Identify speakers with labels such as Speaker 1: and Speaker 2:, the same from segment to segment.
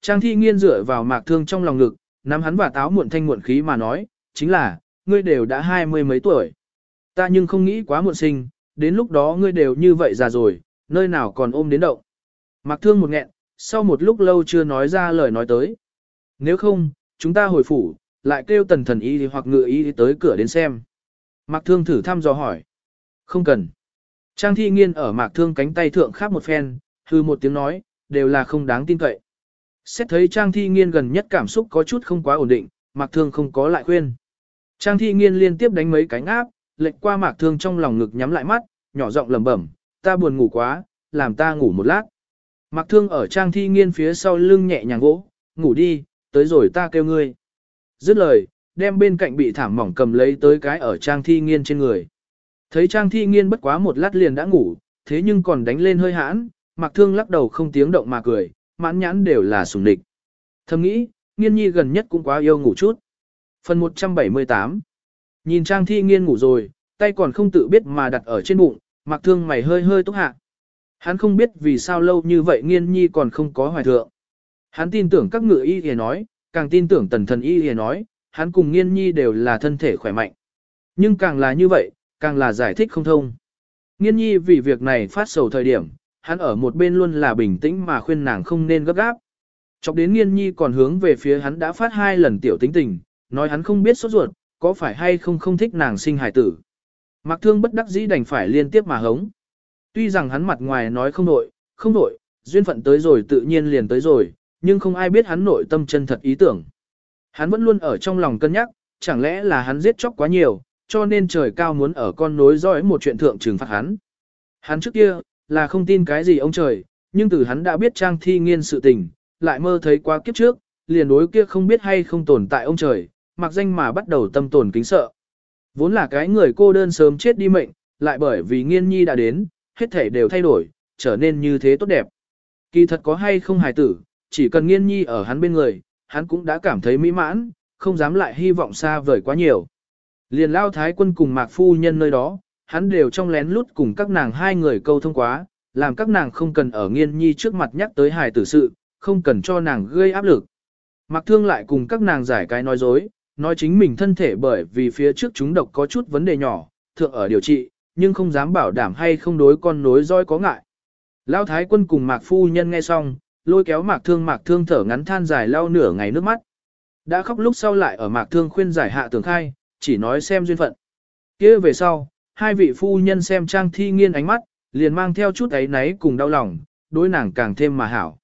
Speaker 1: Trang thi nghiên dựa vào mạc thương trong lòng ngực, nắm hắn và táo muộn thanh muộn khí mà nói, chính là, ngươi đều đã hai mươi mấy tuổi. Ta nhưng không nghĩ quá muộn sinh, đến lúc đó ngươi đều như vậy già rồi, nơi nào còn ôm đến động. Mạc thương một nghẹn, sau một lúc lâu chưa nói ra lời nói tới. Nếu không, chúng ta hồi phủ, lại kêu tần thần y hoặc ngựa y tới cửa đến xem. Mạc thương thử thăm dò hỏi. Không cần. Trang thi nghiên ở mạc thương cánh tay thượng khắp một phen, hư một tiếng nói, đều là không đáng tin cậy. Xét thấy Trang thi nghiên gần nhất cảm xúc có chút không quá ổn định, mạc thương không có lại khuyên. Trang thi nghiên liên tiếp đánh mấy cánh áp, lệch qua mạc thương trong lòng ngực nhắm lại mắt, nhỏ giọng lẩm bẩm, ta buồn ngủ quá, làm ta ngủ một lát. Mạc thương ở Trang thi nghiên phía sau lưng nhẹ nhàng gỗ, ngủ đi, tới rồi ta kêu ngươi. Dứt lời, đem bên cạnh bị thảm mỏng cầm lấy tới cái ở Trang thi nghiên trên người. Thấy Trang thi nghiên bất quá một lát liền đã ngủ, thế nhưng còn đánh lên hơi hãn, Mạc Thương lắc đầu không tiếng động mà cười, mãn nhãn đều là sùng địch. Thầm nghĩ, nghiên nhi gần nhất cũng quá yêu ngủ chút. Phần 178 Nhìn Trang thi nghiên ngủ rồi, tay còn không tự biết mà đặt ở trên bụng, mặc Thương mày hơi hơi túc hạ. Hắn không biết vì sao lâu như vậy nghiên nhi còn không có hoài thượng. Hắn tin tưởng các ngựa y hề nói, càng tin tưởng tần thần y hề nói, hắn cùng nghiên nhi đều là thân thể khỏe mạnh. Nhưng càng là như vậy, càng là giải thích không thông. Nghiên nhi vì việc này phát sầu thời điểm, hắn ở một bên luôn là bình tĩnh mà khuyên nàng không nên gấp gáp. Chọc đến nghiên nhi còn hướng về phía hắn đã phát hai lần tiểu tính tình, nói hắn không biết sốt ruột, có phải hay không không thích nàng sinh hài tử. Mặc thương bất đắc dĩ đành phải liên tiếp mà hống. Tuy rằng hắn mặt ngoài nói không nội, không nội, duyên phận tới rồi tự nhiên liền tới rồi, nhưng không ai biết hắn nội tâm chân thật ý tưởng. Hắn vẫn luôn ở trong lòng cân nhắc, chẳng lẽ là hắn giết chóc quá nhiều, cho nên trời cao muốn ở con nối dõi một chuyện thượng trừng phạt hắn. Hắn trước kia, là không tin cái gì ông trời, nhưng từ hắn đã biết trang thi nghiên sự tình, lại mơ thấy quá kiếp trước, liền đối kia không biết hay không tồn tại ông trời, mặc danh mà bắt đầu tâm tồn kính sợ. Vốn là cái người cô đơn sớm chết đi mệnh, lại bởi vì nghiên nhi đã đến, hết thể đều thay đổi, trở nên như thế tốt đẹp. Kỳ thật có hay không hài tử, chỉ cần nghiên nhi ở hắn bên người, hắn cũng đã cảm thấy mỹ mãn, không dám lại hy vọng xa vời quá nhiều. Liền lao thái quân cùng mạc phu nhân nơi đó, hắn đều trong lén lút cùng các nàng hai người câu thông quá, làm các nàng không cần ở nghiên nhi trước mặt nhắc tới hài tử sự, không cần cho nàng gây áp lực. Mạc thương lại cùng các nàng giải cái nói dối, nói chính mình thân thể bởi vì phía trước chúng độc có chút vấn đề nhỏ, thượng ở điều trị, nhưng không dám bảo đảm hay không đối con nối roi có ngại. Lao thái quân cùng mạc phu nhân nghe xong, lôi kéo mạc thương mạc thương thở ngắn than dài lau nửa ngày nước mắt. Đã khóc lúc sau lại ở mạc thương khuyên giải hạ tường khai, chỉ nói xem duyên phận. kia về sau, hai vị phu nhân xem trang thi nghiên ánh mắt, liền mang theo chút ấy náy cùng đau lòng, đối nàng càng thêm mà hảo.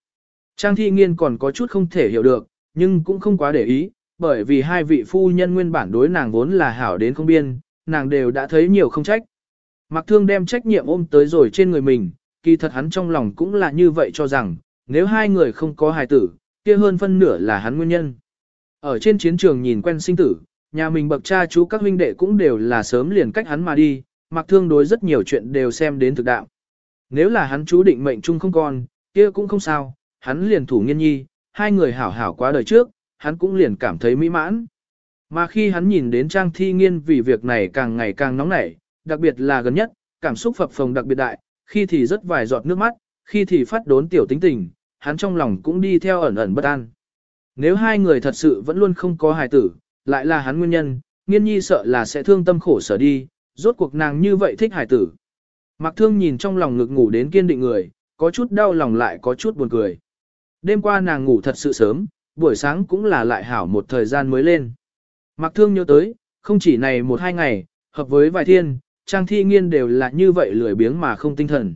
Speaker 1: Trang thi nghiên còn có chút không thể hiểu được, nhưng cũng không quá để ý, bởi vì hai vị phu nhân nguyên bản đối nàng vốn là hảo đến không biên, nàng đều đã thấy nhiều không trách. Mặc thương đem trách nhiệm ôm tới rồi trên người mình, kỳ thật hắn trong lòng cũng là như vậy cho rằng, nếu hai người không có hài tử, kia hơn phân nửa là hắn nguyên nhân. Ở trên chiến trường nhìn quen sinh tử, nhà mình bậc cha chú các huynh đệ cũng đều là sớm liền cách hắn mà đi, mặc thương đối rất nhiều chuyện đều xem đến thực đạo. Nếu là hắn chú định mệnh chung không còn, kia cũng không sao, hắn liền thủ nghiên nhi, hai người hảo hảo quá đời trước, hắn cũng liền cảm thấy mỹ mãn. Mà khi hắn nhìn đến Trang Thi Nghiên vì việc này càng ngày càng nóng nảy, đặc biệt là gần nhất, cảm xúc phập phồng đặc biệt đại, khi thì rất vài giọt nước mắt, khi thì phát đốn tiểu tính tình, hắn trong lòng cũng đi theo ẩn ẩn bất an. Nếu hai người thật sự vẫn luôn không có hài tử, lại là hắn nguyên nhân, nghiên nhi sợ là sẽ thương tâm khổ sở đi, rốt cuộc nàng như vậy thích hải tử. Mặc thương nhìn trong lòng ngực ngủ đến kiên định người, có chút đau lòng lại có chút buồn cười. Đêm qua nàng ngủ thật sự sớm, buổi sáng cũng là lại hảo một thời gian mới lên. Mặc thương nhớ tới, không chỉ này một hai ngày, hợp với vài thiên, trang thi nghiên đều là như vậy lười biếng mà không tinh thần.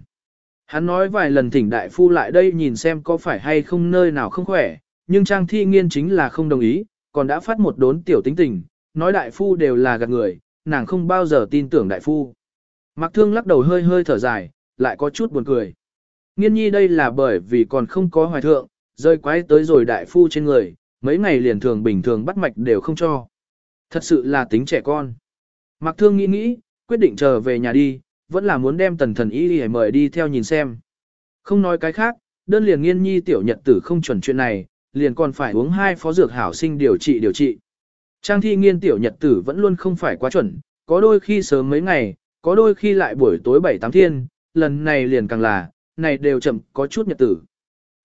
Speaker 1: Hắn nói vài lần thỉnh đại phu lại đây nhìn xem có phải hay không nơi nào không khỏe, nhưng trang thi nghiên chính là không đồng ý, còn đã phát một đốn tiểu tính tình, nói đại phu đều là gạt người, nàng không bao giờ tin tưởng đại phu. Mặc thương lắc đầu hơi hơi thở dài, lại có chút buồn cười. Nghiên nhi đây là bởi vì còn không có hoài thượng, rơi quái tới rồi đại phu trên người, mấy ngày liền thường bình thường bắt mạch đều không cho. Thật sự là tính trẻ con. Mặc thương nghĩ nghĩ, quyết định trở về nhà đi, vẫn là muốn đem tần thần y đi mời đi theo nhìn xem. Không nói cái khác, đơn liền nghiên nhi tiểu nhật tử không chuẩn chuyện này, liền còn phải uống hai phó dược hảo sinh điều trị điều trị. Trang thi nghiên tiểu nhật tử vẫn luôn không phải quá chuẩn, có đôi khi sớm mấy ngày, có đôi khi lại buổi tối bảy tám thiên, lần này liền càng là, này đều chậm có chút nhật tử.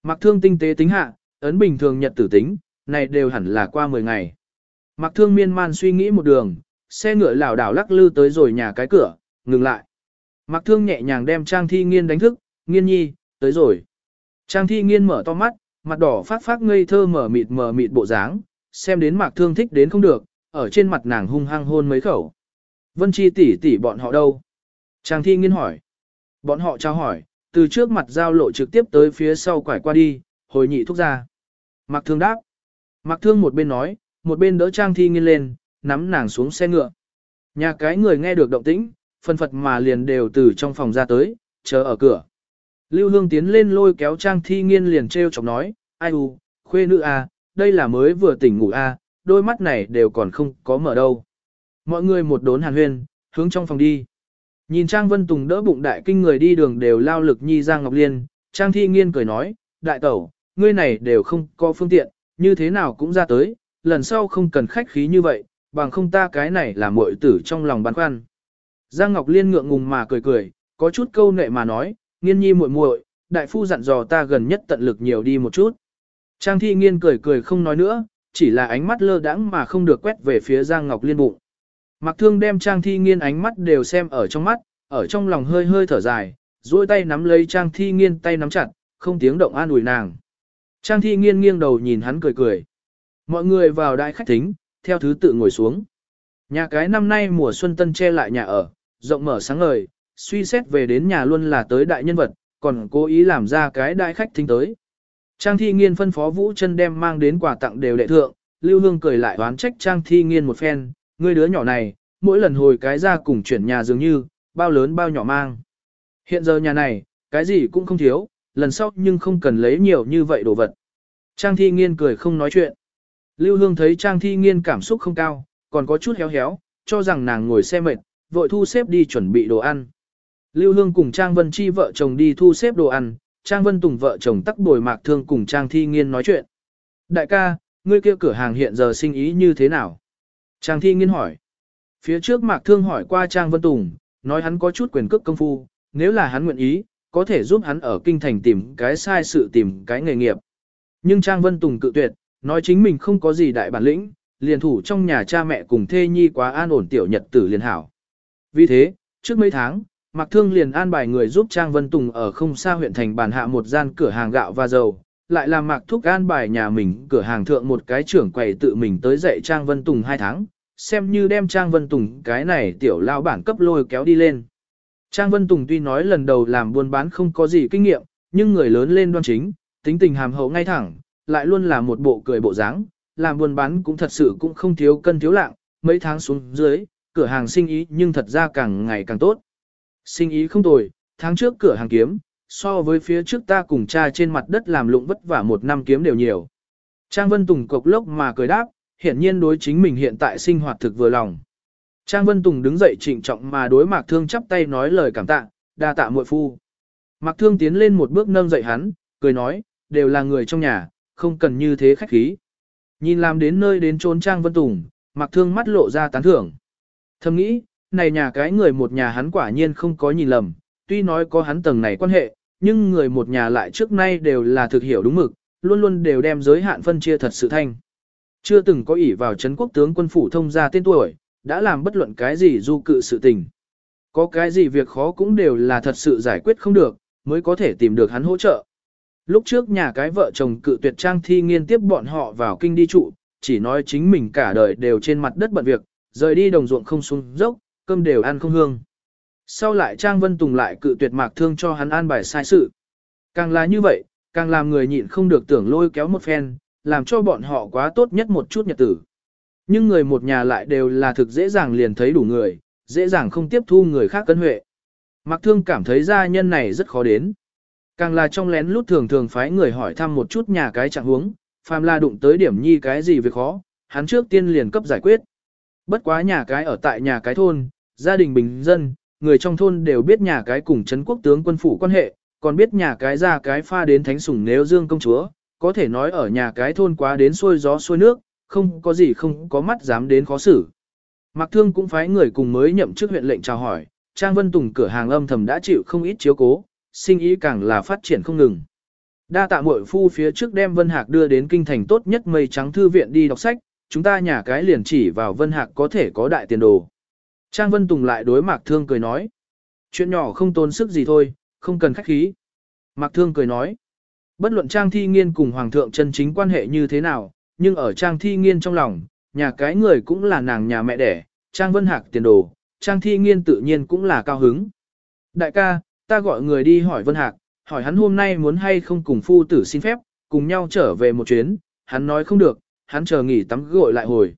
Speaker 1: Mặc thương tinh tế tính hạ, ấn bình thường nhật tử tính, này đều hẳn là qua 10 ngày. Mặc thương miên man suy nghĩ một đường, xe ngựa lảo đảo lắc lư tới rồi nhà cái cửa, ngừng lại. Mặc thương nhẹ nhàng đem Trang Thi Nghiên đánh thức, nghiên nhi, tới rồi. Trang Thi Nghiên mở to mắt, mặt đỏ phát phát ngây thơ mở mịt mở mịt bộ dáng, xem đến Mạc Thương thích đến không được, ở trên mặt nàng hung hăng hôn mấy khẩu. Vân Chi tỷ tỷ bọn họ đâu? Trang Thi Nghiên hỏi. Bọn họ trao hỏi, từ trước mặt giao lộ trực tiếp tới phía sau quải qua đi, hồi nhị thúc ra. Mạc Thương đáp. Mạc Thương một bên nói, một bên đỡ Trang Thi Nghiên lên, nắm nàng xuống xe ngựa. Nhà cái người nghe được động tĩnh, phân phật mà liền đều từ trong phòng ra tới, chờ ở cửa. Lưu Hương tiến lên lôi kéo Trang Thi Nghiên liền treo chọc nói, ai u, khuê nữ a, à, đây là mới vừa tỉnh ngủ a, à, đôi mắt này đều còn không có mở đâu. Mọi người một đốn hàn huyên, hướng trong phòng đi. Nhìn Trang Vân Tùng đỡ bụng đại kinh người đi đường đều lao lực nhi Giang Ngọc Liên, Trang Thi Nghiên cười nói, đại tẩu, ngươi này đều không có phương tiện, như thế nào cũng ra tới, lần sau không cần khách khí như vậy, bằng không ta cái này là muội tử trong lòng băn khoăn. Giang Ngọc Liên ngượng ngùng mà cười cười, có chút câu nệ mà nói, nghiên nhi muội muội, đại phu dặn dò ta gần nhất tận lực nhiều đi một chút. Trang thi nghiên cười cười không nói nữa, chỉ là ánh mắt lơ đãng mà không được quét về phía Giang Ngọc Liên bụng. Mặc thương đem Trang thi nghiên ánh mắt đều xem ở trong mắt, ở trong lòng hơi hơi thở dài, duỗi tay nắm lấy Trang thi nghiên tay nắm chặt, không tiếng động an ủi nàng. Trang thi nghiên nghiêng đầu nhìn hắn cười cười. Mọi người vào đại khách thính, theo thứ tự ngồi xuống. Nhà cái năm nay mùa xuân tân che lại nhà ở, rộng mở sáng ngời, suy xét về đến nhà luôn là tới đại nhân vật, còn cố ý làm ra cái đại khách thính tới. Trang thi nghiên phân phó Vũ chân đem mang đến quà tặng đều đệ thượng, Lưu Hương cười lại oán trách Trang thi nghiên một phen, ngươi đứa nhỏ này, mỗi lần hồi cái ra cùng chuyển nhà dường như, bao lớn bao nhỏ mang. Hiện giờ nhà này, cái gì cũng không thiếu, lần sau nhưng không cần lấy nhiều như vậy đồ vật. Trang thi nghiên cười không nói chuyện. Lưu Hương thấy Trang thi nghiên cảm xúc không cao, còn có chút héo héo, cho rằng nàng ngồi xe mệt, vội thu xếp đi chuẩn bị đồ ăn. Lưu Hương cùng Trang Vân Chi vợ chồng đi thu xếp đồ ăn, Trang Vân Tùng vợ chồng tắc bồi mạc thương cùng Trang Thi Nghiên nói chuyện. Đại ca, ngươi kia cửa hàng hiện giờ sinh ý như thế nào? Trang Thi Nghiên hỏi. Phía trước mạc thương hỏi qua Trang Vân Tùng, nói hắn có chút quyền cước công phu, nếu là hắn nguyện ý, có thể giúp hắn ở kinh thành tìm cái sai sự tìm cái nghề nghiệp. Nhưng Trang Vân Tùng cự tuyệt, nói chính mình không có gì đại bản lĩnh, liền thủ trong nhà cha mẹ cùng thê nhi quá an ổn tiểu nhật tử liền hảo. Vì thế, trước mấy tháng, Mạc Thương liền an bài người giúp Trang Vân Tùng ở không xa huyện thành bàn hạ một gian cửa hàng gạo và dầu, lại làm Mạc Thúc an bài nhà mình cửa hàng thượng một cái trưởng quầy tự mình tới dạy Trang Vân Tùng hai tháng, xem như đem Trang Vân Tùng cái này tiểu lao bản cấp lôi kéo đi lên. Trang Vân Tùng tuy nói lần đầu làm buôn bán không có gì kinh nghiệm, nhưng người lớn lên đoan chính, tính tình hàm hậu ngay thẳng, lại luôn là một bộ cười bộ dáng, làm buôn bán cũng thật sự cũng không thiếu cân thiếu lạng, mấy tháng xuống dưới, cửa hàng sinh ý nhưng thật ra càng ngày càng tốt. Sinh ý không tồi, tháng trước cửa hàng kiếm, so với phía trước ta cùng cha trên mặt đất làm lụng vất vả một năm kiếm đều nhiều. Trang Vân Tùng cộc lốc mà cười đáp, hiển nhiên đối chính mình hiện tại sinh hoạt thực vừa lòng. Trang Vân Tùng đứng dậy trịnh trọng mà đối Mạc Thương chắp tay nói lời cảm tạ, đa tạ muội phu. Mạc Thương tiến lên một bước nâng dậy hắn, cười nói, đều là người trong nhà, không cần như thế khách khí. Nhìn làm đến nơi đến trốn Trang Vân Tùng, Mạc Thương mắt lộ ra tán thưởng. Thầm nghĩ, này nhà cái người một nhà hắn quả nhiên không có nhìn lầm, tuy nói có hắn tầng này quan hệ, nhưng người một nhà lại trước nay đều là thực hiểu đúng mực, luôn luôn đều đem giới hạn phân chia thật sự thanh. Chưa từng có ỷ vào Trấn quốc tướng quân phủ thông ra tên tuổi, đã làm bất luận cái gì du cự sự tình. Có cái gì việc khó cũng đều là thật sự giải quyết không được, mới có thể tìm được hắn hỗ trợ. Lúc trước nhà cái vợ chồng cự tuyệt trang thi nghiên tiếp bọn họ vào kinh đi trụ, chỉ nói chính mình cả đời đều trên mặt đất bận việc, rời đi đồng ruộng không xuống dốc, cơm đều ăn không hương. Sau lại Trang Vân Tùng lại cự tuyệt mạc thương cho hắn an bài sai sự. Càng là như vậy, càng làm người nhịn không được tưởng lôi kéo một phen, làm cho bọn họ quá tốt nhất một chút nhật tử. Nhưng người một nhà lại đều là thực dễ dàng liền thấy đủ người, dễ dàng không tiếp thu người khác cân huệ. Mạc thương cảm thấy gia nhân này rất khó đến. Càng là trong lén lút thường thường phái người hỏi thăm một chút nhà cái trạng huống, phàm là đụng tới điểm nhi cái gì việc khó, hắn trước tiên liền cấp giải quyết. Bất quá nhà cái ở tại nhà cái thôn, gia đình bình dân, người trong thôn đều biết nhà cái cùng Trấn quốc tướng quân phủ quan hệ, còn biết nhà cái ra cái pha đến thánh sủng nếu dương công chúa, có thể nói ở nhà cái thôn quá đến xuôi gió xuôi nước, không có gì không có mắt dám đến khó xử. Mạc Thương cũng phái người cùng mới nhậm chức huyện lệnh chào hỏi, Trang Vân Tùng cửa hàng âm thầm đã chịu không ít chiếu cố, sinh ý càng là phát triển không ngừng. Đa tạ muội phu phía trước đem Vân Hạc đưa đến kinh thành tốt nhất mây trắng thư viện đi đọc sách, chúng ta nhà cái liền chỉ vào Vân Hạc có thể có đại tiền đồ. Trang Vân Tùng lại đối Mạc Thương cười nói. Chuyện nhỏ không tốn sức gì thôi, không cần khách khí. Mạc Thương cười nói. Bất luận Trang Thi Nghiên cùng Hoàng thượng chân chính quan hệ như thế nào, nhưng ở Trang Thi Nghiên trong lòng, nhà cái người cũng là nàng nhà mẹ đẻ, Trang Vân Hạc tiền đồ, Trang Thi Nghiên tự nhiên cũng là cao hứng. Đại ca, ta gọi người đi hỏi Vân Hạc, hỏi hắn hôm nay muốn hay không cùng phu tử xin phép, cùng nhau trở về một chuyến, hắn nói không được, hắn chờ nghỉ tắm gội lại hồi.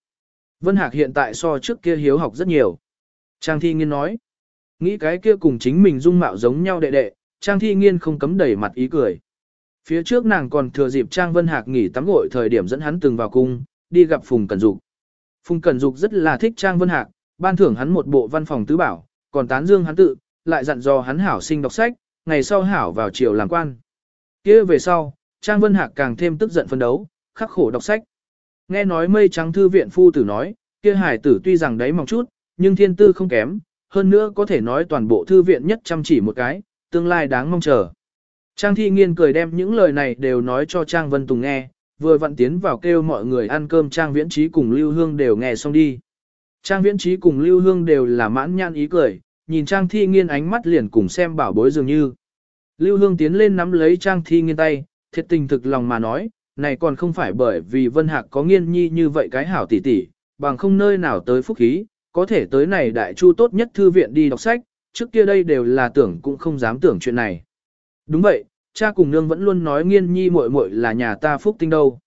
Speaker 1: Vân Hạc hiện tại so trước kia hiếu học rất nhiều. Trang Thi Nghiên nói, nghĩ cái kia cùng chính mình dung mạo giống nhau đệ đệ, Trang Thi Nghiên không cấm đẩy mặt ý cười. Phía trước nàng còn thừa dịp Trang Vân Hạc nghỉ tắm gội thời điểm dẫn hắn từng vào cung, đi gặp Phùng Cẩn Dục. Phùng Cẩn Dục rất là thích Trang Vân Hạc, ban thưởng hắn một bộ văn phòng tứ bảo, còn tán dương hắn tự, lại dặn dò hắn hảo sinh đọc sách, ngày sau hảo vào triều làm quan. kia về sau, Trang Vân Hạc càng thêm tức giận phân đấu, khắc khổ đọc sách. Nghe nói mây trắng thư viện phu tử nói, kia hải tử tuy rằng đấy mỏng chút, nhưng thiên tư không kém, hơn nữa có thể nói toàn bộ thư viện nhất chăm chỉ một cái, tương lai đáng mong chờ. Trang Thi Nghiên cười đem những lời này đều nói cho Trang Vân Tùng nghe, vừa vặn tiến vào kêu mọi người ăn cơm Trang Viễn Trí cùng Lưu Hương đều nghe xong đi. Trang Viễn Trí cùng Lưu Hương đều là mãn nhan ý cười, nhìn Trang Thi Nghiên ánh mắt liền cùng xem bảo bối dường như. Lưu Hương tiến lên nắm lấy Trang Thi Nghiên tay, thiệt tình thực lòng mà nói, này còn không phải bởi vì Vân Hạc có nghiên nhi như vậy cái hảo tỷ tỷ, bằng không nơi nào tới phúc khí, có thể tới này đại chu tốt nhất thư viện đi đọc sách, trước kia đây đều là tưởng cũng không dám tưởng chuyện này. Đúng vậy, cha cùng nương vẫn luôn nói nghiên nhi muội muội là nhà ta phúc tinh đâu.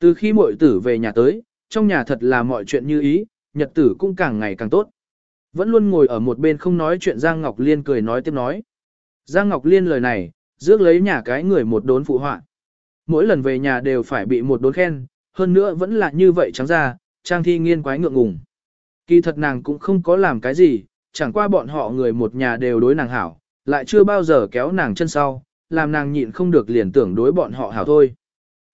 Speaker 1: Từ khi muội tử về nhà tới, trong nhà thật là mọi chuyện như ý, nhật tử cũng càng ngày càng tốt. Vẫn luôn ngồi ở một bên không nói chuyện Giang Ngọc Liên cười nói tiếp nói. Giang Ngọc Liên lời này, rước lấy nhà cái người một đốn phụ họa. Mỗi lần về nhà đều phải bị một đốn khen, hơn nữa vẫn là như vậy trắng ra, Trang Thi nghiên quái ngượng ngùng. Kỳ thật nàng cũng không có làm cái gì, chẳng qua bọn họ người một nhà đều đối nàng hảo, lại chưa bao giờ kéo nàng chân sau, làm nàng nhịn không được liền tưởng đối bọn họ hảo thôi.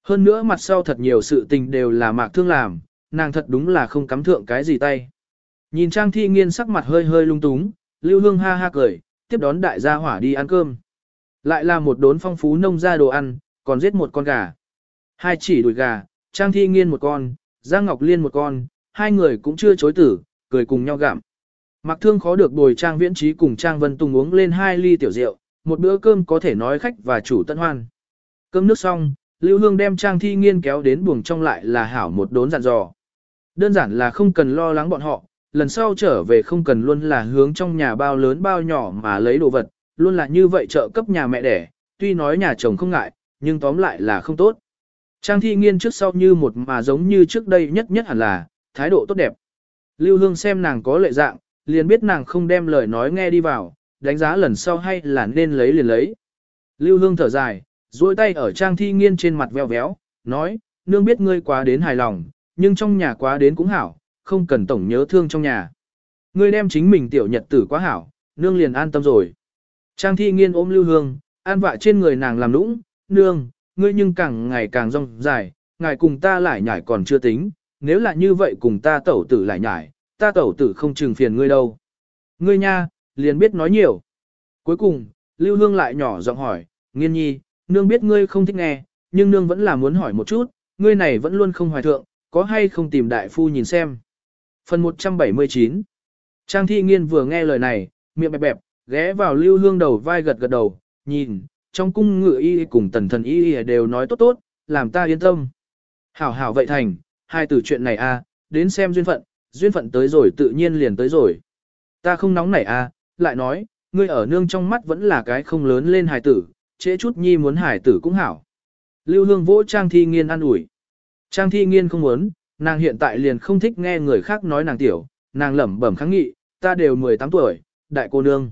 Speaker 1: Hơn nữa mặt sau thật nhiều sự tình đều là mạc thương làm, nàng thật đúng là không cắm thượng cái gì tay. Nhìn Trang Thi Nghiên sắc mặt hơi hơi lung túng, Lưu Hương ha ha cười, tiếp đón đại gia hỏa đi ăn cơm. Lại là một đốn phong phú nông ra đồ ăn, còn giết một con gà. Hai chỉ đùi gà, Trang Thi Nghiên một con, Giang Ngọc Liên một con, hai người cũng chưa chối tử, cười cùng nhau gặm. Mặc thương khó được bồi Trang Viễn Trí cùng Trang Vân Tùng uống lên hai ly tiểu rượu, một bữa cơm có thể nói khách và chủ tận hoan. Cơm nước xong, Lưu Hương đem Trang Thi Nghiên kéo đến buồng trong lại là hảo một đốn dặn dò. Đơn giản là không cần lo lắng bọn họ, lần sau trở về không cần luôn là hướng trong nhà bao lớn bao nhỏ mà lấy đồ vật, luôn là như vậy trợ cấp nhà mẹ đẻ, tuy nói nhà chồng không ngại, nhưng tóm lại là không tốt. Trang thi nghiên trước sau như một mà giống như trước đây nhất nhất hẳn là, thái độ tốt đẹp. Lưu Hương xem nàng có lệ dạng, liền biết nàng không đem lời nói nghe đi vào, đánh giá lần sau hay là nên lấy liền lấy. Lưu Hương thở dài, duỗi tay ở Trang thi nghiên trên mặt veo véo, nói, nương biết ngươi quá đến hài lòng, nhưng trong nhà quá đến cũng hảo, không cần tổng nhớ thương trong nhà. Ngươi đem chính mình tiểu nhật tử quá hảo, nương liền an tâm rồi. Trang thi nghiên ôm lưu hương, an vạ trên người nàng làm nũng, nương, ngươi nhưng càng ngày càng rong dài, ngài cùng ta lại nhảy còn chưa tính, nếu là như vậy cùng ta tẩu tử lại nhải, ta tẩu tử không chừng phiền ngươi đâu. Ngươi nha, liền biết nói nhiều. Cuối cùng, lưu hương lại nhỏ giọng hỏi, nghiên nhi, nương biết ngươi không thích nghe, nhưng nương vẫn là muốn hỏi một chút, ngươi này vẫn luôn không hoài thượng, có hay không tìm đại phu nhìn xem. Phần 179 Trang thi nghiên vừa nghe lời này, miệng bẹp bẹp, ghé vào lưu hương đầu vai gật gật đầu, nhìn, trong cung ngự y cùng tần thần y đều nói tốt tốt, làm ta yên tâm. Hảo hảo vậy thành, hai từ chuyện này a, đến xem duyên phận, duyên phận tới rồi tự nhiên liền tới rồi. Ta không nóng nảy a, lại nói, ngươi ở nương trong mắt vẫn là cái không lớn lên hài tử, trễ chút nhi muốn hài tử cũng hảo. Lưu hương vỗ trang thi nghiên an ủi. Trang thi nghiên không muốn, Nàng hiện tại liền không thích nghe người khác nói nàng tiểu, nàng lẩm bẩm kháng nghị, ta đều 18 tuổi, đại cô nương.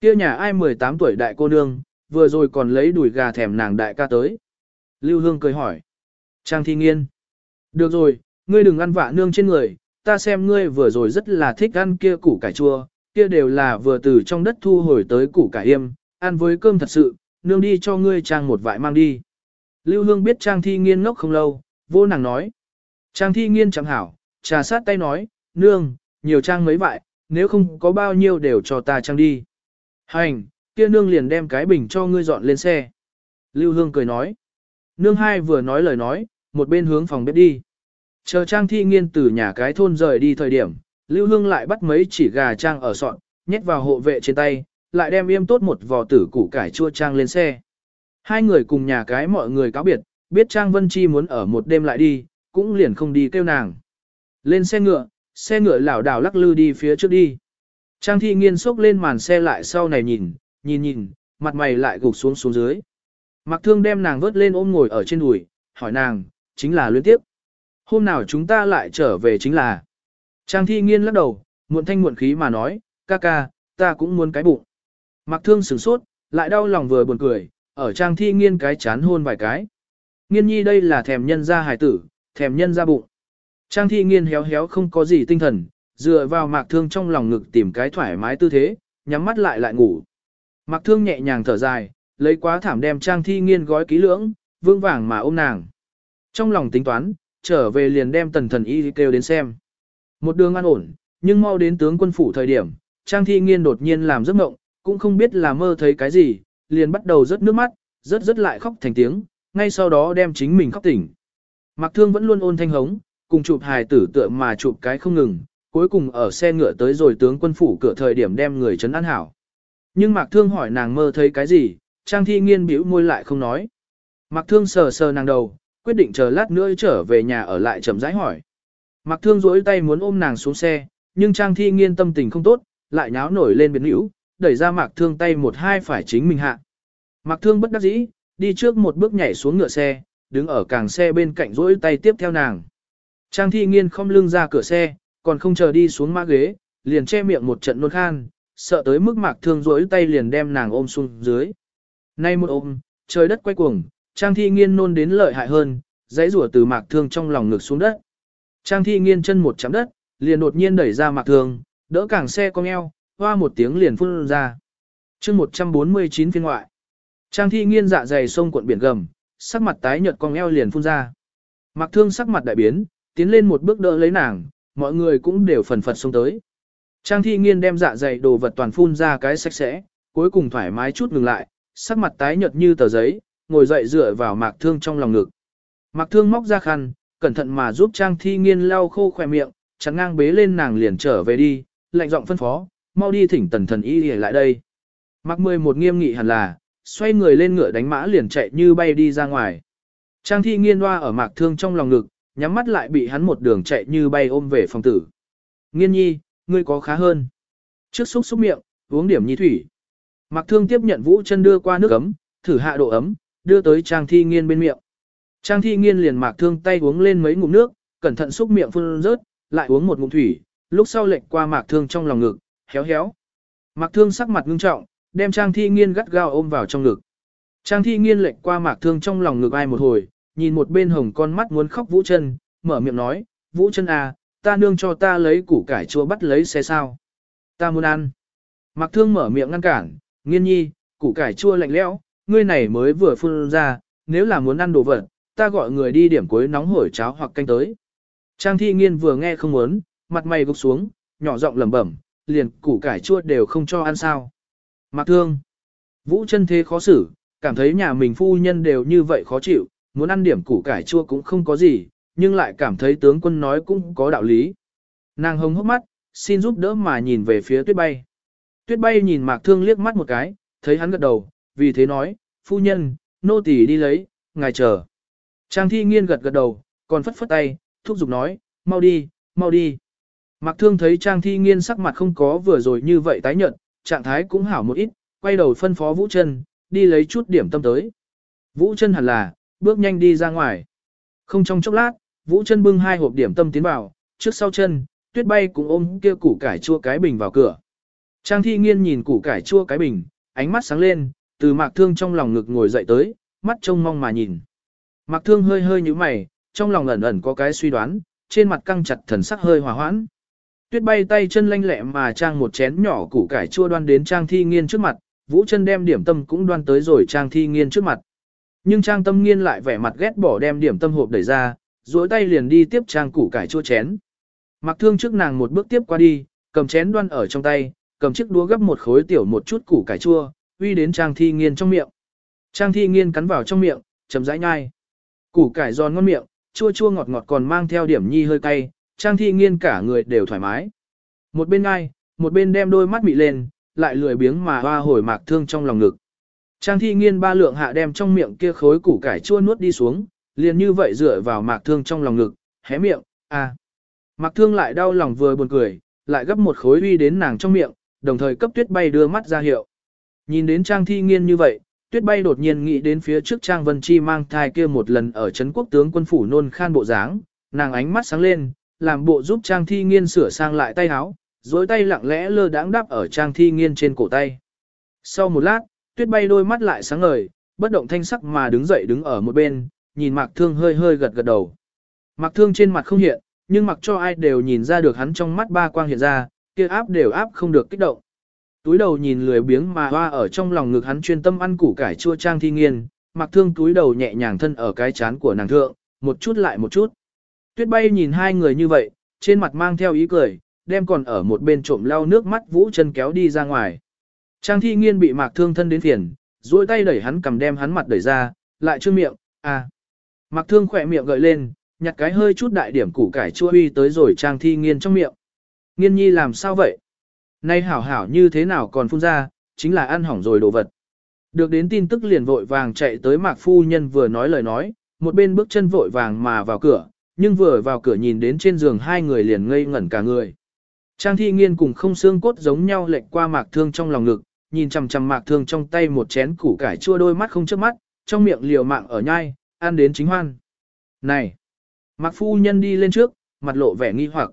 Speaker 1: kia nhà ai 18 tuổi đại cô nương, vừa rồi còn lấy đùi gà thèm nàng đại ca tới. Lưu Hương cười hỏi. Trang thi nghiên. Được rồi, ngươi đừng ăn vạ nương trên người, ta xem ngươi vừa rồi rất là thích ăn kia củ cải chua, kia đều là vừa từ trong đất thu hồi tới củ cải yêm, ăn với cơm thật sự, nương đi cho ngươi trang một vại mang đi. Lưu Hương biết Trang Thi Nghiên ngốc không lâu, vô nàng nói. Trang thi nghiên chẳng hảo, trà sát tay nói, nương, nhiều trang mấy vại, nếu không có bao nhiêu đều cho ta trang đi. Hành, kia nương liền đem cái bình cho ngươi dọn lên xe. Lưu Hương cười nói. Nương hai vừa nói lời nói, một bên hướng phòng bếp đi. Chờ Trang Thi Nghiên từ nhà cái thôn rời đi thời điểm, Lưu Hương lại bắt mấy chỉ gà Trang ở sọn, nhét vào hộ vệ trên tay, lại đem yêm tốt một vò tử củ cải chua Trang lên xe. Hai người cùng nhà cái mọi người cáo biệt, biết Trang Vân Chi muốn ở một đêm lại đi, cũng liền không đi kêu nàng. Lên xe ngựa, xe ngựa lảo đảo lắc lư đi phía trước đi. Trang Thi Nghiên xốc lên màn xe lại sau này nhìn, nhìn nhìn, mặt mày lại gục xuống xuống dưới. Mặc thương đem nàng vớt lên ôm ngồi ở trên đùi, hỏi nàng, chính là luyến tiếp. Hôm nào chúng ta lại trở về chính là. Trang thi nghiên lắc đầu, muộn thanh muộn khí mà nói, ca ca, ta cũng muốn cái bụng. Mặc thương sửng sốt, lại đau lòng vừa buồn cười, ở trang thi nghiên cái chán hôn vài cái. Nghiên nhi đây là thèm nhân ra hài tử, thèm nhân ra bụng. Trang thi nghiên héo héo không có gì tinh thần, dựa vào mạc thương trong lòng ngực tìm cái thoải mái tư thế, nhắm mắt lại lại ngủ. Mạc thương nhẹ nhàng thở dài, lấy quá thảm đem trang thi nghiên gói kỹ lưỡng, vương vàng mà ôm nàng. Trong lòng tính toán, trở về liền đem tần thần y kêu đến xem. Một đường an ổn, nhưng mau đến tướng quân phủ thời điểm, trang thi nghiên đột nhiên làm giấc mộng, cũng không biết là mơ thấy cái gì, liền bắt đầu rớt nước mắt, rớt rớt lại khóc thành tiếng, ngay sau đó đem chính mình khóc tỉnh. Mạc thương vẫn luôn ôn thanh hống, cùng chụp hài tử tựa mà chụp cái không ngừng, cuối cùng ở xe ngựa tới rồi tướng quân phủ cửa thời điểm đem người trấn an hảo. Nhưng Mạc Thương hỏi nàng mơ thấy cái gì, Trang Thi Nghiên bĩu môi lại không nói. Mạc Thương sờ sờ nàng đầu, quyết định chờ lát nữa trở về nhà ở lại chậm rãi hỏi. Mạc Thương duỗi tay muốn ôm nàng xuống xe, nhưng Trang Thi Nghiên tâm tình không tốt, lại nháo nổi lên biến hữu, đẩy ra Mạc Thương tay một hai phải chính mình hạ. Mạc Thương bất đắc dĩ, đi trước một bước nhảy xuống ngựa xe, đứng ở càng xe bên cạnh duỗi tay tiếp theo nàng. Trang Thi Nghiên không lưng ra cửa xe, còn không chờ đi xuống mã ghế, liền che miệng một trận nôn khan, sợ tới mức Mạc Thương duỗi tay liền đem nàng ôm xuống dưới. Nay một ôm, trời đất quay cuồng, Trang Thi Nghiên nôn đến lợi hại hơn, dãy rủa từ Mạc Thương trong lòng ngực xuống đất. Trang Thi Nghiên chân một chạm đất, liền đột nhiên đẩy ra Mạc Thương, đỡ cẳng xe cong eo, hoa một tiếng liền phun ra. chương 149 phiên ngoại. Trang Thi Nghiên dạ dày sông cuộn biển gầm, sắc mặt tái nhợt cong eo liền phun ra. Mạc Thương sắc mặt đại biến, tiến lên một bước đỡ lấy nàng, mọi người cũng đều phần phật xông tới. Trang Thi Nghiên đem dạ dày đồ vật toàn phun ra cái sạch sẽ, cuối cùng thoải mái chút ngừng lại, sắc mặt tái nhợt như tờ giấy, ngồi dậy dựa vào Mạc Thương trong lòng ngực. Mạc Thương móc ra khăn, cẩn thận mà giúp Trang Thi Nghiên lau khô khỏe miệng, chắn ngang bế lên nàng liền trở về đi, lạnh giọng phân phó, mau đi thỉnh tần thần y lại đây. Mạc Mười một nghiêm nghị hẳn là, xoay người lên ngựa đánh mã liền chạy như bay đi ra ngoài. Trang Thi Nghiên hoa ở Mạc Thương trong lòng ngực, nhắm mắt lại bị hắn một đường chạy như bay ôm về phòng tử. Nghiên nhi, ngươi có khá hơn. Trước xúc xúc miệng, uống điểm nhi thủy. Mạc Thương tiếp nhận Vũ chân đưa qua nước ấm, thử hạ độ ấm, đưa tới Trang Thi Nghiên bên miệng. Trang Thi Nghiên liền Mạc Thương tay uống lên mấy ngụm nước, cẩn thận xúc miệng phun rớt, lại uống một ngụm thủy, lúc sau lệnh qua Mạc Thương trong lòng ngực, héo héo. Mạc Thương sắc mặt ngưng trọng, đem Trang Thi Nghiên gắt gao ôm vào trong ngực. Trang Thi Nghiên lệnh qua Mạc Thương trong lòng ngực ai một hồi, nhìn một bên hồng con mắt muốn khóc Vũ chân, mở miệng nói, Vũ chân à, ta nương cho ta lấy củ cải chua bắt lấy xe sao. Ta muốn ăn. Mạc Thương mở miệng ngăn cản, nghiên nhi, củ cải chua lạnh lẽo, ngươi này mới vừa phun ra, nếu là muốn ăn đồ vật, ta gọi người đi điểm cuối nóng hổi cháo hoặc canh tới. Trang thi nghiên vừa nghe không muốn, mặt mày gục xuống, nhỏ giọng lẩm bẩm, liền củ cải chua đều không cho ăn sao. Mạc Thương. Vũ chân thế khó xử, cảm thấy nhà mình phu nhân đều như vậy khó chịu, muốn ăn điểm củ cải chua cũng không có gì, nhưng lại cảm thấy tướng quân nói cũng có đạo lý. Nàng hồng hốc mắt, xin giúp đỡ mà nhìn về phía tuyết bay. Tuyết bay nhìn mạc thương liếc mắt một cái, thấy hắn gật đầu, vì thế nói, phu nhân, nô tỳ đi lấy, ngài chờ. Trang thi nghiên gật gật đầu, còn phất phất tay, thúc giục nói, mau đi, mau đi. Mạc thương thấy trang thi nghiên sắc mặt không có vừa rồi như vậy tái nhận, trạng thái cũng hảo một ít, quay đầu phân phó Vũ chân đi lấy chút điểm tâm tới. Vũ chân hẳn là, bước nhanh đi ra ngoài. Không trong chốc lát, Vũ chân bưng hai hộp điểm tâm tiến vào, trước sau chân, tuyết bay cũng ôm kia củ cải chua cái bình vào cửa. Trang thi nghiên nhìn củ cải chua cái bình, ánh mắt sáng lên, từ mạc thương trong lòng ngực ngồi dậy tới, mắt trông mong mà nhìn. Mạc thương hơi hơi như mày, trong lòng ẩn ẩn có cái suy đoán, trên mặt căng chặt thần sắc hơi hòa hoãn. Tuyết bay tay chân lanh lẹ mà trang một chén nhỏ củ cải chua đoan đến trang thi nghiên trước mặt, vũ chân đem điểm tâm cũng đoan tới rồi trang thi nghiên trước mặt. Nhưng trang tâm nghiên lại vẻ mặt ghét bỏ đem điểm tâm hộp đẩy ra, duỗi tay liền đi tiếp trang củ cải chua chén. Mặc thương trước nàng một bước tiếp qua đi, cầm chén đoan ở trong tay, cầm chiếc đũa gấp một khối tiểu một chút củ cải chua, uy đến trang thi nghiên trong miệng. Trang thi nghiên cắn vào trong miệng, chấm rãi nhai. Củ cải giòn ngon miệng, chua chua ngọt ngọt còn mang theo điểm nhi hơi cay, trang thi nghiên cả người đều thoải mái. Một bên ngai, một bên đem đôi mắt mị lên, lại lười biếng mà hoa hồi mạc thương trong lòng ngực. Trang thi nghiên ba lượng hạ đem trong miệng kia khối củ cải chua nuốt đi xuống, liền như vậy dựa vào mạc thương trong lòng ngực, hé miệng, à. Mạc thương lại đau lòng vừa buồn cười, lại gấp một khối uy đến nàng trong miệng, đồng thời cấp tuyết bay đưa mắt ra hiệu. Nhìn đến trang thi nghiên như vậy, tuyết bay đột nhiên nghĩ đến phía trước trang vân chi mang thai kia một lần ở Trấn quốc tướng quân phủ nôn khan bộ dáng, nàng ánh mắt sáng lên, làm bộ giúp trang thi nghiên sửa sang lại tay áo, dối tay lặng lẽ lơ đãng đáp ở trang thi nghiên trên cổ tay. Sau một lát, tuyết bay đôi mắt lại sáng ngời, bất động thanh sắc mà đứng dậy đứng ở một bên, nhìn mạc thương hơi hơi gật gật đầu. Mạc thương trên mặt không hiện, nhưng mặc cho ai đều nhìn ra được hắn trong mắt ba quang hiện ra, kia áp đều áp không được kích động. Túi đầu nhìn lười biếng mà hoa ở trong lòng ngực hắn chuyên tâm ăn củ cải chua trang thi nghiên, mặc thương túi đầu nhẹ nhàng thân ở cái chán của nàng thượng, một chút lại một chút. Tuyết bay nhìn hai người như vậy, trên mặt mang theo ý cười, đem còn ở một bên trộm lau nước mắt vũ chân kéo đi ra ngoài. Trang thi nghiên bị mạc thương thân đến phiền, duỗi tay đẩy hắn cầm đem hắn mặt đẩy ra, lại chưa miệng, à. Mạc thương khỏe miệng gợi lên, nhặt cái hơi chút đại điểm củ cải chua uy tới rồi trang thi nghiên trong miệng. Nghiên nhi làm sao vậy? Nay hảo hảo như thế nào còn phun ra, chính là ăn hỏng rồi đồ vật. Được đến tin tức liền vội vàng chạy tới mạc phu nhân vừa nói lời nói, một bên bước chân vội vàng mà vào cửa, nhưng vừa vào cửa nhìn đến trên giường hai người liền ngây ngẩn cả người. Trang thi nghiên cùng không xương cốt giống nhau lệch qua mạc thương trong lòng ngực, nhìn chằm chằm mạc thương trong tay một chén củ cải chua đôi mắt không chớp mắt, trong miệng liều mạng ở nhai, ăn đến chính hoan. Này! Mạc phu nhân đi lên trước, mặt lộ vẻ nghi hoặc.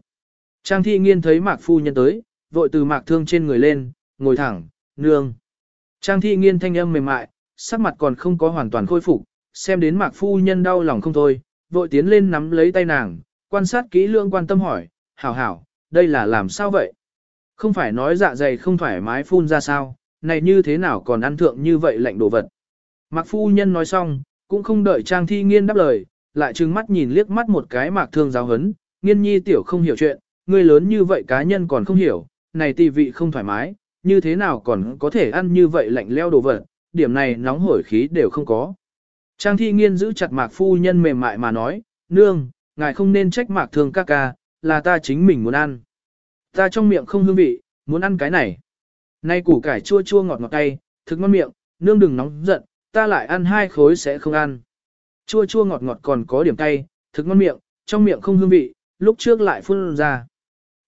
Speaker 1: Trang thi nghiên thấy mạc phu nhân tới, vội từ mạc thương trên người lên, ngồi thẳng, nương. Trang thi nghiên thanh âm mềm mại, sắc mặt còn không có hoàn toàn khôi phục, xem đến mạc phu nhân đau lòng không thôi, vội tiến lên nắm lấy tay nàng, quan sát kỹ lưỡng quan tâm hỏi, hảo hảo, đây là làm sao vậy? Không phải nói dạ dày không thoải mái phun ra sao, này như thế nào còn ăn thượng như vậy lạnh đồ vật. Mạc phu nhân nói xong, cũng không đợi Trang thi nghiên đáp lời, lại trừng mắt nhìn liếc mắt một cái mạc thương giáo hấn, nghiên nhi tiểu không hiểu chuyện, người lớn như vậy cá nhân còn không hiểu, này tì vị không thoải mái, như thế nào còn có thể ăn như vậy lạnh leo đồ vật, điểm này nóng hổi khí đều không có. Trang thi nghiên giữ chặt mạc phu nhân mềm mại mà nói, nương, ngài không nên trách mạc thương ca ca, là ta chính mình muốn ăn. Ta trong miệng không hương vị, muốn ăn cái này. Nay củ cải chua chua ngọt ngọt tay, thực ngon miệng, nương đừng nóng giận, ta lại ăn hai khối sẽ không ăn. Chua chua ngọt ngọt còn có điểm cay, thực ngon miệng, trong miệng không hương vị, lúc trước lại phun ra.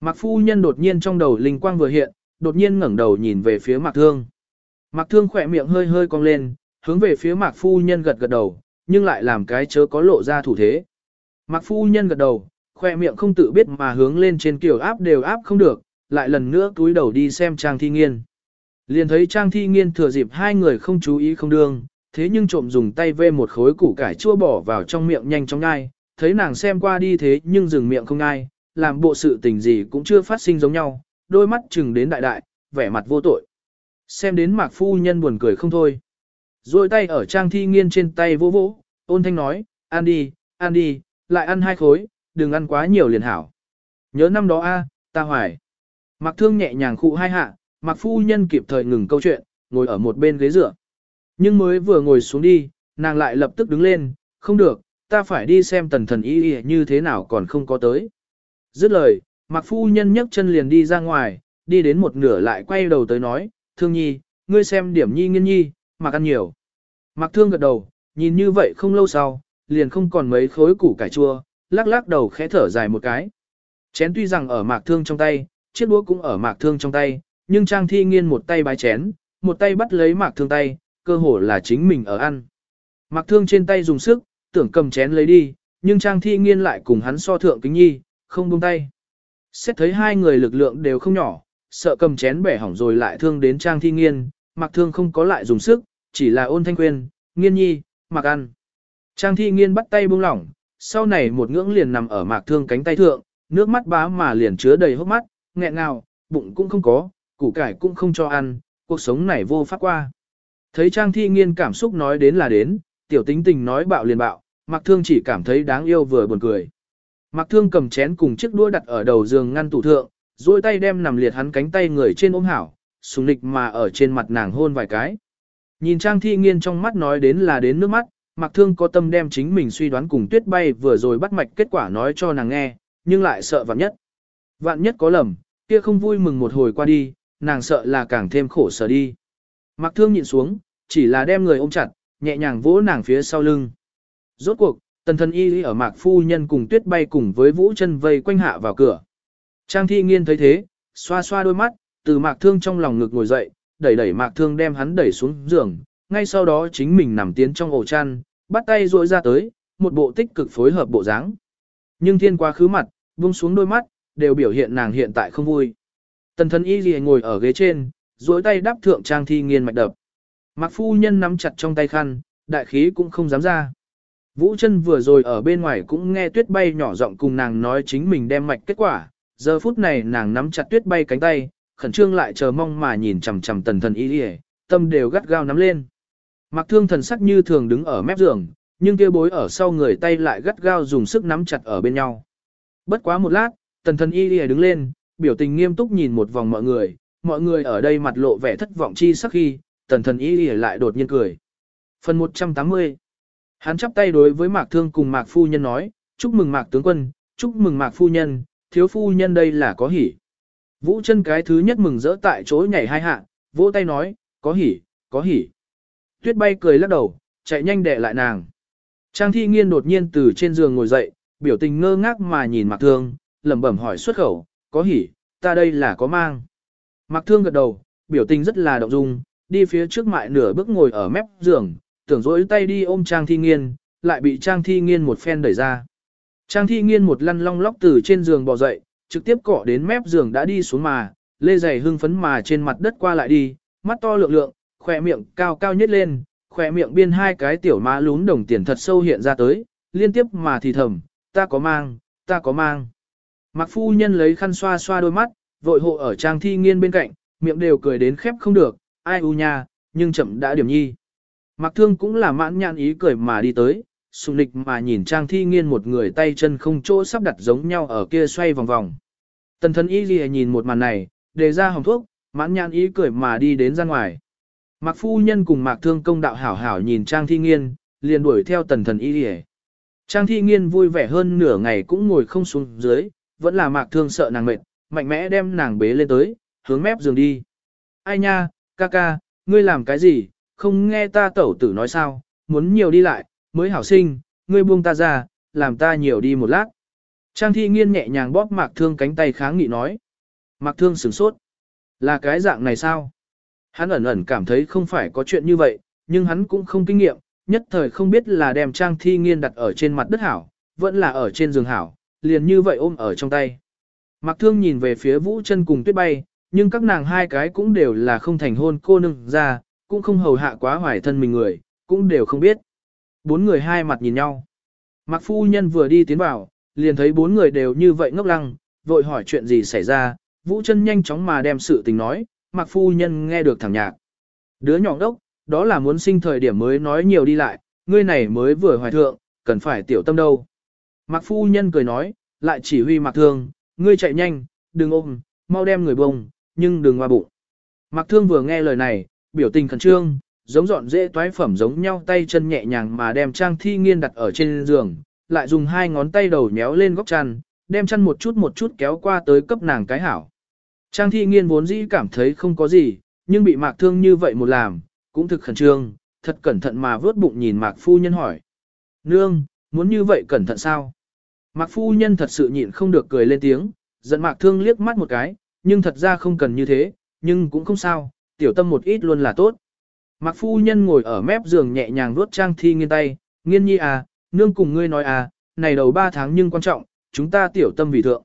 Speaker 1: Mạc phu nhân đột nhiên trong đầu linh quang vừa hiện, đột nhiên ngẩng đầu nhìn về phía Mạc Thương. Mạc Thương khỏe miệng hơi hơi cong lên, hướng về phía Mạc phu nhân gật gật đầu, nhưng lại làm cái chớ có lộ ra thủ thế. Mạc phu nhân gật đầu, khỏe miệng không tự biết mà hướng lên trên kiểu áp đều áp không được, lại lần nữa túi đầu đi xem Trang Thi Nghiên. Liền thấy Trang Thi Nghiên thừa dịp hai người không chú ý không đương, thế nhưng trộm dùng tay vê một khối củ cải chua bỏ vào trong miệng nhanh chóng ngai, thấy nàng xem qua đi thế nhưng dừng miệng không ngai, làm bộ sự tình gì cũng chưa phát sinh giống nhau, đôi mắt chừng đến đại đại, vẻ mặt vô tội. Xem đến mạc phu nhân buồn cười không thôi. Rồi tay ở trang thi nghiên trên tay vỗ vỗ, ôn thanh nói, ăn đi, ăn đi, lại ăn hai khối, đừng ăn quá nhiều liền hảo. Nhớ năm đó a, ta hoài. Mạc thương nhẹ nhàng khụ hai hạ, mạc phu nhân kịp thời ngừng câu chuyện, ngồi ở một bên ghế dựa. Nhưng mới vừa ngồi xuống đi, nàng lại lập tức đứng lên, không được, ta phải đi xem tần thần y y như thế nào còn không có tới. Dứt lời, Mạc Phu Nhân nhấc chân liền đi ra ngoài, đi đến một nửa lại quay đầu tới nói, Thương Nhi, ngươi xem điểm nhi nghiên nhi, Mạc ăn nhiều. Mạc Thương gật đầu, nhìn như vậy không lâu sau, liền không còn mấy khối củ cải chua, lắc lắc đầu khẽ thở dài một cái. Chén tuy rằng ở Mạc Thương trong tay, chiếc đũa cũng ở Mạc Thương trong tay, nhưng Trang Thi Nghiên một tay bái chén, một tay bắt lấy Mạc Thương tay, cơ hồ là chính mình ở ăn. Mạc Thương trên tay dùng sức, tưởng cầm chén lấy đi, nhưng Trang Thi Nghiên lại cùng hắn so thượng kính nhi, không buông tay. Xét thấy hai người lực lượng đều không nhỏ, sợ cầm chén bẻ hỏng rồi lại thương đến Trang Thi Nghiên, Mạc Thương không có lại dùng sức, chỉ là ôn thanh quyên, nghiên nhi, Mạc ăn. Trang Thi Nghiên bắt tay buông lỏng, sau này một ngưỡng liền nằm ở Mạc Thương cánh tay thượng, nước mắt bá mà liền chứa đầy hốc mắt, nghẹn ngào, bụng cũng không có, củ cải cũng không cho ăn, cuộc sống này vô pháp qua. Thấy Trang Thi Nghiên cảm xúc nói đến là đến, tiểu tính tình nói bạo liền bạo, Mạc Thương chỉ cảm thấy đáng yêu vừa buồn cười. Mạc Thương cầm chén cùng chiếc đũa đặt ở đầu giường ngăn tủ thượng, duỗi tay đem nằm liệt hắn cánh tay người trên ôm hảo, sùng lịch mà ở trên mặt nàng hôn vài cái. Nhìn Trang Thi Nghiên trong mắt nói đến là đến nước mắt, Mạc Thương có tâm đem chính mình suy đoán cùng Tuyết Bay vừa rồi bắt mạch kết quả nói cho nàng nghe, nhưng lại sợ vạn nhất. Vạn nhất có lầm, kia không vui mừng một hồi qua đi, nàng sợ là càng thêm khổ sở đi. Mạc Thương nhịn xuống, chỉ là đem người ôm chặt, nhẹ nhàng vỗ nàng phía sau lưng. Rốt cuộc, tần thần y ở Mạc Phu Nhân cùng Tuyết Bay cùng với Vũ chân vây quanh hạ vào cửa. Trang Thi Nghiên thấy thế, xoa xoa đôi mắt, từ Mạc Thương trong lòng ngực ngồi dậy, đẩy đẩy Mạc Thương đem hắn đẩy xuống giường, ngay sau đó chính mình nằm tiến trong ổ chăn, bắt tay duỗi ra tới, một bộ tích cực phối hợp bộ dáng. Nhưng thiên quá khứ mặt, buông xuống đôi mắt, đều biểu hiện nàng hiện tại không vui. Tần thân y gì ngồi ở ghế trên, duỗi tay đắp thượng trang thi nghiên mạch đập. Mạc phu nhân nắm chặt trong tay khăn, đại khí cũng không dám ra. Vũ chân vừa rồi ở bên ngoài cũng nghe tuyết bay nhỏ giọng cùng nàng nói chính mình đem mạch kết quả. Giờ phút này nàng nắm chặt tuyết bay cánh tay, khẩn trương lại chờ mong mà nhìn chằm chằm tần thần y đi tâm đều gắt gao nắm lên. Mặc thương thần sắc như thường đứng ở mép giường, nhưng kia bối ở sau người tay lại gắt gao dùng sức nắm chặt ở bên nhau. Bất quá một lát, tần thần y đi đứng lên, biểu tình nghiêm túc nhìn một vòng mọi người, mọi người ở đây mặt lộ vẻ thất vọng chi sắc khi, tần thần y đi lại đột nhiên cười. Phần 180 Hắn chắp tay đối với Mạc Thương cùng Mạc Phu Nhân nói, chúc mừng Mạc Tướng Quân, chúc mừng Mạc Phu Nhân, thiếu Phu Nhân đây là có hỉ. Vũ chân cái thứ nhất mừng rỡ tại chỗ nhảy hai hạ, vỗ tay nói, có hỉ, có hỉ. Tuyết bay cười lắc đầu, chạy nhanh đệ lại nàng. Trang thi nghiên đột nhiên từ trên giường ngồi dậy, biểu tình ngơ ngác mà nhìn Mạc Thương, lẩm bẩm hỏi xuất khẩu, có hỉ, ta đây là có mang. Mạc Thương gật đầu, biểu tình rất là động dung, đi phía trước mại nửa bước ngồi ở mép giường, tưởng dỗi tay đi ôm Trang thi nghiên, lại bị Trang thi nghiên một phen đẩy ra. Trang thi nghiên một lăn long lóc từ trên giường bò dậy, trực tiếp cọ đến mép giường đã đi xuống mà, lê giày hưng phấn mà trên mặt đất qua lại đi, mắt to lượng lượng, khỏe miệng cao cao nhất lên, khỏe miệng biên hai cái tiểu má lún đồng tiền thật sâu hiện ra tới, liên tiếp mà thì thầm, ta có mang, ta có mang. Mặc phu nhân lấy khăn xoa xoa đôi mắt, vội hộ ở trang thi nghiên bên cạnh, miệng đều cười đến khép không được, ai u nha, nhưng chậm đã điểm nhi. Mặc thương cũng là mãn nhãn ý cười mà đi tới, sùng lịch mà nhìn trang thi nghiên một người tay chân không chỗ sắp đặt giống nhau ở kia xoay vòng vòng. Tần thân y gì nhìn một màn này, đề ra hồng thuốc, mãn nhãn ý cười mà đi đến ra ngoài. Mạc phu nhân cùng Mạc Thương công đạo hảo hảo nhìn Trang Thi Nghiên, liền đuổi theo tần thần y gì Trang Thi Nghiên vui vẻ hơn nửa ngày cũng ngồi không xuống dưới, vẫn là Mạc Thương sợ nàng mệt, mạnh mẽ đem nàng bế lên tới, hướng mép giường đi. Ai nha, ca ca, ngươi làm cái gì, không nghe ta tẩu tử nói sao, muốn nhiều đi lại, mới hảo sinh, ngươi buông ta ra, làm ta nhiều đi một lát. Trang Thi Nghiên nhẹ nhàng bóp Mạc Thương cánh tay kháng nghị nói. Mạc Thương sửng sốt. Là cái dạng này sao? Hắn ẩn ẩn cảm thấy không phải có chuyện như vậy, nhưng hắn cũng không kinh nghiệm, nhất thời không biết là đem trang thi nghiên đặt ở trên mặt đất hảo, vẫn là ở trên giường hảo, liền như vậy ôm ở trong tay. Mặc thương nhìn về phía vũ chân cùng tuyết bay, nhưng các nàng hai cái cũng đều là không thành hôn cô nương ra, cũng không hầu hạ quá hoài thân mình người, cũng đều không biết. Bốn người hai mặt nhìn nhau. Mặc phu nhân vừa đi tiến vào, liền thấy bốn người đều như vậy ngốc lăng, vội hỏi chuyện gì xảy ra, vũ chân nhanh chóng mà đem sự tình nói, Mạc phu nhân nghe được thẳng nhạc. Đứa nhỏ đốc, đó là muốn sinh thời điểm mới nói nhiều đi lại, ngươi này mới vừa hoài thượng, cần phải tiểu tâm đâu. Mạc phu nhân cười nói, lại chỉ huy Mạc Thương, ngươi chạy nhanh, đừng ôm, mau đem người bông, nhưng đừng hoa bụng. Mạc Thương vừa nghe lời này, biểu tình khẩn trương, giống dọn dễ toái phẩm giống nhau tay chân nhẹ nhàng mà đem trang thi nghiên đặt ở trên giường, lại dùng hai ngón tay đầu nhéo lên góc chăn, đem chăn một chút một chút kéo qua tới cấp nàng cái hảo. Trang thi nghiên vốn dĩ cảm thấy không có gì, nhưng bị mạc thương như vậy một làm, cũng thực khẩn trương, thật cẩn thận mà vớt bụng nhìn mạc phu nhân hỏi. Nương, muốn như vậy cẩn thận sao? Mạc phu nhân thật sự nhịn không được cười lên tiếng, giận mạc thương liếc mắt một cái, nhưng thật ra không cần như thế, nhưng cũng không sao, tiểu tâm một ít luôn là tốt. Mạc phu nhân ngồi ở mép giường nhẹ nhàng vuốt trang thi nghiên tay, nghiên nhi à, nương cùng ngươi nói à, này đầu ba tháng nhưng quan trọng, chúng ta tiểu tâm vì thượng.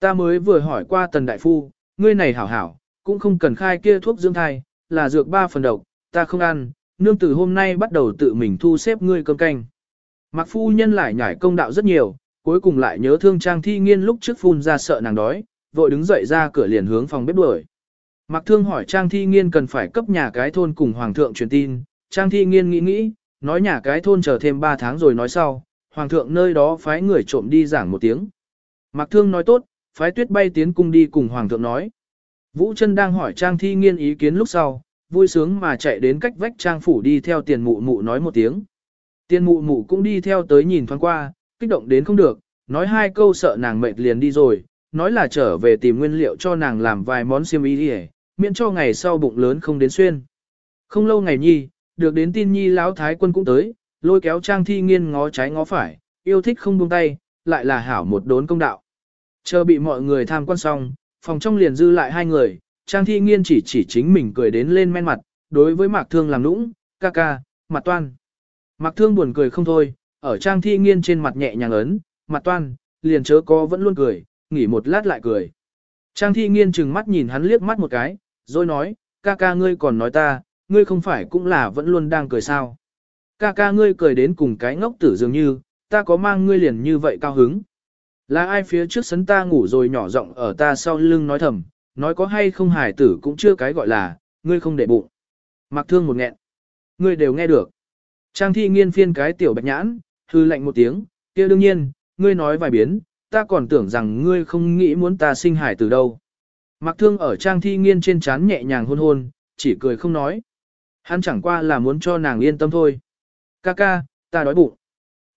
Speaker 1: Ta mới vừa hỏi qua tần đại phu, ngươi này hảo hảo, cũng không cần khai kia thuốc dưỡng thai, là dược ba phần độc, ta không ăn, nương từ hôm nay bắt đầu tự mình thu xếp ngươi cơm canh. Mặc phu nhân lại nhảy công đạo rất nhiều, cuối cùng lại nhớ thương Trang Thi Nghiên lúc trước phun ra sợ nàng đói, vội đứng dậy ra cửa liền hướng phòng bếp đuổi. Mạc thương hỏi Trang Thi Nghiên cần phải cấp nhà cái thôn cùng Hoàng thượng truyền tin, Trang Thi Nghiên nghĩ nghĩ, nói nhà cái thôn chờ thêm 3 tháng rồi nói sau, Hoàng thượng nơi đó phái người trộm đi giảng một tiếng. Mạc thương nói tốt, phái tuyết bay tiến cung đi cùng hoàng thượng nói. Vũ chân đang hỏi Trang Thi Nghiên ý kiến lúc sau, vui sướng mà chạy đến cách vách trang phủ đi theo tiền mụ mụ nói một tiếng. Tiền mụ mụ cũng đi theo tới nhìn thoáng qua, kích động đến không được, nói hai câu sợ nàng mệt liền đi rồi, nói là trở về tìm nguyên liệu cho nàng làm vài món xiêm y đi miễn cho ngày sau bụng lớn không đến xuyên. Không lâu ngày nhi, được đến tin nhi lão thái quân cũng tới, lôi kéo trang thi nghiên ngó trái ngó phải, yêu thích không buông tay, lại là hảo một đốn công đạo. Chờ bị mọi người tham quan xong, phòng trong liền dư lại hai người, trang thi nghiên chỉ chỉ chính mình cười đến lên men mặt, đối với mạc thương làm nũng, ca ca, mặt toan. Mạc thương buồn cười không thôi, ở trang thi nghiên trên mặt nhẹ nhàng ấn, mặt toan, liền chớ có vẫn luôn cười, nghỉ một lát lại cười. Trang thi nghiên chừng mắt nhìn hắn liếc mắt một cái, rồi nói, ca ca ngươi còn nói ta, ngươi không phải cũng là vẫn luôn đang cười sao. Ca ca ngươi cười đến cùng cái ngốc tử dường như, ta có mang ngươi liền như vậy cao hứng. Là ai phía trước sấn ta ngủ rồi nhỏ giọng ở ta sau lưng nói thầm, nói có hay không hài tử cũng chưa cái gọi là, ngươi không để bụng. Mặc thương một nghẹn. Ngươi đều nghe được. Trang thi nghiên phiên cái tiểu bạch nhãn, hư lạnh một tiếng, kia đương nhiên, ngươi nói vài biến, ta còn tưởng rằng ngươi không nghĩ muốn ta sinh hải từ đâu. Mặc thương ở trang thi nghiên trên chán nhẹ nhàng hôn hôn, chỉ cười không nói. Hắn chẳng qua là muốn cho nàng yên tâm thôi. Ca ca, ta đói bụng.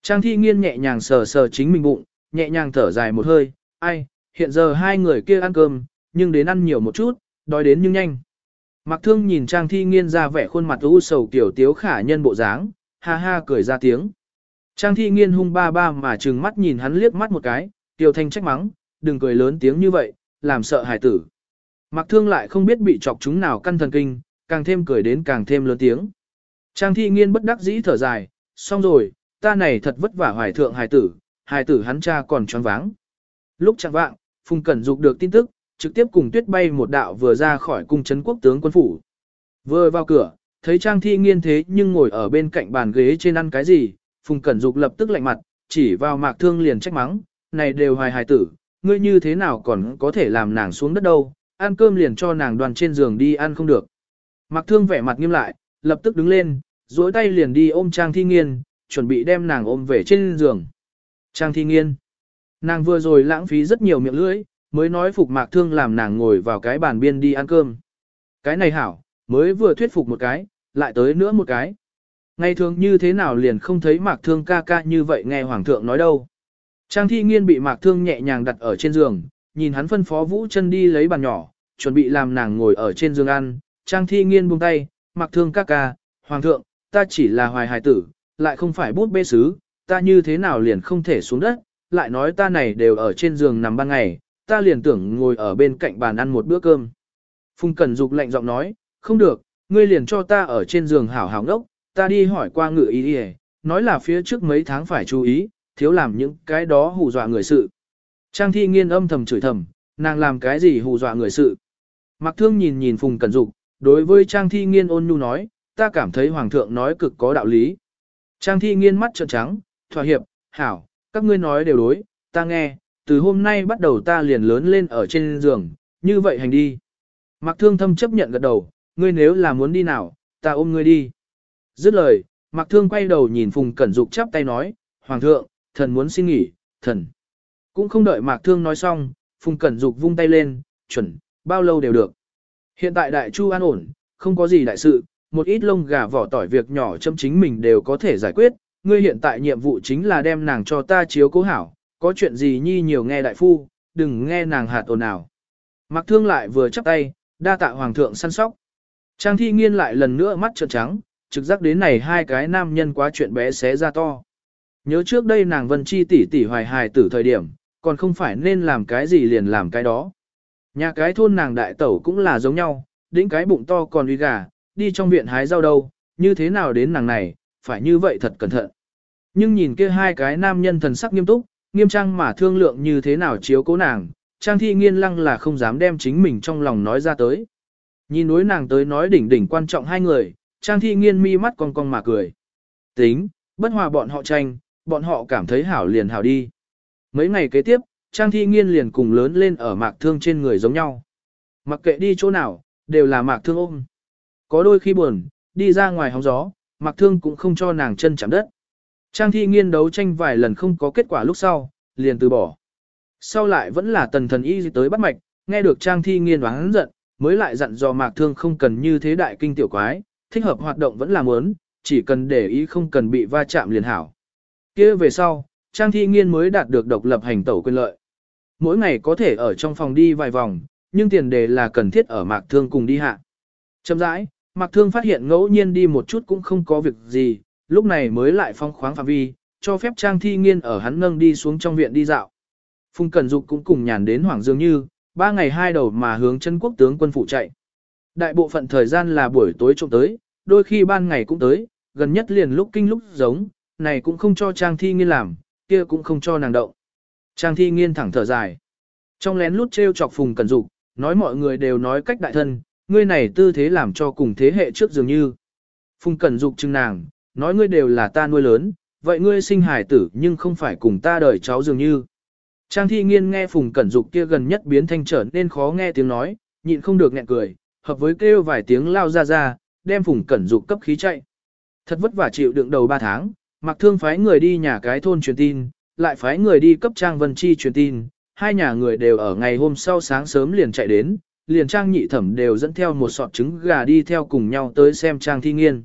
Speaker 1: Trang thi nghiên nhẹ nhàng sờ sờ chính mình bụng, nhẹ nhàng thở dài một hơi, ai, hiện giờ hai người kia ăn cơm, nhưng đến ăn nhiều một chút, đói đến nhưng nhanh. Mặc thương nhìn Trang thi nghiên ra vẻ khuôn mặt u sầu kiểu tiếu khả nhân bộ dáng, ha ha cười ra tiếng. Trang thi nghiên hung ba ba mà trừng mắt nhìn hắn liếc mắt một cái, tiêu thanh trách mắng, đừng cười lớn tiếng như vậy, làm sợ hải tử. Mặc thương lại không biết bị chọc chúng nào căn thần kinh, càng thêm cười đến càng thêm lớn tiếng. Trang thi nghiên bất đắc dĩ thở dài, xong rồi, ta này thật vất vả hoài thượng hài tử, hài tử hắn cha còn choáng váng. Lúc chẳng vạng, Phùng Cẩn Dục được tin tức, trực tiếp cùng tuyết bay một đạo vừa ra khỏi cung trấn quốc tướng quân phủ. Vừa vào cửa, thấy Trang thi nghiên thế nhưng ngồi ở bên cạnh bàn ghế trên ăn cái gì, Phùng Cẩn Dục lập tức lạnh mặt, chỉ vào mạc thương liền trách mắng, này đều hoài hài tử, ngươi như thế nào còn có thể làm nàng xuống đất đâu, ăn cơm liền cho nàng đoàn trên giường đi ăn không được. Mạc thương vẻ mặt nghiêm lại, lập tức đứng lên, duỗi tay liền đi ôm Trang thi nghiên, chuẩn bị đem nàng ôm về trên giường. Trang thi nghiên. Nàng vừa rồi lãng phí rất nhiều miệng lưỡi, mới nói phục mạc thương làm nàng ngồi vào cái bàn biên đi ăn cơm. Cái này hảo, mới vừa thuyết phục một cái, lại tới nữa một cái. Ngày thường như thế nào liền không thấy mạc thương ca ca như vậy nghe hoàng thượng nói đâu. Trang thi nghiên bị mạc thương nhẹ nhàng đặt ở trên giường, nhìn hắn phân phó vũ chân đi lấy bàn nhỏ, chuẩn bị làm nàng ngồi ở trên giường ăn. Trang thi nghiên buông tay, mạc thương ca ca, hoàng thượng, ta chỉ là hoài hài tử, lại không phải bút bê sứ, ta như thế nào liền không thể xuống đất, lại nói ta này đều ở trên giường nằm ban ngày, ta liền tưởng ngồi ở bên cạnh bàn ăn một bữa cơm. Phùng Cẩn Dục lạnh giọng nói, không được, ngươi liền cho ta ở trên giường hảo hảo ngốc, ta đi hỏi qua ngự ý đi nói là phía trước mấy tháng phải chú ý, thiếu làm những cái đó hù dọa người sự. Trang thi nghiên âm thầm chửi thầm, nàng làm cái gì hù dọa người sự. Mặc thương nhìn nhìn Phùng Cẩn Dục, đối với Trang thi nghiên ôn nhu nói, ta cảm thấy Hoàng thượng nói cực có đạo lý. Trang thi nghiên mắt trợn trắng, thỏa hiệp, hảo, các ngươi nói đều đối, ta nghe, từ hôm nay bắt đầu ta liền lớn lên ở trên giường, như vậy hành đi. Mạc Thương Thâm chấp nhận gật đầu, ngươi nếu là muốn đi nào, ta ôm ngươi đi. Dứt lời, Mạc Thương quay đầu nhìn Phùng Cẩn Dục chắp tay nói, Hoàng thượng, thần muốn xin nghỉ, thần. Cũng không đợi Mạc Thương nói xong, Phùng Cẩn Dục vung tay lên, chuẩn, bao lâu đều được. Hiện tại đại chu an ổn, không có gì đại sự, một ít lông gà vỏ tỏi việc nhỏ châm chính mình đều có thể giải quyết, ngươi hiện tại nhiệm vụ chính là đem nàng cho ta chiếu cố hảo, có chuyện gì nhi nhiều nghe đại phu, đừng nghe nàng hạt ồn nào. Mặc thương lại vừa chắp tay, đa tạ hoàng thượng săn sóc. Trang thi nghiên lại lần nữa mắt trợn trắng, trực giác đến này hai cái nam nhân quá chuyện bé xé ra to. Nhớ trước đây nàng vân chi tỷ tỷ hoài hài tử thời điểm, còn không phải nên làm cái gì liền làm cái đó. Nhà cái thôn nàng đại tẩu cũng là giống nhau, đĩnh cái bụng to còn uy gà, đi trong viện hái rau đâu, như thế nào đến nàng này, phải như vậy thật cẩn thận. Nhưng nhìn kia hai cái nam nhân thần sắc nghiêm túc, nghiêm trang mà thương lượng như thế nào chiếu cố nàng, trang thi nghiên lăng là không dám đem chính mình trong lòng nói ra tới. Nhìn đối nàng tới nói đỉnh đỉnh quan trọng hai người, trang thi nghiên mi mắt cong cong mà cười. Tính, bất hòa bọn họ tranh, bọn họ cảm thấy hảo liền hảo đi. Mấy ngày kế tiếp, trang thi nghiên liền cùng lớn lên ở mạc thương trên người giống nhau. Mặc kệ đi chỗ nào, đều là mạc thương ôm. Có đôi khi buồn, đi ra ngoài hóng gió, mạc thương cũng không cho nàng chân chạm đất. Trang thi nghiên đấu tranh vài lần không có kết quả lúc sau, liền từ bỏ. Sau lại vẫn là tần thần y tới bắt mạch, nghe được trang thi nghiên oán giận, mới lại dặn dò mạc thương không cần như thế đại kinh tiểu quái, thích hợp hoạt động vẫn là muốn, chỉ cần để ý không cần bị va chạm liền hảo kia về sau, Trang Thi Nghiên mới đạt được độc lập hành tẩu quyền lợi. Mỗi ngày có thể ở trong phòng đi vài vòng, nhưng tiền đề là cần thiết ở mạc thương cùng đi hạ. Chậm rãi, mạc thương phát hiện ngẫu nhiên đi một chút cũng không có việc gì, lúc này mới lại phong khoáng phạm vi, cho phép Trang Thi Nghiên ở hắn nâng đi xuống trong viện đi dạo. Phùng Cẩn Dục cũng cùng nhàn đến Hoàng Dương Như, ba ngày hai đầu mà hướng chân quốc tướng quân phụ chạy. Đại bộ phận thời gian là buổi tối trộm tới, đôi khi ban ngày cũng tới, gần nhất liền lúc kinh lúc giống, này cũng không cho Trang Thi Nghiên làm, kia cũng không cho nàng động. Trang Thi Nghiên thẳng thở dài. Trong lén lút trêu chọc Phùng Cẩn Dục, nói mọi người đều nói cách đại thân, ngươi này tư thế làm cho cùng thế hệ trước dường như. Phùng Cẩn Dục chừng nàng, nói ngươi đều là ta nuôi lớn, vậy ngươi sinh hải tử nhưng không phải cùng ta đời cháu dường như. Trang thi nghiên nghe Phùng Cẩn Dục kia gần nhất biến thanh trở nên khó nghe tiếng nói, nhịn không được nghẹn cười, hợp với kêu vài tiếng lao ra ra, đem Phùng Cẩn Dục cấp khí chạy. Thật vất vả chịu đựng đầu 3 tháng, mặc thương phái người đi nhà cái thôn truyền tin, lại phái người đi cấp Trang Vân Chi truyền tin, hai nhà người đều ở ngày hôm sau sáng sớm liền chạy đến, liền Trang nhị thẩm đều dẫn theo một sọt trứng gà đi theo cùng nhau tới xem Trang thi nghiên.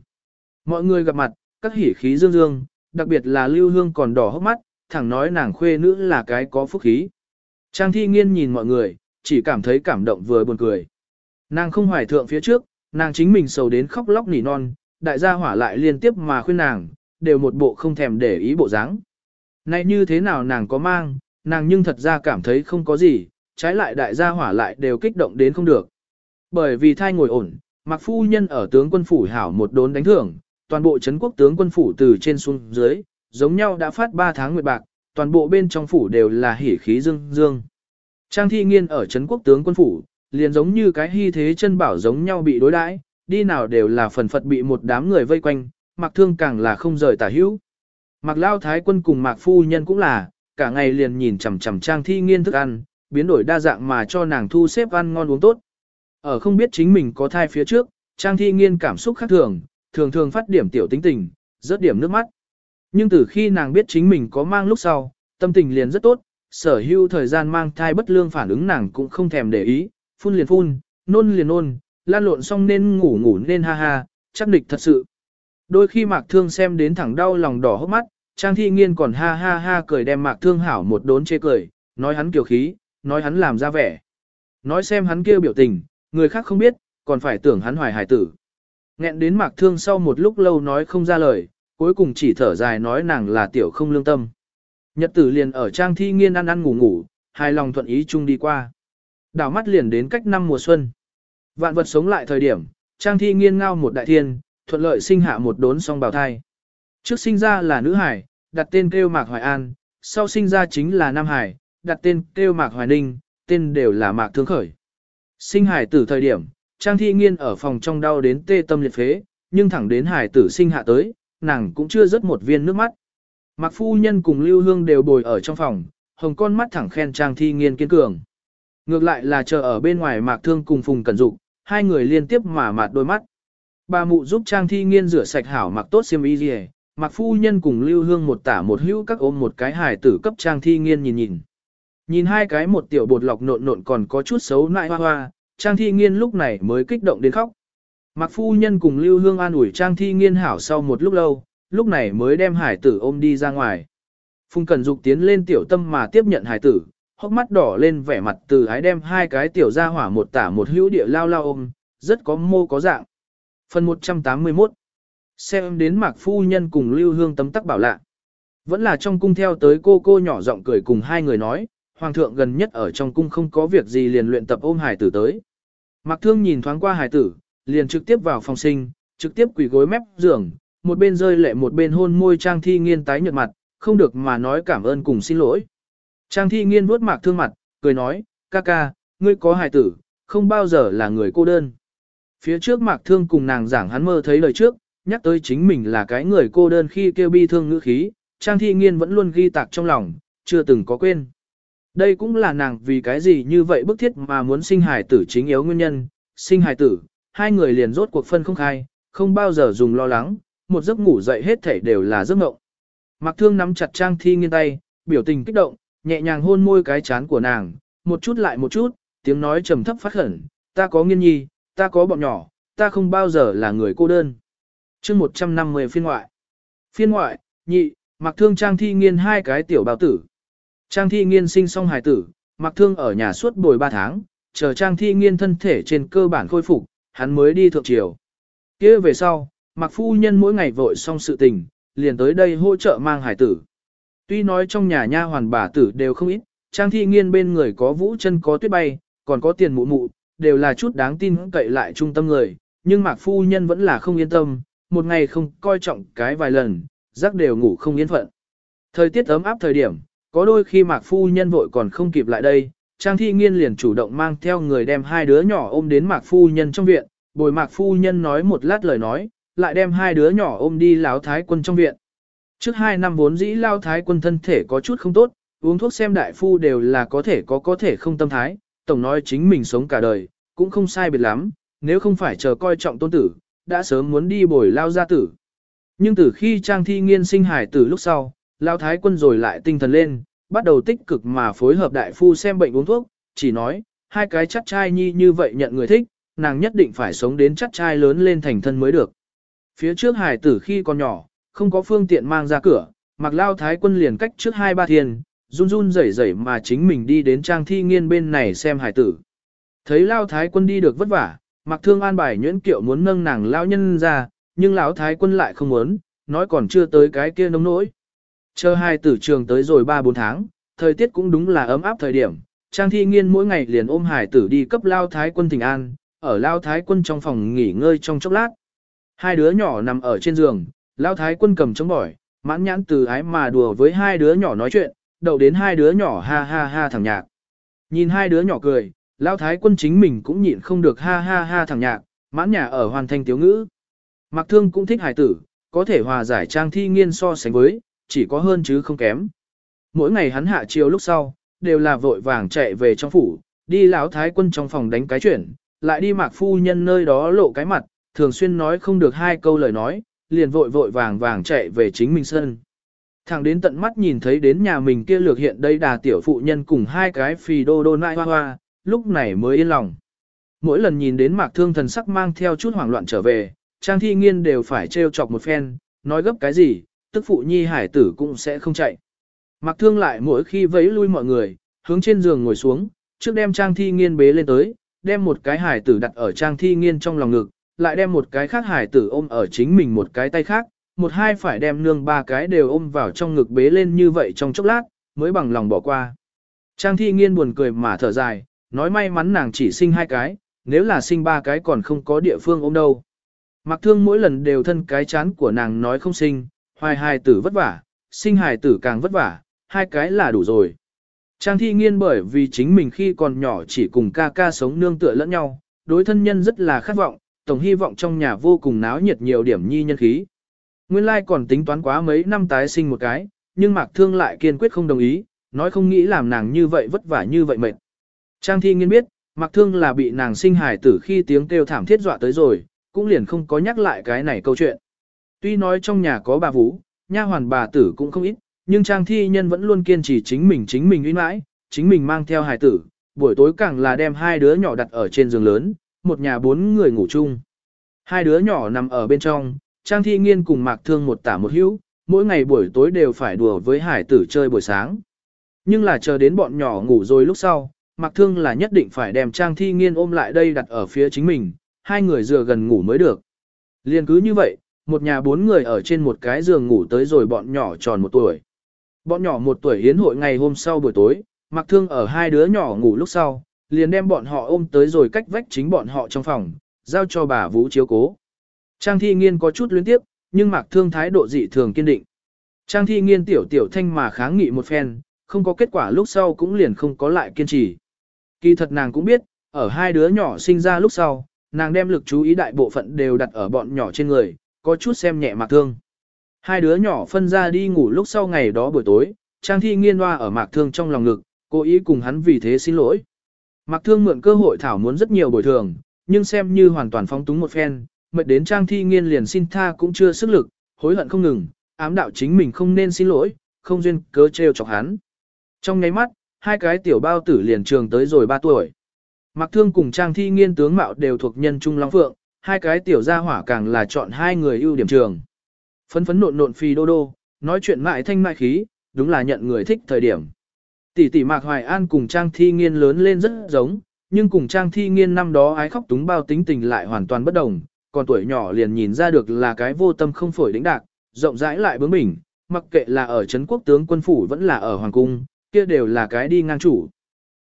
Speaker 1: Mọi người gặp mặt, các hỉ khí dương dương, đặc biệt là lưu hương còn đỏ hốc mắt, thẳng nói nàng khuê nữ là cái có phúc khí. Trang thi nghiên nhìn mọi người, chỉ cảm thấy cảm động vừa buồn cười. Nàng không hoài thượng phía trước, nàng chính mình sầu đến khóc lóc nỉ non, đại gia hỏa lại liên tiếp mà khuyên nàng, đều một bộ không thèm để ý bộ dáng. Này như thế nào nàng có mang, nàng nhưng thật ra cảm thấy không có gì, trái lại đại gia hỏa lại đều kích động đến không được. Bởi vì thai ngồi ổn, mặc phu nhân ở tướng quân phủ hảo một đốn đánh thưởng, toàn bộ chấn quốc tướng quân phủ từ trên xuống dưới, giống nhau đã phát 3 tháng nguyệt bạc, toàn bộ bên trong phủ đều là hỉ khí dương dương. Trang thi nghiên ở chấn quốc tướng quân phủ, liền giống như cái hy thế chân bảo giống nhau bị đối đãi, đi nào đều là phần phật bị một đám người vây quanh, mạc thương càng là không rời tả hữu. mạc lao thái quân cùng mạc phu nhân cũng là, cả ngày liền nhìn chằm chằm trang thi nghiên thức ăn, biến đổi đa dạng mà cho nàng thu xếp ăn ngon uống tốt. Ở không biết chính mình có thai phía trước, trang thi nghiên cảm xúc khác thường, thường thường phát điểm tiểu tính tình, rớt điểm nước mắt. Nhưng từ khi nàng biết chính mình có mang lúc sau, tâm tình liền rất tốt, sở hữu thời gian mang thai bất lương phản ứng nàng cũng không thèm để ý, phun liền phun, nôn liền nôn, lan lộn xong nên ngủ ngủ nên ha ha, chắc địch thật sự. Đôi khi mạc thương xem đến thẳng đau lòng đỏ hốc mắt, trang thi nghiên còn ha ha ha cười đem mạc thương hảo một đốn chê cười, nói hắn kiều khí, nói hắn làm ra vẻ. Nói xem hắn kêu biểu tình, người khác không biết, còn phải tưởng hắn hoài hài tử. Nghẹn đến mạc thương sau một lúc lâu nói không ra lời, cuối cùng chỉ thở dài nói nàng là tiểu không lương tâm. Nhật tử liền ở trang thi nghiên ăn ăn ngủ ngủ, hai lòng thuận ý chung đi qua. Đảo mắt liền đến cách năm mùa xuân. Vạn vật sống lại thời điểm, trang thi nghiên ngao một đại thiên, thuận lợi sinh hạ một đốn song bào thai. Trước sinh ra là nữ hải, đặt tên kêu Mạc Hoài An, sau sinh ra chính là Nam Hải, đặt tên kêu Mạc Hoài Ninh, tên đều là Mạc Thương Khởi. Sinh hải tử thời điểm, Trang Thi Nghiên ở phòng trong đau đến tê tâm liệt phế, nhưng thẳng đến hải tử sinh hạ tới, nàng cũng chưa rớt một viên nước mắt. Mạc phu nhân cùng Lưu Hương đều bồi ở trong phòng, hồng con mắt thẳng khen Trang Thi Nghiên kiên cường. Ngược lại là chờ ở bên ngoài Mạc Thương cùng Phùng Cẩn Dục, hai người liên tiếp mà mạt đôi mắt. Bà mụ giúp Trang Thi Nghiên rửa sạch hảo mặc tốt xiêm y liề, mặc phu nhân cùng Lưu Hương một tả một hữu các ôm một cái hài tử cấp Trang Thi Nghiên nhìn nhìn. Nhìn hai cái một tiểu bột lọc nộn nộn còn có chút xấu nại hoa hoa, Trang Thi Nghiên lúc này mới kích động đến khóc. mặc phu nhân cùng Lưu Hương an ủi Trang Thi Nghiên hảo sau một lúc lâu, lúc này mới đem hải tử ôm đi ra ngoài. Phùng Cẩn Dục tiến lên tiểu tâm mà tiếp nhận hải tử, hốc mắt đỏ lên vẻ mặt từ ái đem hai cái tiểu ra hỏa một tả một hữu địa lao lao ôm, rất có mô có dạng. Phần 181 Xem đến Mạc Phu Nhân cùng Lưu Hương tấm tắc bảo lạ. Vẫn là trong cung theo tới cô cô nhỏ giọng cười cùng hai người nói, Hoàng thượng gần nhất ở trong cung không có việc gì liền luyện tập ôm hải tử tới. Mạc Thương nhìn thoáng qua hải tử, liền trực tiếp vào phòng sinh, trực tiếp quỳ gối mép giường, một bên rơi lệ một bên hôn môi Trang Thi Nghiên tái nhợt mặt, không được mà nói cảm ơn cùng xin lỗi. Trang Thi Nghiên vuốt mạc thương mặt, cười nói, ca ca, ngươi có Hải tử, không bao giờ là người cô đơn. Phía trước mạc thương cùng nàng giảng hắn mơ thấy lời trước, nhắc tới chính mình là cái người cô đơn khi kêu bi thương ngữ khí, Trang Thi Nghiên vẫn luôn ghi tạc trong lòng, chưa từng có quên. Đây cũng là nàng vì cái gì như vậy bức thiết mà muốn sinh hài tử chính yếu nguyên nhân, sinh hài tử, hai người liền rốt cuộc phân không khai, không bao giờ dùng lo lắng, một giấc ngủ dậy hết thể đều là giấc mộng. Mặc thương nắm chặt Trang Thi Nghiên tay, biểu tình kích động, nhẹ nhàng hôn môi cái chán của nàng, một chút lại một chút, tiếng nói trầm thấp phát khẩn, ta có nghiên nhi, ta có bọn nhỏ, ta không bao giờ là người cô đơn. chương 150 phiên ngoại. Phiên ngoại, nhị, mặc thương trang thi nghiên hai cái tiểu bào tử. Trang thi nghiên sinh xong hài tử, mặc thương ở nhà suốt bồi 3 tháng, chờ trang thi nghiên thân thể trên cơ bản khôi phục, hắn mới đi thượng triều. kia về sau, mặc phu nhân mỗi ngày vội xong sự tình, liền tới đây hỗ trợ mang hài tử. Tuy nói trong nhà nha hoàn bà tử đều không ít, trang thi nghiên bên người có vũ chân có tuyết bay, còn có tiền mụ mụ, đều là chút đáng tin cậy lại trung tâm người, nhưng mạc phu nhân vẫn là không yên tâm, một ngày không coi trọng cái vài lần, giấc đều ngủ không yên phận. Thời tiết ấm áp thời điểm, có đôi khi mạc phu nhân vội còn không kịp lại đây, trang thi nghiên liền chủ động mang theo người đem hai đứa nhỏ ôm đến mạc phu nhân trong viện, bồi mạc phu nhân nói một lát lời nói, lại đem hai đứa nhỏ ôm đi láo thái quân trong viện. Trước hai năm vốn dĩ lao thái quân thân thể có chút không tốt, uống thuốc xem đại phu đều là có thể có có thể không tâm thái, tổng nói chính mình sống cả đời, cũng không sai biệt lắm, nếu không phải chờ coi trọng tôn tử, đã sớm muốn đi bồi lao gia tử. Nhưng từ khi trang thi nghiên sinh hải tử lúc sau, lao thái quân rồi lại tinh thần lên, bắt đầu tích cực mà phối hợp đại phu xem bệnh uống thuốc, chỉ nói, hai cái chắc trai nhi như vậy nhận người thích, nàng nhất định phải sống đến chắc trai lớn lên thành thân mới được. Phía trước hải tử khi còn nhỏ, không có phương tiện mang ra cửa, mặc lao thái quân liền cách trước hai ba thiên, run run rẩy rẩy mà chính mình đi đến trang thi nghiên bên này xem hải tử. Thấy lao thái quân đi được vất vả, mặc thương an bài nhuyễn kiệu muốn nâng nàng lao nhân ra, nhưng lão thái quân lại không muốn, nói còn chưa tới cái kia nông nỗi. Chờ hai tử trường tới rồi 3-4 tháng, thời tiết cũng đúng là ấm áp thời điểm, Trang Thi Nghiên mỗi ngày liền ôm hải tử đi cấp lao thái quân thỉnh an, ở lao thái quân trong phòng nghỉ ngơi trong chốc lát. Hai đứa nhỏ nằm ở trên giường, lao thái quân cầm chống bỏi, mãn nhãn từ ái mà đùa với hai đứa nhỏ nói chuyện, đậu đến hai đứa nhỏ ha ha ha thằng nhạc. Nhìn hai đứa nhỏ cười, lão thái quân chính mình cũng nhịn không được ha ha ha thằng nhạc, mãn nhà ở hoàn thành tiếu ngữ. Mặc thương cũng thích hải tử, có thể hòa giải trang thi nghiên so sánh với, chỉ có hơn chứ không kém. Mỗi ngày hắn hạ chiều lúc sau, đều là vội vàng chạy về trong phủ, đi lão thái quân trong phòng đánh cái chuyển, lại đi mạc phu nhân nơi đó lộ cái mặt, thường xuyên nói không được hai câu lời nói, liền vội vội vàng vàng chạy về chính mình sân. Thẳng đến tận mắt nhìn thấy đến nhà mình kia lược hiện đây đà tiểu phụ nhân cùng hai cái phì đô đô nại hoa hoa, lúc này mới yên lòng. Mỗi lần nhìn đến mạc thương thần sắc mang theo chút hoảng loạn trở về, trang thi nghiên đều phải trêu chọc một phen, nói gấp cái gì, tức phụ nhi hải tử cũng sẽ không chạy. Mạc thương lại mỗi khi vẫy lui mọi người, hướng trên giường ngồi xuống, trước đem trang thi nghiên bế lên tới, đem một cái hải tử đặt ở trang thi nghiên trong lòng ngực, lại đem một cái khác hải tử ôm ở chính mình một cái tay khác, một hai phải đem nương ba cái đều ôm vào trong ngực bế lên như vậy trong chốc lát, mới bằng lòng bỏ qua. Trang thi nghiên buồn cười mà thở dài, nói may mắn nàng chỉ sinh hai cái, nếu là sinh ba cái còn không có địa phương ôm đâu. Mặc thương mỗi lần đều thân cái chán của nàng nói không sinh, hoài hài tử vất vả, sinh hài tử càng vất vả, hai cái là đủ rồi. Trang thi nghiên bởi vì chính mình khi còn nhỏ chỉ cùng ca ca sống nương tựa lẫn nhau, đối thân nhân rất là khát vọng, tổng hy vọng trong nhà vô cùng náo nhiệt nhiều điểm nhi nhân khí. Nguyên lai còn tính toán quá mấy năm tái sinh một cái, nhưng Mạc Thương lại kiên quyết không đồng ý, nói không nghĩ làm nàng như vậy vất vả như vậy mệt. Trang thi nghiên biết, Mạc Thương là bị nàng sinh hài tử khi tiếng kêu thảm thiết dọa tới rồi, cũng liền không có nhắc lại cái này câu chuyện. Tuy nói trong nhà có bà vũ, nha hoàn bà tử cũng không ít, nhưng Trang thi nhân vẫn luôn kiên trì chính mình chính mình uy mãi, chính mình mang theo hài tử, buổi tối càng là đem hai đứa nhỏ đặt ở trên giường lớn, một nhà bốn người ngủ chung. Hai đứa nhỏ nằm ở bên trong, Trang Thi Nghiên cùng Mạc Thương một tả một hữu, mỗi ngày buổi tối đều phải đùa với hải tử chơi buổi sáng. Nhưng là chờ đến bọn nhỏ ngủ rồi lúc sau, Mạc Thương là nhất định phải đem Trang Thi Nghiên ôm lại đây đặt ở phía chính mình, hai người dựa gần ngủ mới được. Liên cứ như vậy, một nhà bốn người ở trên một cái giường ngủ tới rồi bọn nhỏ tròn một tuổi. Bọn nhỏ một tuổi hiến hội ngày hôm sau buổi tối, Mạc Thương ở hai đứa nhỏ ngủ lúc sau, liền đem bọn họ ôm tới rồi cách vách chính bọn họ trong phòng, giao cho bà Vũ chiếu cố. Trang thi nghiên có chút luyến tiếp, nhưng Mạc Thương thái độ dị thường kiên định. Trang thi nghiên tiểu tiểu thanh mà kháng nghị một phen, không có kết quả lúc sau cũng liền không có lại kiên trì. Kỳ thật nàng cũng biết, ở hai đứa nhỏ sinh ra lúc sau, nàng đem lực chú ý đại bộ phận đều đặt ở bọn nhỏ trên người, có chút xem nhẹ Mạc Thương. Hai đứa nhỏ phân ra đi ngủ lúc sau ngày đó buổi tối, Trang thi nghiên hoa ở Mạc Thương trong lòng ngực, cố ý cùng hắn vì thế xin lỗi. Mạc Thương mượn cơ hội thảo muốn rất nhiều bồi thường, nhưng xem như hoàn toàn phóng túng một phen, mệt đến trang thi nghiên liền xin tha cũng chưa sức lực, hối hận không ngừng, ám đạo chính mình không nên xin lỗi, không duyên cớ trêu chọc hắn. Trong nháy mắt, hai cái tiểu bao tử liền trường tới rồi 3 tuổi. Mạc Thương cùng Trang Thi Nghiên tướng mạo đều thuộc nhân trung long phượng, hai cái tiểu gia hỏa càng là chọn hai người ưu điểm trường. Phấn phấn nộn nộn phi đô đô, nói chuyện mại thanh mại khí, đúng là nhận người thích thời điểm. Tỷ tỷ Mạc Hoài An cùng Trang Thi Nghiên lớn lên rất giống, nhưng cùng Trang Thi Nghiên năm đó ái khóc túng bao tính tình lại hoàn toàn bất đồng, còn tuổi nhỏ liền nhìn ra được là cái vô tâm không phổi đĩnh đạc, rộng rãi lại bướng bỉnh, mặc kệ là ở Trấn quốc tướng quân phủ vẫn là ở Hoàng cung, kia đều là cái đi ngang chủ.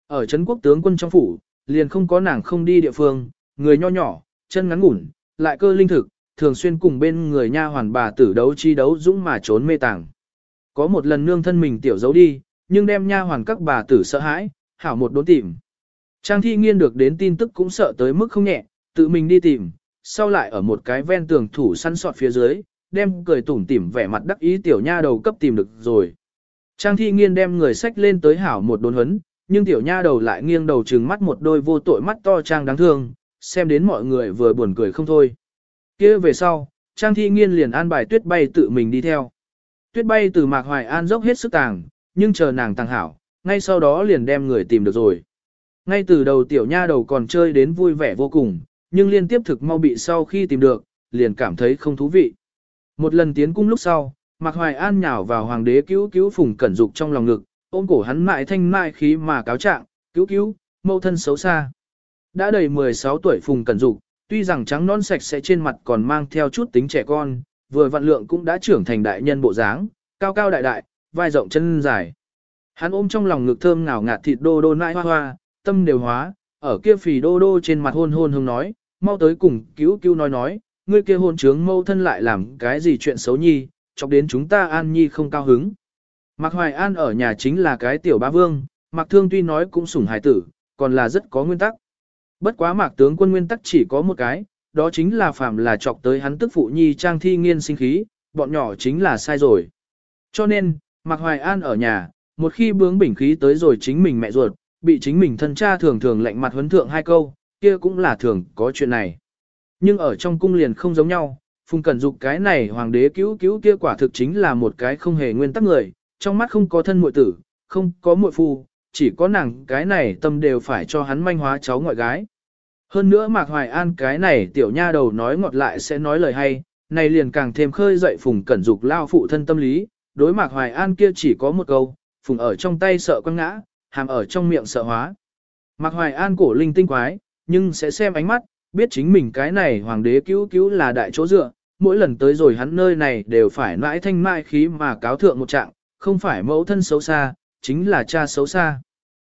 Speaker 1: Ở Trấn quốc tướng quân trong phủ, liền không có nàng không đi địa phương, người nho nhỏ, chân ngắn ngủn, lại cơ linh thực, thường xuyên cùng bên người nha hoàn bà tử đấu chi đấu dũng mà trốn mê tàng. Có một lần nương thân mình tiểu giấu đi, nhưng đem nha hoàn các bà tử sợ hãi, hảo một đốn tìm. Trang thi nghiên được đến tin tức cũng sợ tới mức không nhẹ, tự mình đi tìm, sau lại ở một cái ven tường thủ săn sọt phía dưới, đem cười tủm tỉm vẻ mặt đắc ý tiểu nha đầu cấp tìm được rồi. Trang thi nghiên đem người sách lên tới hảo một đốn huấn, nhưng tiểu nha đầu lại nghiêng đầu trừng mắt một đôi vô tội mắt to trang đáng thương, xem đến mọi người vừa buồn cười không thôi. kia về sau, trang thi nghiên liền an bài tuyết bay tự mình đi theo. Tuyết bay từ mạc hoài an dốc hết sức tàng, nhưng chờ nàng tăng hảo, ngay sau đó liền đem người tìm được rồi. Ngay từ đầu tiểu nha đầu còn chơi đến vui vẻ vô cùng, nhưng liên tiếp thực mau bị sau khi tìm được, liền cảm thấy không thú vị. Một lần tiến cung lúc sau, Mạc Hoài An nhào vào hoàng đế cứu cứu phùng cẩn dục trong lòng ngực, ôm cổ hắn mại thanh mại khí mà cáo trạng, cứu cứu, mâu thân xấu xa. Đã đầy 16 tuổi phùng cẩn dục, tuy rằng trắng non sạch sẽ trên mặt còn mang theo chút tính trẻ con, vừa vạn lượng cũng đã trưởng thành đại nhân bộ dáng, cao cao đại đại, vai rộng chân dài. Hắn ôm trong lòng ngực thơm ngào ngạt thịt đô đô nãi hoa hoa, tâm đều hóa, ở kia phì đô đô trên mặt hôn hôn hương nói, mau tới cùng cứu cứu nói nói, ngươi kia hôn trướng mâu thân lại làm cái gì chuyện xấu nhi, chọc đến chúng ta an nhi không cao hứng. Mạc Hoài An ở nhà chính là cái tiểu ba vương, Mạc Thương tuy nói cũng sủng hài tử, còn là rất có nguyên tắc. Bất quá Mạc tướng quân nguyên tắc chỉ có một cái, đó chính là phạm là chọc tới hắn tức phụ nhi trang thi nghiên sinh khí, bọn nhỏ chính là sai rồi. Cho nên, Mạc Hoài An ở nhà, một khi bướng bỉnh khí tới rồi chính mình mẹ ruột, bị chính mình thân cha thường thường lạnh mặt huấn thượng hai câu, kia cũng là thường có chuyện này. Nhưng ở trong cung liền không giống nhau, Phùng Cẩn Dục cái này hoàng đế cứu cứu kia quả thực chính là một cái không hề nguyên tắc người, trong mắt không có thân muội tử, không có muội phu, chỉ có nàng cái này tâm đều phải cho hắn manh hóa cháu ngoại gái. Hơn nữa Mạc Hoài An cái này tiểu nha đầu nói ngọt lại sẽ nói lời hay, này liền càng thêm khơi dậy Phùng Cẩn Dục lao phụ thân tâm lý, đối Mạc Hoài An kia chỉ có một câu, Phùng ở trong tay sợ quăng ngã, hàm ở trong miệng sợ hóa. Mạc Hoài An cổ linh tinh quái, nhưng sẽ xem ánh mắt, biết chính mình cái này hoàng đế cứu cứu là đại chỗ dựa, mỗi lần tới rồi hắn nơi này đều phải mãi thanh mại khí mà cáo thượng một trạng, không phải mẫu thân xấu xa, chính là cha xấu xa.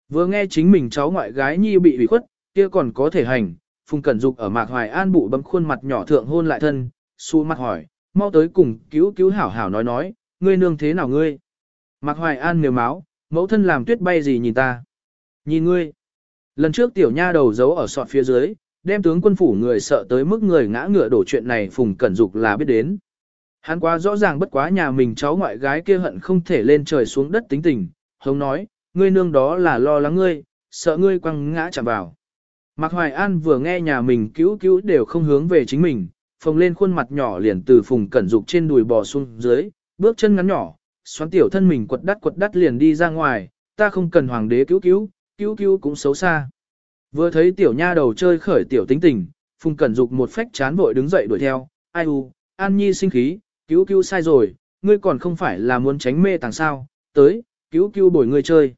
Speaker 1: Vừa nghe chính mình cháu ngoại gái nhi bị ủy khuất, kia còn có thể hành, Phùng Cẩn Dục ở Mạc Hoài An bụ bấm khuôn mặt nhỏ thượng hôn lại thân, xu mặt hỏi, mau tới cùng cứu cứu hảo hảo nói nói, ngươi nương thế nào ngươi? Mạc Hoài An nếu máu, mẫu thân làm tuyết bay gì nhìn ta? Nhìn ngươi. Lần trước tiểu nha đầu giấu ở sọt phía dưới, đem tướng quân phủ người sợ tới mức người ngã ngựa đổ chuyện này Phùng Cẩn Dục là biết đến. Hắn quá rõ ràng bất quá nhà mình cháu ngoại gái kia hận không thể lên trời xuống đất tính tình, hống nói, ngươi nương đó là lo lắng ngươi, sợ ngươi quăng ngã chạm vào. Mạc Hoài An vừa nghe nhà mình cứu cứu đều không hướng về chính mình, phồng lên khuôn mặt nhỏ liền từ Phùng Cẩn Dục trên đùi bò xuống dưới, bước chân ngắn nhỏ, xoắn tiểu thân mình quật đắt quật đắt liền đi ra ngoài, ta không cần hoàng đế cứu cứu, cứu cứu cũng xấu xa. Vừa thấy tiểu nha đầu chơi khởi tiểu tính tình, Phùng Cẩn Dục một phách chán vội đứng dậy đuổi theo, ai u, An Nhi sinh khí, cứu cứu sai rồi, ngươi còn không phải là muốn tránh mê tàng sao, tới, cứu cứu bồi ngươi chơi.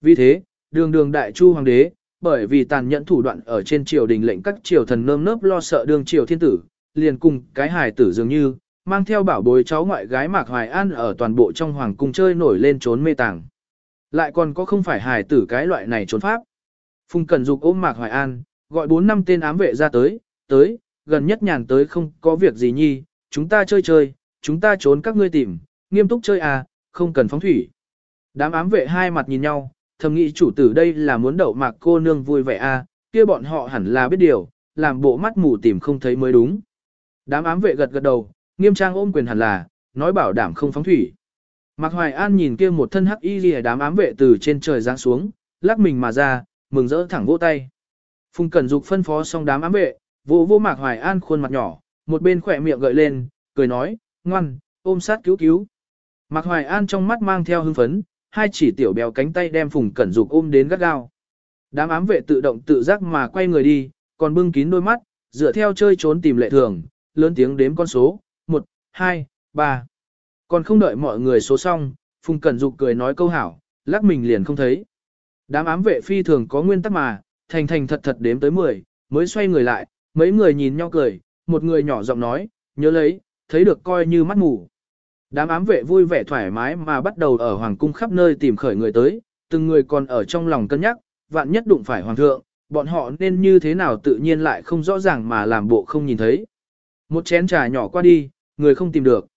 Speaker 1: Vì thế, đường đường đại chu hoàng đế, bởi vì tàn nhẫn thủ đoạn ở trên triều đình lệnh các triều thần nơm nớp lo sợ đường triều thiên tử, liền cùng cái hài tử dường như, mang theo bảo bối cháu ngoại gái Mạc Hoài An ở toàn bộ trong hoàng cung chơi nổi lên trốn mê tàng. Lại còn có không phải hài tử cái loại này trốn pháp. Phùng Cẩn Dục ôm Mạc Hoài An, gọi bốn năm tên ám vệ ra tới, tới, gần nhất nhàn tới không có việc gì nhi, chúng ta chơi chơi, chúng ta trốn các ngươi tìm, nghiêm túc chơi à, không cần phóng thủy. Đám ám vệ hai mặt nhìn nhau, thầm nghĩ chủ tử đây là muốn đậu Mạc cô nương vui vẻ à, kia bọn họ hẳn là biết điều, làm bộ mắt mù tìm không thấy mới đúng. Đám ám vệ gật gật đầu, nghiêm trang ôm quyền hẳn là, nói bảo đảm không phóng thủy. Mạc Hoài An nhìn kia một thân hắc y lìa đám ám vệ từ trên trời giáng xuống, lắc mình mà ra, mừng rỡ thẳng vỗ tay. Phùng Cẩn Dục phân phó xong đám ám vệ, vỗ vỗ Mạc Hoài An khuôn mặt nhỏ, một bên khỏe miệng gợi lên, cười nói, ngoan, ôm sát cứu cứu. Mạc Hoài An trong mắt mang theo hưng phấn, hai chỉ tiểu béo cánh tay đem Phùng Cẩn Dục ôm đến gắt gao. Đám ám vệ tự động tự giác mà quay người đi, còn bưng kín đôi mắt, dựa theo chơi trốn tìm lệ thường, lớn tiếng đếm con số, 1, 2, 3. Còn không đợi mọi người số xong, Phùng Cẩn Dục cười nói câu hảo, lắc mình liền không thấy. Đám ám vệ phi thường có nguyên tắc mà, thành thành thật thật đếm tới 10, mới xoay người lại, mấy người nhìn nhau cười, một người nhỏ giọng nói, nhớ lấy, thấy được coi như mắt mù. Đám ám vệ vui vẻ thoải mái mà bắt đầu ở hoàng cung khắp nơi tìm khởi người tới, từng người còn ở trong lòng cân nhắc, vạn nhất đụng phải hoàng thượng, bọn họ nên như thế nào tự nhiên lại không rõ ràng mà làm bộ không nhìn thấy. Một chén trà nhỏ qua đi, người không tìm được.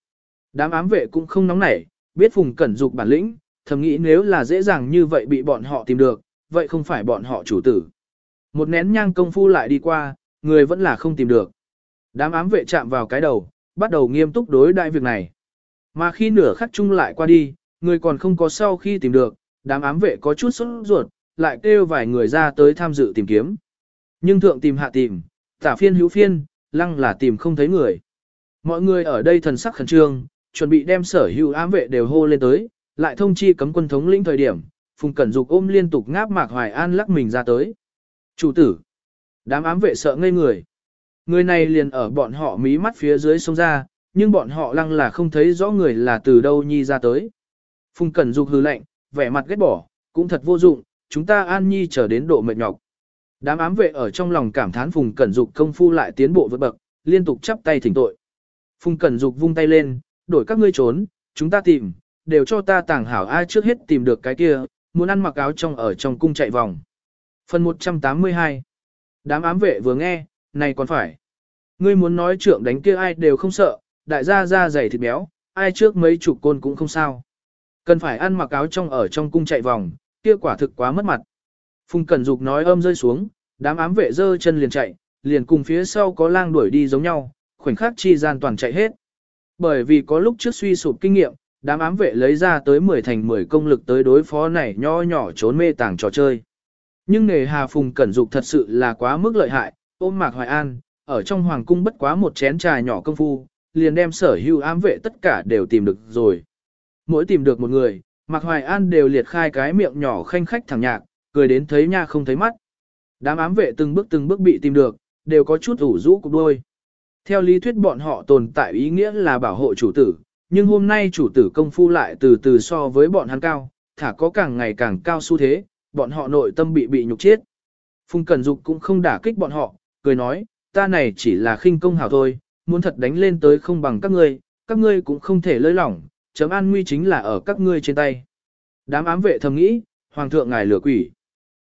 Speaker 1: Đám ám vệ cũng không nóng nảy, biết Phùng Cẩn Dục bản lĩnh, thầm nghĩ nếu là dễ dàng như vậy bị bọn họ tìm được, vậy không phải bọn họ chủ tử. Một nén nhang công phu lại đi qua, người vẫn là không tìm được. Đám ám vệ chạm vào cái đầu, bắt đầu nghiêm túc đối đại việc này. Mà khi nửa khắc chung lại qua đi, người còn không có sau khi tìm được, đám ám vệ có chút sốt ruột, lại kêu vài người ra tới tham dự tìm kiếm. Nhưng thượng tìm hạ tìm, tả phiên hữu phiên, lăng là tìm không thấy người. Mọi người ở đây thần sắc khẩn trương, chuẩn bị đem sở hữu ám vệ đều hô lên tới, lại thông chi cấm quân thống lĩnh thời điểm, Phùng Cẩn Dục ôm liên tục ngáp Mạc Hoài An lắc mình ra tới. Chủ tử, đám ám vệ sợ ngây người. Người này liền ở bọn họ mí mắt phía dưới sông ra, nhưng bọn họ lăng là không thấy rõ người là từ đâu nhi ra tới. Phùng Cẩn Dục hừ lạnh, vẻ mặt ghét bỏ, cũng thật vô dụng, chúng ta an nhi trở đến độ mệt nhọc. Đám ám vệ ở trong lòng cảm thán Phùng Cẩn Dục công phu lại tiến bộ vượt bậc, liên tục chắp tay thỉnh tội. Phùng Cẩn Dục vung tay lên, đổi các ngươi trốn, chúng ta tìm, đều cho ta tàng hảo ai trước hết tìm được cái kia, muốn ăn mặc áo trong ở trong cung chạy vòng. Phần 182 Đám ám vệ vừa nghe, này còn phải. Ngươi muốn nói trưởng đánh kia ai đều không sợ, đại gia da dày thịt béo, ai trước mấy chục côn cũng không sao. Cần phải ăn mặc áo trong ở trong cung chạy vòng, kia quả thực quá mất mặt. Phùng Cẩn Dục nói âm rơi xuống, đám ám vệ dơ chân liền chạy, liền cùng phía sau có lang đuổi đi giống nhau, khoảnh khắc chi gian toàn chạy hết. Bởi vì có lúc trước suy sụp kinh nghiệm, đám ám vệ lấy ra tới 10 thành 10 công lực tới đối phó này nho nhỏ trốn mê tàng trò chơi. Nhưng nghề hà phùng cẩn dục thật sự là quá mức lợi hại, ôm mạc hoài an, ở trong hoàng cung bất quá một chén trà nhỏ công phu, liền đem sở hữu ám vệ tất cả đều tìm được rồi. Mỗi tìm được một người, mạc hoài an đều liệt khai cái miệng nhỏ khanh khách thẳng nhạc, cười đến thấy nha không thấy mắt. Đám ám vệ từng bước từng bước bị tìm được, đều có chút ủ rũ cục đôi. Theo lý thuyết bọn họ tồn tại ý nghĩa là bảo hộ chủ tử, nhưng hôm nay chủ tử công phu lại từ từ so với bọn hắn cao, thả có càng ngày càng cao xu thế, bọn họ nội tâm bị bị nhục chết. Phùng Cẩn Dục cũng không đả kích bọn họ, cười nói, ta này chỉ là khinh công hảo thôi, muốn thật đánh lên tới không bằng các ngươi, các ngươi cũng không thể lơi lỏng, chấm an nguy chính là ở các ngươi trên tay. Đám ám vệ thầm nghĩ, Hoàng thượng ngài lửa quỷ.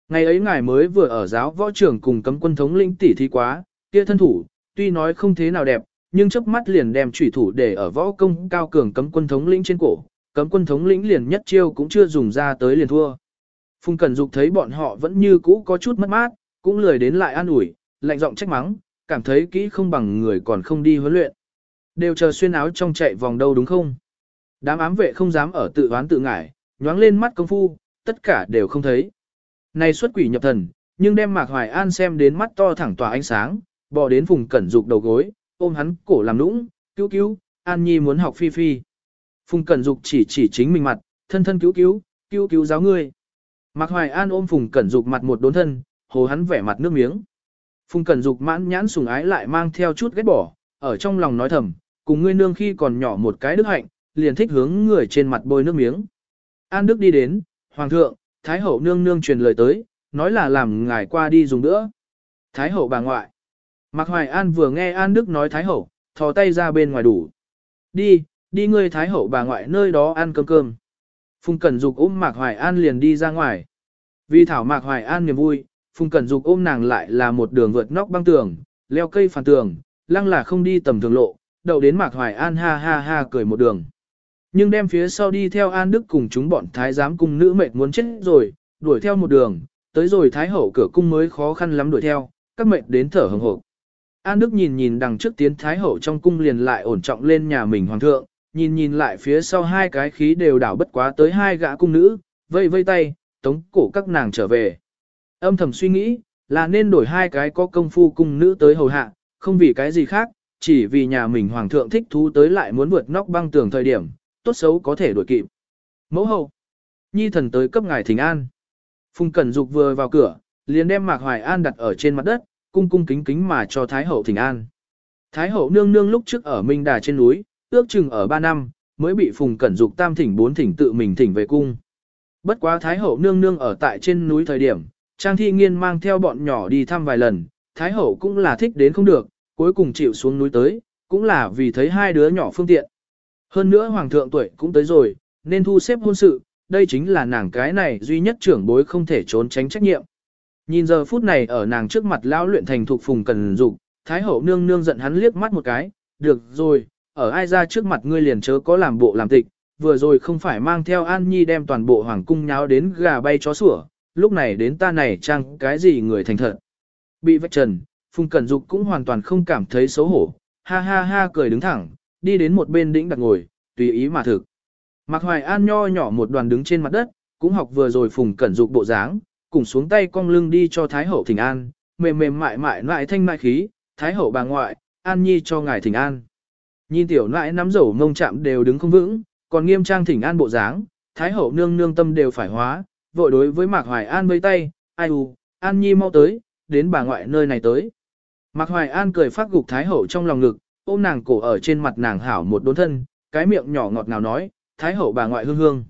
Speaker 1: Ngày ấy ngài mới vừa ở giáo võ trưởng cùng cấm quân thống lĩnh tỷ thi quá, kia thân thủ, tuy nói không thế nào đẹp, nhưng chớp mắt liền đem chủy thủ để ở võ công cao cường cấm quân thống lĩnh trên cổ, cấm quân thống lĩnh liền nhất chiêu cũng chưa dùng ra tới liền thua. Phùng Cẩn Dục thấy bọn họ vẫn như cũ có chút mất mát, cũng lười đến lại an ủi, lạnh giọng trách mắng, cảm thấy kỹ không bằng người còn không đi huấn luyện. Đều chờ xuyên áo trong chạy vòng đâu đúng không? Đám ám vệ không dám ở tự oán tự ngải, nhoáng lên mắt công phu, tất cả đều không thấy. Này xuất quỷ nhập thần, nhưng đem Mạc Hoài An xem đến mắt to thẳng tỏa ánh sáng, bò đến Phùng Cẩn Dục đầu gối, ôm hắn cổ làm nũng, cứu cứu, An Nhi muốn học phi phi. Phùng Cẩn Dục chỉ chỉ chính mình mặt, thân thân cứu cứu, cứu cứu giáo ngươi. Mạc Hoài An ôm Phùng Cẩn Dục mặt một đốn thân, hồ hắn vẻ mặt nước miếng. Phùng Cẩn Dục mãn nhãn sùng ái lại mang theo chút ghét bỏ, ở trong lòng nói thầm, cùng ngươi nương khi còn nhỏ một cái đức hạnh, liền thích hướng người trên mặt bôi nước miếng. An Đức đi đến, Hoàng thượng, Thái hậu nương nương truyền lời tới, nói là làm ngài qua đi dùng nữa. Thái hậu bà ngoại. Mạc Hoài An vừa nghe An Đức nói Thái hậu, thò tay ra bên ngoài đủ. Đi, đi ngươi Thái hậu bà ngoại nơi đó ăn cơm cơm. Phùng Cẩn Dục ôm Mạc Hoài An liền đi ra ngoài. Vì thảo Mạc Hoài An niềm vui, Phùng Cẩn Dục ôm nàng lại là một đường vượt nóc băng tường, leo cây phản tường, lăng là không đi tầm thường lộ, đậu đến Mạc Hoài An ha ha ha cười một đường. Nhưng đem phía sau đi theo An Đức cùng chúng bọn thái giám cung nữ mệt muốn chết rồi, đuổi theo một đường, tới rồi thái hậu cửa cung mới khó khăn lắm đuổi theo, các mệt đến thở hừng hộp. An Đức nhìn nhìn đằng trước tiến thái hậu trong cung liền lại ổn trọng lên nhà mình hoàng thượng, nhìn nhìn lại phía sau hai cái khí đều đảo bất quá tới hai gã cung nữ, vây vây tay, tống cổ các nàng trở về. Âm thầm suy nghĩ, là nên đổi hai cái có công phu cung nữ tới hầu hạ, không vì cái gì khác, chỉ vì nhà mình hoàng thượng thích thú tới lại muốn vượt nóc băng tường thời điểm, tốt xấu có thể đuổi kịp. Mẫu hậu, nhi thần tới cấp ngài thỉnh an. Phùng Cẩn Dục vừa vào cửa, liền đem Mạc Hoài An đặt ở trên mặt đất, cung cung kính kính mà cho Thái Hậu thỉnh an. Thái Hậu nương nương lúc trước ở Minh Đà trên núi, ước chừng ở 3 năm, mới bị Phùng Cẩn Dục tam thỉnh bốn thỉnh tự mình thỉnh về cung. Bất quá Thái Hậu nương nương ở tại trên núi thời điểm, Trang Thi Nghiên mang theo bọn nhỏ đi thăm vài lần, Thái Hậu cũng là thích đến không được, cuối cùng chịu xuống núi tới, cũng là vì thấy hai đứa nhỏ phương tiện. Hơn nữa Hoàng thượng tuổi cũng tới rồi, nên thu xếp hôn sự, đây chính là nàng cái này duy nhất trưởng bối không thể trốn tránh trách nhiệm. Nhìn giờ phút này ở nàng trước mặt lão luyện thành thuộc phùng cần dục, Thái hậu nương nương giận hắn liếc mắt một cái, được rồi, ở ai ra trước mặt ngươi liền chớ có làm bộ làm tịch, vừa rồi không phải mang theo An Nhi đem toàn bộ hoàng cung nháo đến gà bay chó sủa, lúc này đến ta này trang cái gì người thành thật. Bị vạch trần, Phùng Cẩn Dục cũng hoàn toàn không cảm thấy xấu hổ, ha ha ha cười đứng thẳng, đi đến một bên đỉnh đặt ngồi, tùy ý mà thực. Mạc Hoài An nho nhỏ một đoàn đứng trên mặt đất, cũng học vừa rồi Phùng Cẩn Dục bộ dáng, cùng xuống tay cong lưng đi cho Thái Hậu thỉnh an, mềm mềm mại mại lại thanh mại khí, Thái Hậu bà ngoại, An Nhi cho ngài thỉnh an. Nhìn tiểu nãi nắm dầu mông chạm đều đứng không vững, còn nghiêm trang thỉnh an bộ dáng, Thái Hậu nương nương tâm đều phải hóa, vội đối với Mạc Hoài An vây tay, ai u, An Nhi mau tới, đến bà ngoại nơi này tới. Mạc Hoài An cười phát gục Thái Hậu trong lòng ngực, ôm nàng cổ ở trên mặt nàng hảo một đốn thân, cái miệng nhỏ ngọt ngào nói, Thái Hậu bà ngoại hương hương.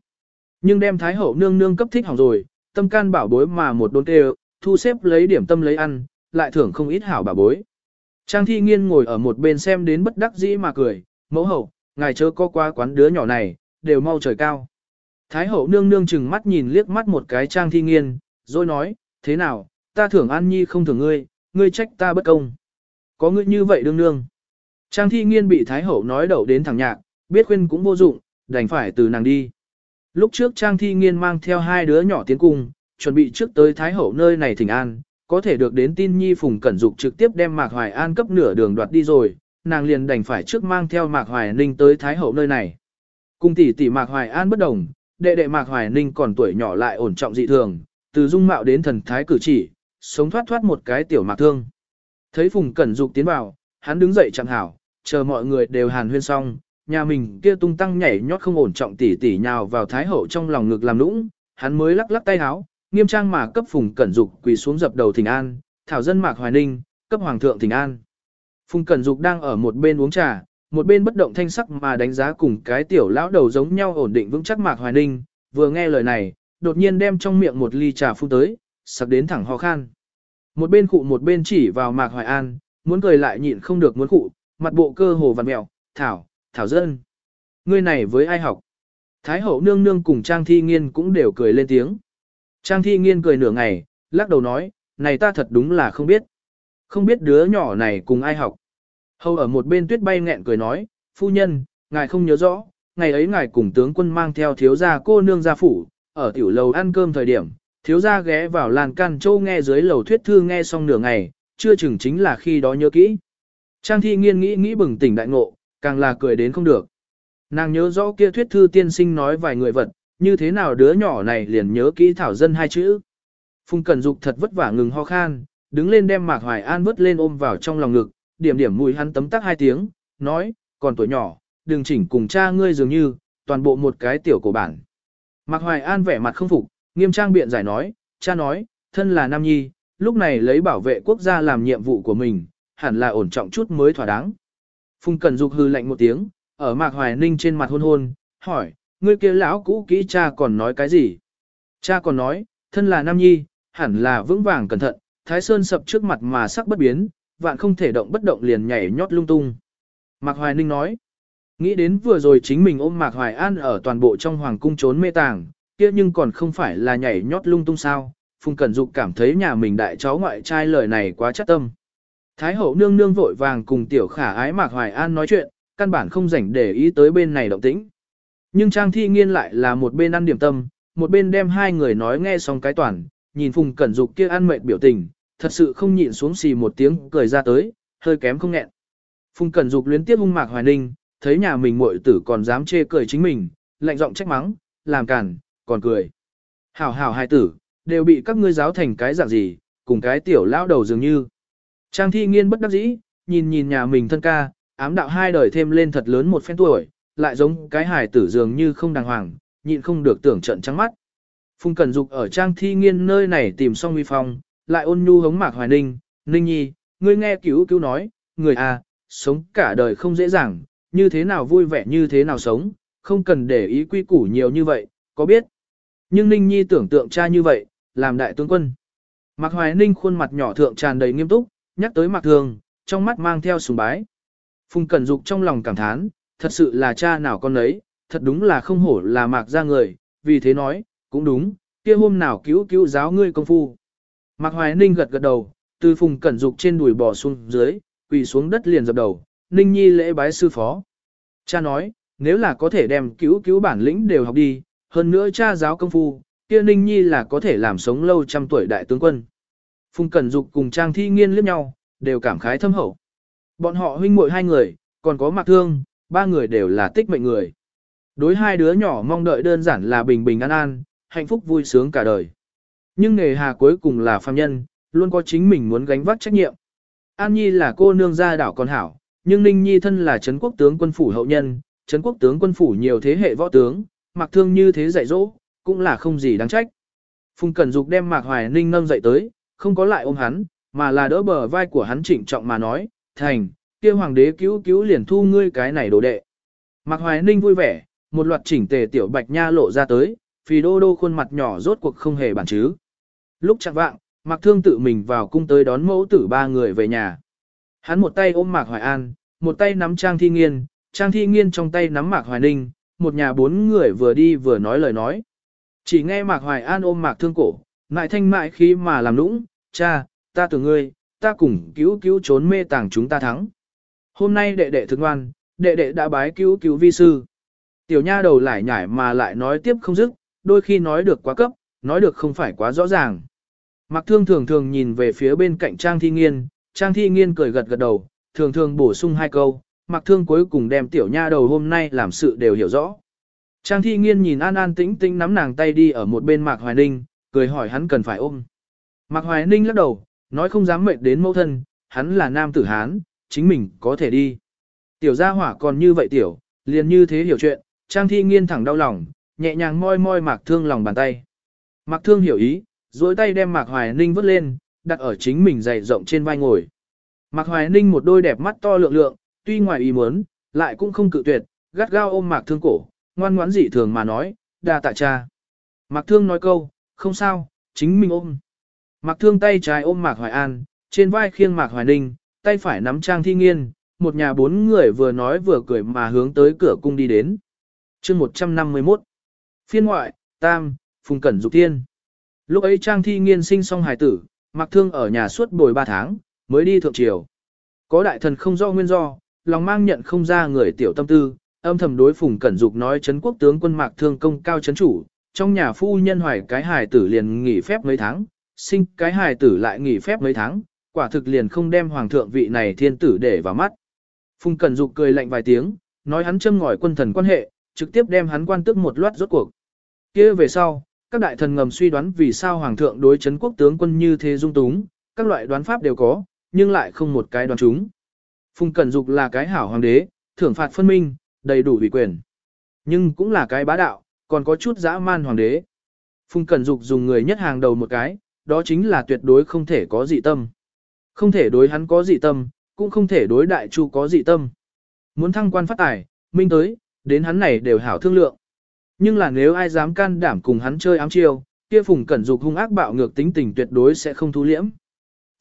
Speaker 1: Nhưng đem Thái Hậu nương nương cấp thích hỏng rồi, tâm can bảo bối mà một đốn tê thu xếp lấy điểm tâm lấy ăn, lại thưởng không ít hảo bảo bối. Trang thi nghiên ngồi ở một bên xem đến bất đắc dĩ mà cười, mẫu hậu, ngài chớ có qua quán đứa nhỏ này, đều mau trời cao. Thái hậu nương nương chừng mắt nhìn liếc mắt một cái trang thi nghiên, rồi nói, thế nào, ta thưởng an nhi không thưởng ngươi, ngươi trách ta bất công. Có ngươi như vậy đương nương. Trang thi nghiên bị Thái hậu nói đậu đến thẳng nhạc, biết khuyên cũng vô dụng, đành phải từ nàng đi. Lúc trước Trang thi nghiên mang theo hai đứa nhỏ tiến cung, chuẩn bị trước tới Thái hậu nơi này thỉnh an, có thể được đến tin nhi phùng cẩn dục trực tiếp đem Mạc Hoài An cấp nửa đường đoạt đi rồi, nàng liền đành phải trước mang theo Mạc Hoài Ninh tới Thái hậu nơi này. Cung tỷ tỷ Mạc Hoài An bất đồng, đệ đệ Mạc Hoài Ninh còn tuổi nhỏ lại ổn trọng dị thường, từ dung mạo đến thần thái cử chỉ, sống thoát thoát một cái tiểu mạc thương. Thấy Phùng Cẩn Dục tiến vào, hắn đứng dậy chẳng hảo, chờ mọi người đều hàn huyên xong, nhà mình kia tung tăng nhảy nhót không ổn trọng tỉ tỉ nhào vào Thái hậu trong lòng ngực làm nũng, hắn mới lắc lắc tay háo, nghiêm trang mà cấp Phùng Cẩn Dục quỳ xuống dập đầu thỉnh an, thảo dân Mạc Hoài Ninh, cấp hoàng thượng thỉnh an. Phùng Cẩn Dục đang ở một bên uống trà, một bên bất động thanh sắc mà đánh giá cùng cái tiểu lão đầu giống nhau ổn định vững chắc Mạc Hoài Ninh, vừa nghe lời này, đột nhiên đem trong miệng một ly trà phun tới, sặc đến thẳng ho khan. Một bên cụ một bên chỉ vào Mạc Hoài An, muốn cười lại nhịn không được muốn cụ, mặt bộ cơ hồ vằn mèo thảo, thảo dân. Ngươi này với ai học? Thái hậu nương nương cùng Trang Thi Nghiên cũng đều cười lên tiếng. Trang Thi Nghiên cười nửa ngày, lắc đầu nói, này ta thật đúng là không biết. Không biết đứa nhỏ này cùng ai học. Hầu ở một bên tuyết bay nghẹn cười nói, phu nhân, ngài không nhớ rõ, ngày ấy ngài cùng tướng quân mang theo thiếu gia cô nương gia phủ, ở tiểu lầu ăn cơm thời điểm, thiếu gia ghé vào làn can châu nghe dưới lầu thuyết thư nghe xong nửa ngày, chưa chừng chính là khi đó nhớ kỹ. Trang thi nghiên nghĩ nghĩ bừng tỉnh đại ngộ, càng là cười đến không được. Nàng nhớ rõ kia thuyết thư tiên sinh nói vài người vật, như thế nào đứa nhỏ này liền nhớ kỹ thảo dân hai chữ. Phùng Cẩn Dục thật vất vả ngừng ho khan, đứng lên đem Mạc Hoài An vứt lên ôm vào trong lòng ngực, điểm điểm mùi hắn tấm tắc hai tiếng, nói, còn tuổi nhỏ, đừng chỉnh cùng cha ngươi dường như, toàn bộ một cái tiểu cổ bản. Mạc Hoài An vẻ mặt không phục, nghiêm trang biện giải nói, cha nói, thân là nam nhi, lúc này lấy bảo vệ quốc gia làm nhiệm vụ của mình, hẳn là ổn trọng chút mới thỏa đáng. Phùng Cẩn Dục hư lạnh một tiếng, ở Mạc Hoài Ninh trên mặt hôn hôn, hỏi, ngươi kia lão cũ kỹ cha còn nói cái gì? Cha còn nói, thân là nam nhi, hẳn là vững vàng cẩn thận, Thái Sơn sập trước mặt mà sắc bất biến, vạn không thể động bất động liền nhảy nhót lung tung. Mạc Hoài Ninh nói, nghĩ đến vừa rồi chính mình ôm Mạc Hoài An ở toàn bộ trong hoàng cung trốn mê tàng, kia nhưng còn không phải là nhảy nhót lung tung sao, Phùng Cẩn Dục cảm thấy nhà mình đại cháu ngoại trai lời này quá chắc tâm. Thái hậu nương nương vội vàng cùng tiểu khả ái Mạc Hoài An nói chuyện, căn bản không rảnh để ý tới bên này động tĩnh. Nhưng Trang Thi Nghiên lại là một bên ăn điểm tâm, một bên đem hai người nói nghe xong cái toàn, nhìn Phùng Cẩn Dục kia ăn mệt biểu tình, thật sự không nhịn xuống xì một tiếng cười ra tới, hơi kém không nghẹn. Phùng Cẩn Dục luyến tiếp hung Mạc Hoài Ninh, thấy nhà mình muội tử còn dám chê cười chính mình, lạnh giọng trách mắng, làm cản, còn cười. Hảo hảo hai tử, đều bị các ngươi giáo thành cái dạng gì, cùng cái tiểu lão đầu dường như. Trang thi nghiên bất đắc dĩ, nhìn nhìn nhà mình thân ca, ám đạo hai đời thêm lên thật lớn một phen tuổi, lại giống cái hài tử dường như không đàng hoàng, nhịn không được tưởng trận trắng mắt. Phùng Cẩn Dục ở Trang Thi Nghiên nơi này tìm xong uy phong, lại ôn nhu hống Mạc Hoài Ninh, Ninh Nhi, ngươi nghe cứu cứu nói, người à, sống cả đời không dễ dàng, như thế nào vui vẻ như thế nào sống, không cần để ý quy củ nhiều như vậy, có biết. Nhưng Ninh Nhi tưởng tượng cha như vậy, làm đại tướng quân. Mạc Hoài Ninh khuôn mặt nhỏ thượng tràn đầy nghiêm túc, nhắc tới Mạc Thường, trong mắt mang theo sùng bái. Phùng Cẩn Dục trong lòng cảm thán, thật sự là cha nào con ấy, thật đúng là không hổ là Mạc ra người, vì thế nói, cũng đúng, kia hôm nào cứu cứu giáo ngươi công phu. Mạc Hoài Ninh gật gật đầu, từ Phùng Cẩn Dục trên đùi bò xuống dưới, quỳ xuống đất liền dập đầu, Ninh Nhi lễ bái sư phó. Cha nói, nếu là có thể đem cứu cứu bản lĩnh đều học đi, hơn nữa cha giáo công phu, kia Ninh Nhi là có thể làm sống lâu trăm tuổi đại tướng quân. Phùng Cẩn Dục cùng Trang Thi Nghiên liếc nhau, đều cảm khái thâm hậu. Bọn họ huynh muội hai người, còn có Mạc Thương, ba người đều là tích mệnh người. Đối hai đứa nhỏ mong đợi đơn giản là bình bình an an, hạnh phúc vui sướng cả đời. Nhưng nghề hà cuối cùng là phàm nhân, luôn có chính mình muốn gánh vác trách nhiệm. An Nhi là cô nương gia đảo còn hảo, nhưng Ninh Nhi thân là Trấn quốc tướng quân phủ hậu nhân, Trấn quốc tướng quân phủ nhiều thế hệ võ tướng, mặc thương như thế dạy dỗ, cũng là không gì đáng trách. Phùng Cẩn Dục đem Mạc Hoài Ninh nâng dậy tới, không có lại ôm hắn, mà là đỡ bờ vai của hắn trịnh trọng mà nói, thành, kia hoàng đế cứu cứu liền thu ngươi cái này đồ đệ. Mạc Hoài Ninh vui vẻ, một loạt chỉnh tề tiểu bạch nha lộ ra tới, phì đô đô khuôn mặt nhỏ rốt cuộc không hề bản chứ. Lúc chặt vạng, Mạc Thương tự mình vào cung tới đón mẫu tử ba người về nhà. Hắn một tay ôm Mạc Hoài An, một tay nắm Trang Thi Nghiên, Trang Thi Nghiên trong tay nắm Mạc Hoài Ninh, một nhà bốn người vừa đi vừa nói lời nói. Chỉ nghe Mạc Hoài An ôm Mạc Thương cổ, Mại thanh mại khi mà làm lũng, cha, ta tưởng ngươi, ta cùng cứu cứu trốn mê tàng chúng ta thắng. Hôm nay đệ đệ thức ngoan, đệ đệ đã bái cứu cứu vi sư. Tiểu nha đầu lại nhải mà lại nói tiếp không dứt, đôi khi nói được quá cấp, nói được không phải quá rõ ràng. Mặc Thương thường thường nhìn về phía bên cạnh Trang Thi Nghiên, Trang Thi Nghiên cười gật gật đầu, thường thường bổ sung hai câu, Mặc Thương cuối cùng đem tiểu nha đầu hôm nay làm sự đều hiểu rõ. Trang Thi Nghiên nhìn An An tĩnh tĩnh nắm nàng tay đi ở một bên Mạc Hoài Ninh, cười hỏi hắn cần phải ôm. Mạc Hoài Ninh lắc đầu, nói không dám mệt đến mẫu thân, hắn là nam tử Hán, chính mình có thể đi. Tiểu gia hỏa còn như vậy tiểu, liền như thế hiểu chuyện, Trang Thi Nghiên thẳng đau lòng, nhẹ nhàng moi moi Mạc Thương lòng bàn tay. Mạc Thương hiểu ý, duỗi tay đem Mạc Hoài Ninh vứt lên, đặt ở chính mình dày rộng trên vai ngồi. Mạc Hoài Ninh một đôi đẹp mắt to lượng lượng, tuy ngoài ý muốn, lại cũng không cự tuyệt, gắt gao ôm Mạc Thương cổ, ngoan ngoãn dị thường mà nói, đa tạ cha. Mạc Thương nói câu, không sao, chính mình ôm. Mạc Thương tay trái ôm Mạc Hoài An, trên vai khiêng Mạc Hoài Ninh, tay phải nắm Trang Thi Nghiên, một nhà bốn người vừa nói vừa cười mà hướng tới cửa cung đi đến. chương 151 Phiên ngoại, Tam, Phùng Cẩn Dục Thiên Lúc ấy Trang Thi Nghiên sinh xong hài tử, Mạc Thương ở nhà suốt bồi ba tháng, mới đi thượng triều. Có đại thần không do nguyên do, lòng mang nhận không ra người tiểu tâm tư, âm thầm đối Phùng Cẩn Dục nói chấn quốc tướng quân Mạc Thương công cao chấn chủ, trong nhà phu nhân hoài cái hài tử liền nghỉ phép mấy tháng, sinh cái hài tử lại nghỉ phép mấy tháng, quả thực liền không đem hoàng thượng vị này thiên tử để vào mắt. Phùng Cẩn Dục cười lạnh vài tiếng, nói hắn châm ngòi quân thần quan hệ, trực tiếp đem hắn quan tức một loạt rốt cuộc. kia về sau, các đại thần ngầm suy đoán vì sao hoàng thượng đối chấn quốc tướng quân như thế dung túng, các loại đoán pháp đều có, nhưng lại không một cái đoán chúng. Phùng Cẩn Dục là cái hảo hoàng đế, thưởng phạt phân minh, đầy đủ ủy quyền. Nhưng cũng là cái bá đạo, còn có chút dã man hoàng đế. Phùng Cẩn Dục dùng người nhất hàng đầu một cái, đó chính là tuyệt đối không thể có dị tâm. Không thể đối hắn có dị tâm, cũng không thể đối đại chu có dị tâm. Muốn thăng quan phát tài, minh tới, đến hắn này đều hảo thương lượng. Nhưng là nếu ai dám can đảm cùng hắn chơi ám chiêu, kia Phùng Cẩn Dục hung ác bạo ngược tính tình tuyệt đối sẽ không thu liễm.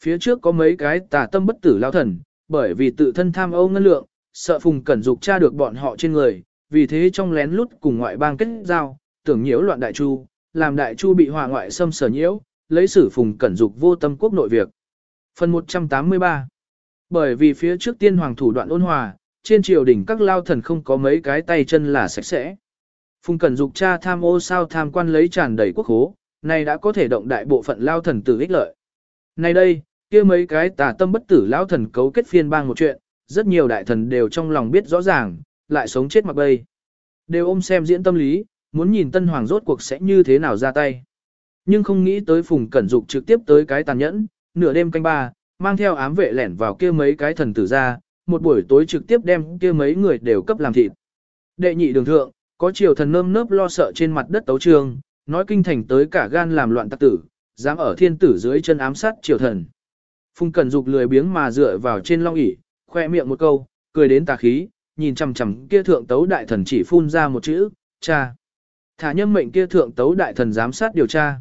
Speaker 1: Phía trước có mấy cái tà tâm bất tử lao thần, bởi vì tự thân tham âu ngân lượng, sợ Phùng Cẩn Dục tra được bọn họ trên người, vì thế trong lén lút cùng ngoại bang kết giao, tưởng nhiễu loạn đại chu, làm đại chu bị hòa ngoại xâm sở nhiễu, lấy sử Phùng Cẩn Dục vô tâm quốc nội việc. Phần 183 Bởi vì phía trước tiên hoàng thủ đoạn ôn hòa, trên triều đình các lao thần không có mấy cái tay chân là sạch sẽ. Phùng Cẩn Dục cha tham ô sao tham quan lấy tràn đầy quốc hố, này đã có thể động đại bộ phận lao thần tử ích lợi. Này đây, kia mấy cái tà tâm bất tử lao thần cấu kết phiên bang một chuyện, rất nhiều đại thần đều trong lòng biết rõ ràng, lại sống chết mặc bay. Đều ôm xem diễn tâm lý, muốn nhìn tân hoàng rốt cuộc sẽ như thế nào ra tay. Nhưng không nghĩ tới Phùng Cẩn Dục trực tiếp tới cái tàn nhẫn, nửa đêm canh ba, mang theo ám vệ lẻn vào kia mấy cái thần tử ra, một buổi tối trực tiếp đem kia mấy người đều cấp làm thịt. Đệ nhị đường thượng, có triều thần nơm nớp lo sợ trên mặt đất tấu trường, nói kinh thành tới cả gan làm loạn tặc tử, dám ở thiên tử dưới chân ám sát triều thần. Phùng Cẩn Dục lười biếng mà dựa vào trên long ỷ, khoe miệng một câu, cười đến tà khí, nhìn chằm chằm kia thượng tấu đại thần chỉ phun ra một chữ, cha. Thả nhâm mệnh kia thượng tấu đại thần giám sát điều tra.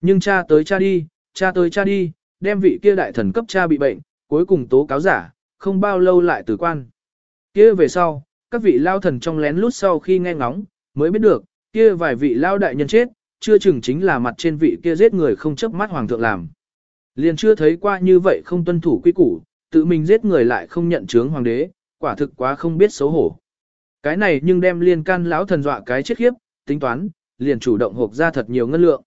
Speaker 1: Nhưng cha tới cha đi, cha tới cha đi, đem vị kia đại thần cấp cha bị bệnh, cuối cùng tố cáo giả, không bao lâu lại tử quan. Kia về sau, các vị lao thần trong lén lút sau khi nghe ngóng, mới biết được, kia vài vị lao đại nhân chết, chưa chừng chính là mặt trên vị kia giết người không chớp mắt hoàng thượng làm. Liền chưa thấy qua như vậy không tuân thủ quy củ, tự mình giết người lại không nhận chướng hoàng đế, quả thực quá không biết xấu hổ. Cái này nhưng đem liên can lão thần dọa cái chết khiếp, tính toán, liền chủ động hộp ra thật nhiều ngân lượng.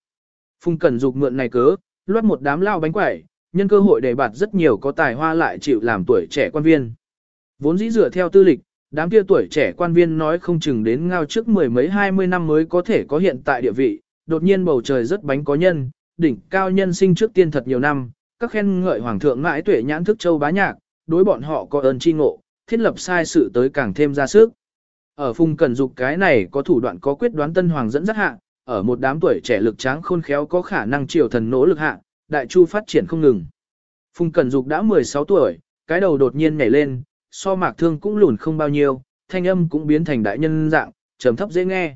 Speaker 1: Phùng Cẩn dục mượn này cớ, loát một đám lao bánh quẩy, nhân cơ hội để bạt rất nhiều có tài hoa lại chịu làm tuổi trẻ quan viên. Vốn dĩ dựa theo tư lịch, đám kia tuổi trẻ quan viên nói không chừng đến ngao trước mười mấy hai mươi năm mới có thể có hiện tại địa vị, đột nhiên bầu trời rất bánh có nhân, đỉnh cao nhân sinh trước tiên thật nhiều năm, các khen ngợi hoàng thượng mãi tuệ nhãn thức châu bá nhạc, đối bọn họ có ơn chi ngộ, thiết lập sai sự tới càng thêm ra sức. Ở phùng cần dục cái này có thủ đoạn có quyết đoán tân hoàng dẫn dắt hạ, ở một đám tuổi trẻ lực tráng khôn khéo có khả năng triều thần nỗ lực hạ, đại chu phát triển không ngừng. Phùng Cần Dục đã 16 tuổi, cái đầu đột nhiên nhảy lên, so mạc thương cũng lùn không bao nhiêu, thanh âm cũng biến thành đại nhân dạng, trầm thấp dễ nghe.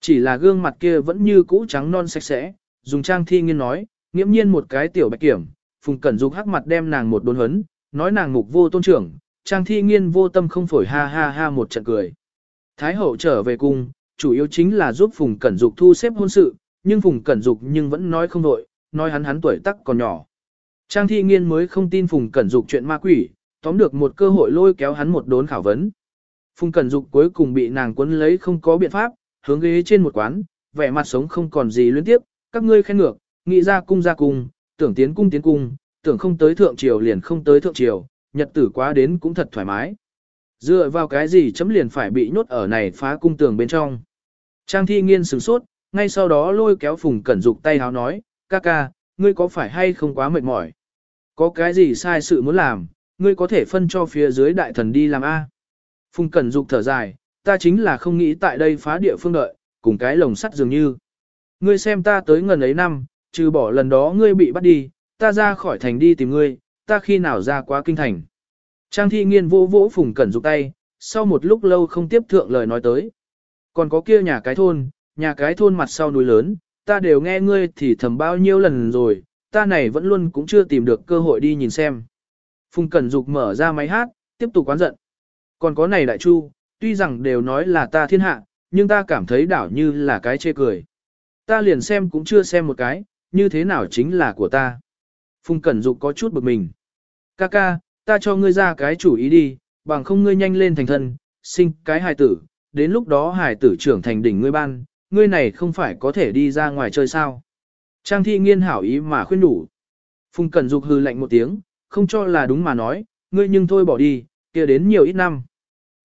Speaker 1: Chỉ là gương mặt kia vẫn như cũ trắng non sạch sẽ, dùng trang thi nghiên nói, nghiễm nhiên một cái tiểu bạch kiểm, Phùng Cẩn Dục hắc mặt đem nàng một đốn hấn, nói nàng ngục vô tôn trưởng, trang thi nghiên vô tâm không phổi ha ha ha một trận cười. Thái hậu trở về cung, chủ yếu chính là giúp Phùng Cẩn Dục thu xếp hôn sự, nhưng Phùng Cẩn Dục nhưng vẫn nói không đội, nói hắn hắn tuổi tác còn nhỏ. Trang thi nghiên mới không tin Phùng Cẩn Dục chuyện ma quỷ, tóm được một cơ hội lôi kéo hắn một đốn khảo vấn. Phùng Cẩn Dục cuối cùng bị nàng quấn lấy không có biện pháp, hướng ghế trên một quán, vẻ mặt sống không còn gì liên tiếp, các ngươi khen ngược, nghĩ ra cung ra cung, tưởng tiến cung tiến cung, tưởng không tới thượng triều liền không tới thượng triều, nhật tử quá đến cũng thật thoải mái. Dựa vào cái gì chấm liền phải bị nhốt ở này phá cung tường bên trong. Trang thi nghiên sửng sốt, ngay sau đó lôi kéo Phùng Cẩn Dục tay háo nói, ca ca, ngươi có phải hay không quá mệt mỏi? Có cái gì sai sự muốn làm, ngươi có thể phân cho phía dưới đại thần đi làm A. Phùng Cẩn Dục thở dài, ta chính là không nghĩ tại đây phá địa phương đợi, cùng cái lồng sắt dường như. Ngươi xem ta tới ngần ấy năm, trừ bỏ lần đó ngươi bị bắt đi, ta ra khỏi thành đi tìm ngươi, ta khi nào ra quá kinh thành. Trang thi nghiên vỗ vỗ Phùng Cẩn Dục tay, sau một lúc lâu không tiếp thượng lời nói tới. Còn có kia nhà cái thôn, nhà cái thôn mặt sau núi lớn, ta đều nghe ngươi thì thầm bao nhiêu lần rồi, ta này vẫn luôn cũng chưa tìm được cơ hội đi nhìn xem. Phùng Cẩn Dục mở ra máy hát, tiếp tục quán giận. Còn có này đại chu, tuy rằng đều nói là ta thiên hạ, nhưng ta cảm thấy đảo như là cái chê cười. Ta liền xem cũng chưa xem một cái, như thế nào chính là của ta. Phùng Cẩn Dục có chút bực mình. Ca ca, ta cho ngươi ra cái chủ ý đi, bằng không ngươi nhanh lên thành thân, sinh cái hài tử, đến lúc đó hài tử trưởng thành đỉnh ngươi ban, ngươi này không phải có thể đi ra ngoài chơi sao. Trang thi nghiên hảo ý mà khuyên đủ. Phùng Cẩn Dục hư lạnh một tiếng, không cho là đúng mà nói, ngươi nhưng thôi bỏ đi, kia đến nhiều ít năm.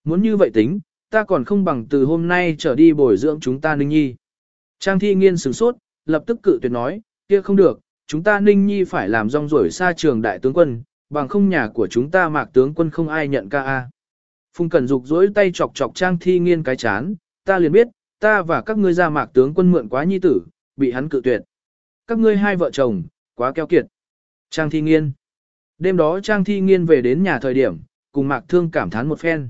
Speaker 1: Muốn như vậy tính, ta còn không bằng từ hôm nay trở đi bồi dưỡng chúng ta Ninh Nhi. Trang thi nghiên sửng sốt, lập tức cự tuyệt nói, kia không được, chúng ta Ninh Nhi phải làm rong rổi xa trường đại tướng quân, bằng không nhà của chúng ta mạc tướng quân không ai nhận ca a. Phùng Cẩn Dục dỗi tay chọc chọc Trang thi nghiên cái chán, ta liền biết, ta và các ngươi ra mạc tướng quân mượn quá nhi tử, bị hắn cự tuyệt. Các ngươi hai vợ chồng, quá keo kiệt. Trang thi nghiên. Đêm đó Trang thi nghiên về đến nhà thời điểm, cùng mạc thương cảm thán một phen.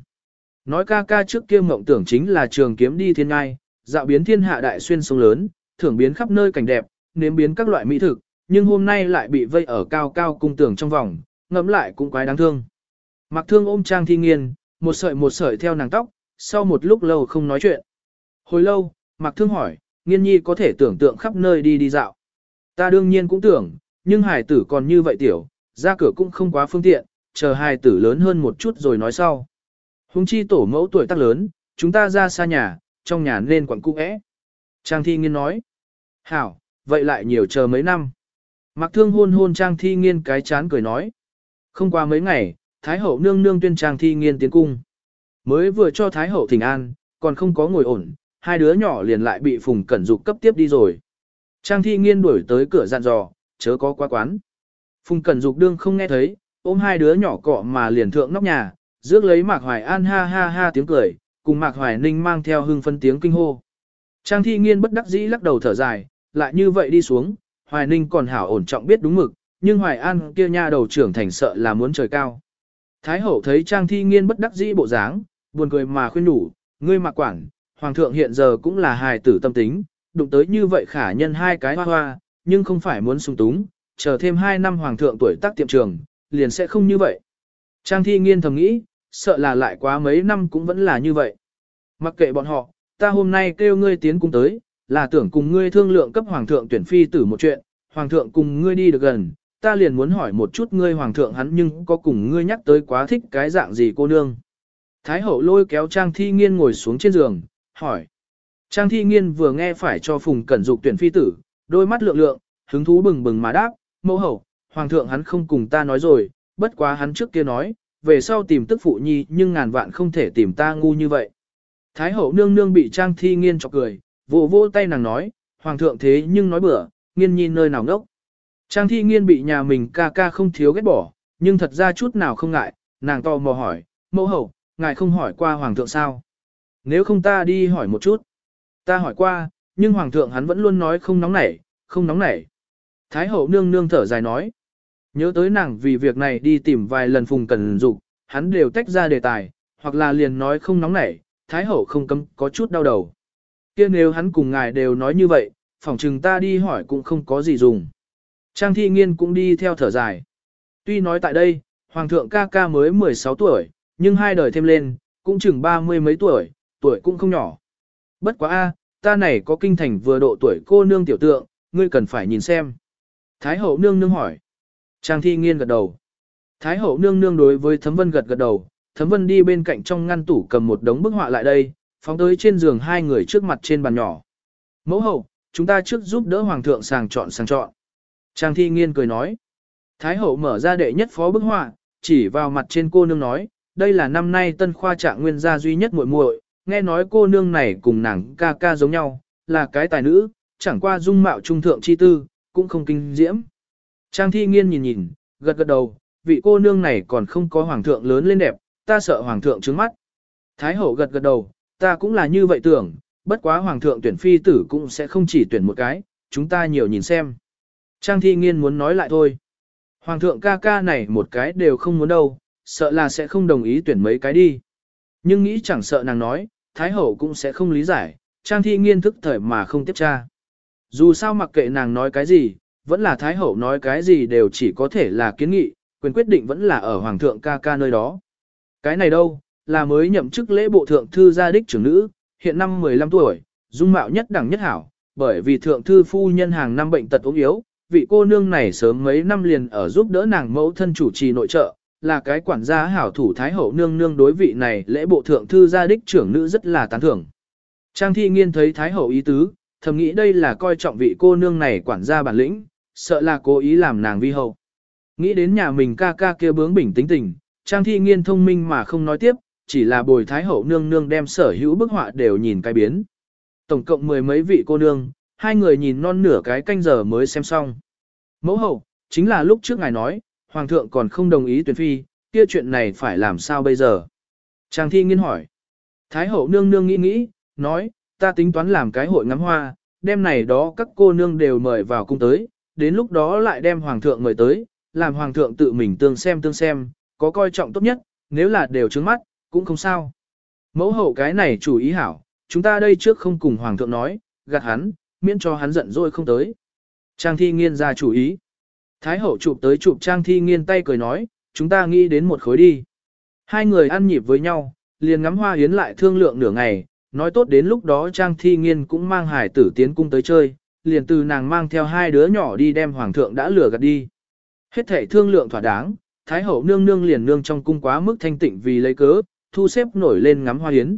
Speaker 1: Nói ca ca trước kia mộng tưởng chính là trường kiếm đi thiên ngai, dạo biến thiên hạ đại xuyên sông lớn, thưởng biến khắp nơi cảnh đẹp, nếm biến các loại mỹ thực, nhưng hôm nay lại bị vây ở cao cao cung tưởng trong vòng, ngẫm lại cũng quái đáng thương. Mặc thương ôm Trang thi nghiên, một sợi một sợi theo nàng tóc, sau một lúc lâu không nói chuyện. Hồi lâu, Mặc Thương hỏi, nghiên nhi có thể tưởng tượng khắp nơi đi đi dạo. Ta đương nhiên cũng tưởng, nhưng Hải tử còn như vậy tiểu, ra cửa cũng không quá phương tiện, chờ Hải tử lớn hơn một chút rồi nói sau. Hùng chi tổ mẫu tuổi tác lớn, chúng ta ra xa nhà, trong nhà nên quặng cung ẽ. Trang thi nghiên nói. Hảo, vậy lại nhiều chờ mấy năm. Mặc Thương hôn hôn Trang thi nghiên cái chán cười nói. Không qua mấy ngày, Thái hậu nương nương tuyên Trang thi nghiên tiến cung. Mới vừa cho Thái hậu thỉnh an, còn không có ngồi ổn, hai đứa nhỏ liền lại bị Phùng Cẩn Dục cấp tiếp đi rồi. Trang thi nghiên đuổi tới cửa dặn dò, chớ có quá quán. Phùng Cẩn Dục đương không nghe thấy, ôm hai đứa nhỏ cọ mà liền thượng nóc nhà, rước lấy Mạc Hoài An ha ha ha tiếng cười, cùng Mạc Hoài Ninh mang theo hưng phân tiếng kinh hô. Trang thi nghiên bất đắc dĩ lắc đầu thở dài, lại như vậy đi xuống, Hoài Ninh còn hảo ổn trọng biết đúng mực, nhưng Hoài An kia nha đầu trưởng thành sợ là muốn trời cao. Thái hậu thấy Trang Thi Nghiên bất đắc dĩ bộ dáng, buồn cười mà khuyên đủ, ngươi mặc quản, hoàng thượng hiện giờ cũng là hài tử tâm tính, đụng tới như vậy khả nhân hai cái hoa hoa, nhưng không phải muốn sung túng, chờ thêm hai năm hoàng thượng tuổi tác tiệm trường, liền sẽ không như vậy. Trang Thi Nghiên thầm nghĩ, sợ là lại quá mấy năm cũng vẫn là như vậy. Mặc kệ bọn họ, ta hôm nay kêu ngươi tiến cung tới, là tưởng cùng ngươi thương lượng cấp hoàng thượng tuyển phi tử một chuyện, hoàng thượng cùng ngươi đi được gần, ta liền muốn hỏi một chút ngươi hoàng thượng hắn nhưng có cùng ngươi nhắc tới quá thích cái dạng gì cô nương. Thái hậu lôi kéo Trang Thi Nghiên ngồi xuống trên giường, hỏi. Trang Thi Nghiên vừa nghe phải cho Phùng Cẩn Dục tuyển phi tử, đôi mắt lượng lượng, hứng thú bừng bừng mà đáp, mẫu hậu, hoàng thượng hắn không cùng ta nói rồi, bất quá hắn trước kia nói, về sau tìm tức phụ nhi nhưng ngàn vạn không thể tìm ta ngu như vậy. Thái hậu nương nương bị Trang Thi Nghiên chọc cười, vỗ vỗ tay nàng nói, hoàng thượng thế nhưng nói bữa, nghiên nhi nơi nào ngốc. Trang Thi Nghiên bị nhà mình ca ca không thiếu ghét bỏ, nhưng thật ra chút nào không ngại, nàng to mò hỏi, mẫu hậu, ngài không hỏi qua hoàng thượng sao? Nếu không ta đi hỏi một chút. Ta hỏi qua, nhưng hoàng thượng hắn vẫn luôn nói không nóng nảy, không nóng nảy. Thái hậu nương nương thở dài nói. Nhớ tới nàng vì việc này đi tìm vài lần phùng cần dục, hắn đều tách ra đề tài, hoặc là liền nói không nóng nảy, thái hậu không cấm có chút đau đầu. kia nếu hắn cùng ngài đều nói như vậy, phỏng chừng ta đi hỏi cũng không có gì dùng. Trang thi nghiên cũng đi theo thở dài. Tuy nói tại đây, hoàng thượng ca ca mới 16 tuổi, nhưng hai đời thêm lên, cũng chừng ba mươi mấy tuổi, tuổi cũng không nhỏ. Bất quá a, ta này có kinh thành vừa độ tuổi cô nương tiểu tượng, ngươi cần phải nhìn xem. Thái hậu nương nương hỏi. Trang thi nghiên gật đầu. Thái hậu nương nương đối với thấm vân gật gật đầu, thấm vân đi bên cạnh trong ngăn tủ cầm một đống bức họa lại đây, phóng tới trên giường hai người trước mặt trên bàn nhỏ. Mẫu hậu, chúng ta trước giúp đỡ hoàng thượng sàng chọn sàng chọn. Trang thi nghiên cười nói. Thái hậu mở ra đệ nhất phó bức họa, chỉ vào mặt trên cô nương nói, đây là năm nay tân khoa trạng nguyên gia duy nhất muội muội, nghe nói cô nương này cùng nàng ca ca giống nhau, là cái tài nữ, chẳng qua dung mạo trung thượng chi tư, cũng không kinh diễm. Trang thi nghiên nhìn nhìn, gật gật đầu, vị cô nương này còn không có hoàng thượng lớn lên đẹp, ta sợ hoàng thượng trứng mắt. Thái hậu gật gật đầu, ta cũng là như vậy tưởng, bất quá hoàng thượng tuyển phi tử cũng sẽ không chỉ tuyển một cái, chúng ta nhiều nhìn xem. Trang thi nghiên muốn nói lại thôi. Hoàng thượng ca ca này một cái đều không muốn đâu, sợ là sẽ không đồng ý tuyển mấy cái đi. Nhưng nghĩ chẳng sợ nàng nói, Thái Hậu cũng sẽ không lý giải, Trang Thi nghiên thức thời mà không tiếp tra. Dù sao mặc kệ nàng nói cái gì, vẫn là Thái Hậu nói cái gì đều chỉ có thể là kiến nghị, quyền quyết định vẫn là ở Hoàng thượng ca ca nơi đó. Cái này đâu, là mới nhậm chức lễ bộ thượng thư gia đích trưởng nữ, hiện năm 15 tuổi, dung mạo nhất đẳng nhất hảo, bởi vì thượng thư phu nhân hàng năm bệnh tật ốm yếu, vị cô nương này sớm mấy năm liền ở giúp đỡ nàng mẫu thân chủ trì nội trợ, là cái quản gia hảo thủ thái hậu nương nương đối vị này lễ bộ thượng thư gia đích trưởng nữ rất là tán thưởng. Trang thi nghiên thấy thái hậu ý tứ, thầm nghĩ đây là coi trọng vị cô nương này quản gia bản lĩnh, sợ là cố ý làm nàng vi hậu. Nghĩ đến nhà mình ca ca kia bướng bỉnh tính tình, trang thi nghiên thông minh mà không nói tiếp, chỉ là bồi thái hậu nương nương đem sở hữu bức họa đều nhìn cái biến. Tổng cộng mười mấy vị cô nương, hai người nhìn non nửa cái canh giờ mới xem xong. Mẫu hậu, chính là lúc trước ngài nói, Hoàng thượng còn không đồng ý tuyển phi, kia chuyện này phải làm sao bây giờ? Trang thi nghiên hỏi. Thái hậu nương nương nghĩ nghĩ, nói, ta tính toán làm cái hội ngắm hoa, đêm này đó các cô nương đều mời vào cung tới, đến lúc đó lại đem hoàng thượng mời tới, làm hoàng thượng tự mình tương xem tương xem, có coi trọng tốt nhất, nếu là đều trướng mắt, cũng không sao. Mẫu hậu cái này chủ ý hảo, chúng ta đây trước không cùng hoàng thượng nói, gạt hắn, miễn cho hắn giận dỗi không tới. Trang thi nghiên ra chủ ý. Thái hậu chụp tới chụp trang thi nghiên tay cười nói, chúng ta nghĩ đến một khối đi. Hai người ăn nhịp với nhau, liền ngắm hoa hiến lại thương lượng nửa ngày, nói tốt đến lúc đó trang thi nghiên cũng mang hải tử tiến cung tới chơi, liền từ nàng mang theo hai đứa nhỏ đi đem hoàng thượng đã lừa gạt đi. Hết thể thương lượng thỏa đáng, thái hậu nương nương liền nương trong cung quá mức thanh tịnh vì lấy cớ, thu xếp nổi lên ngắm hoa hiến.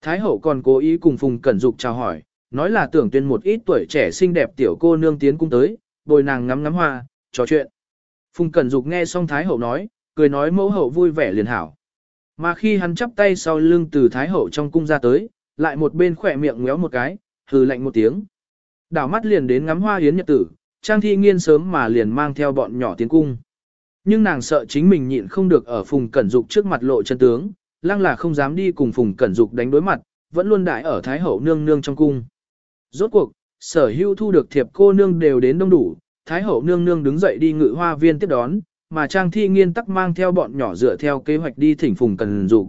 Speaker 1: Thái hậu còn cố ý cùng Phùng Cẩn Dục chào hỏi, nói là tưởng tuyên một ít tuổi trẻ xinh đẹp tiểu cô nương tiến cung tới, bồi nàng ngắm ngắm hoa, trò chuyện. Phùng Cẩn Dục nghe xong Thái Hậu nói, cười nói mẫu hậu vui vẻ liền hảo. Mà khi hắn chắp tay sau lưng từ Thái Hậu trong cung ra tới, lại một bên khỏe miệng ngéo một cái, hừ lạnh một tiếng. Đảo mắt liền đến ngắm hoa yến nhật tử, Trang Thi Nghiên sớm mà liền mang theo bọn nhỏ tiến cung. Nhưng nàng sợ chính mình nhịn không được ở Phùng Cẩn Dục trước mặt lộ chân tướng, lăng là không dám đi cùng Phùng Cẩn Dục đánh đối mặt, vẫn luôn đại ở Thái Hậu nương nương trong cung. Rốt cuộc, sở hữu thu được thiệp cô nương đều đến đông đủ, Thái hậu nương nương đứng dậy đi ngự hoa viên tiếp đón, mà Trang Thi Nghiên tắc mang theo bọn nhỏ dựa theo kế hoạch đi thỉnh Phùng Cần Dục.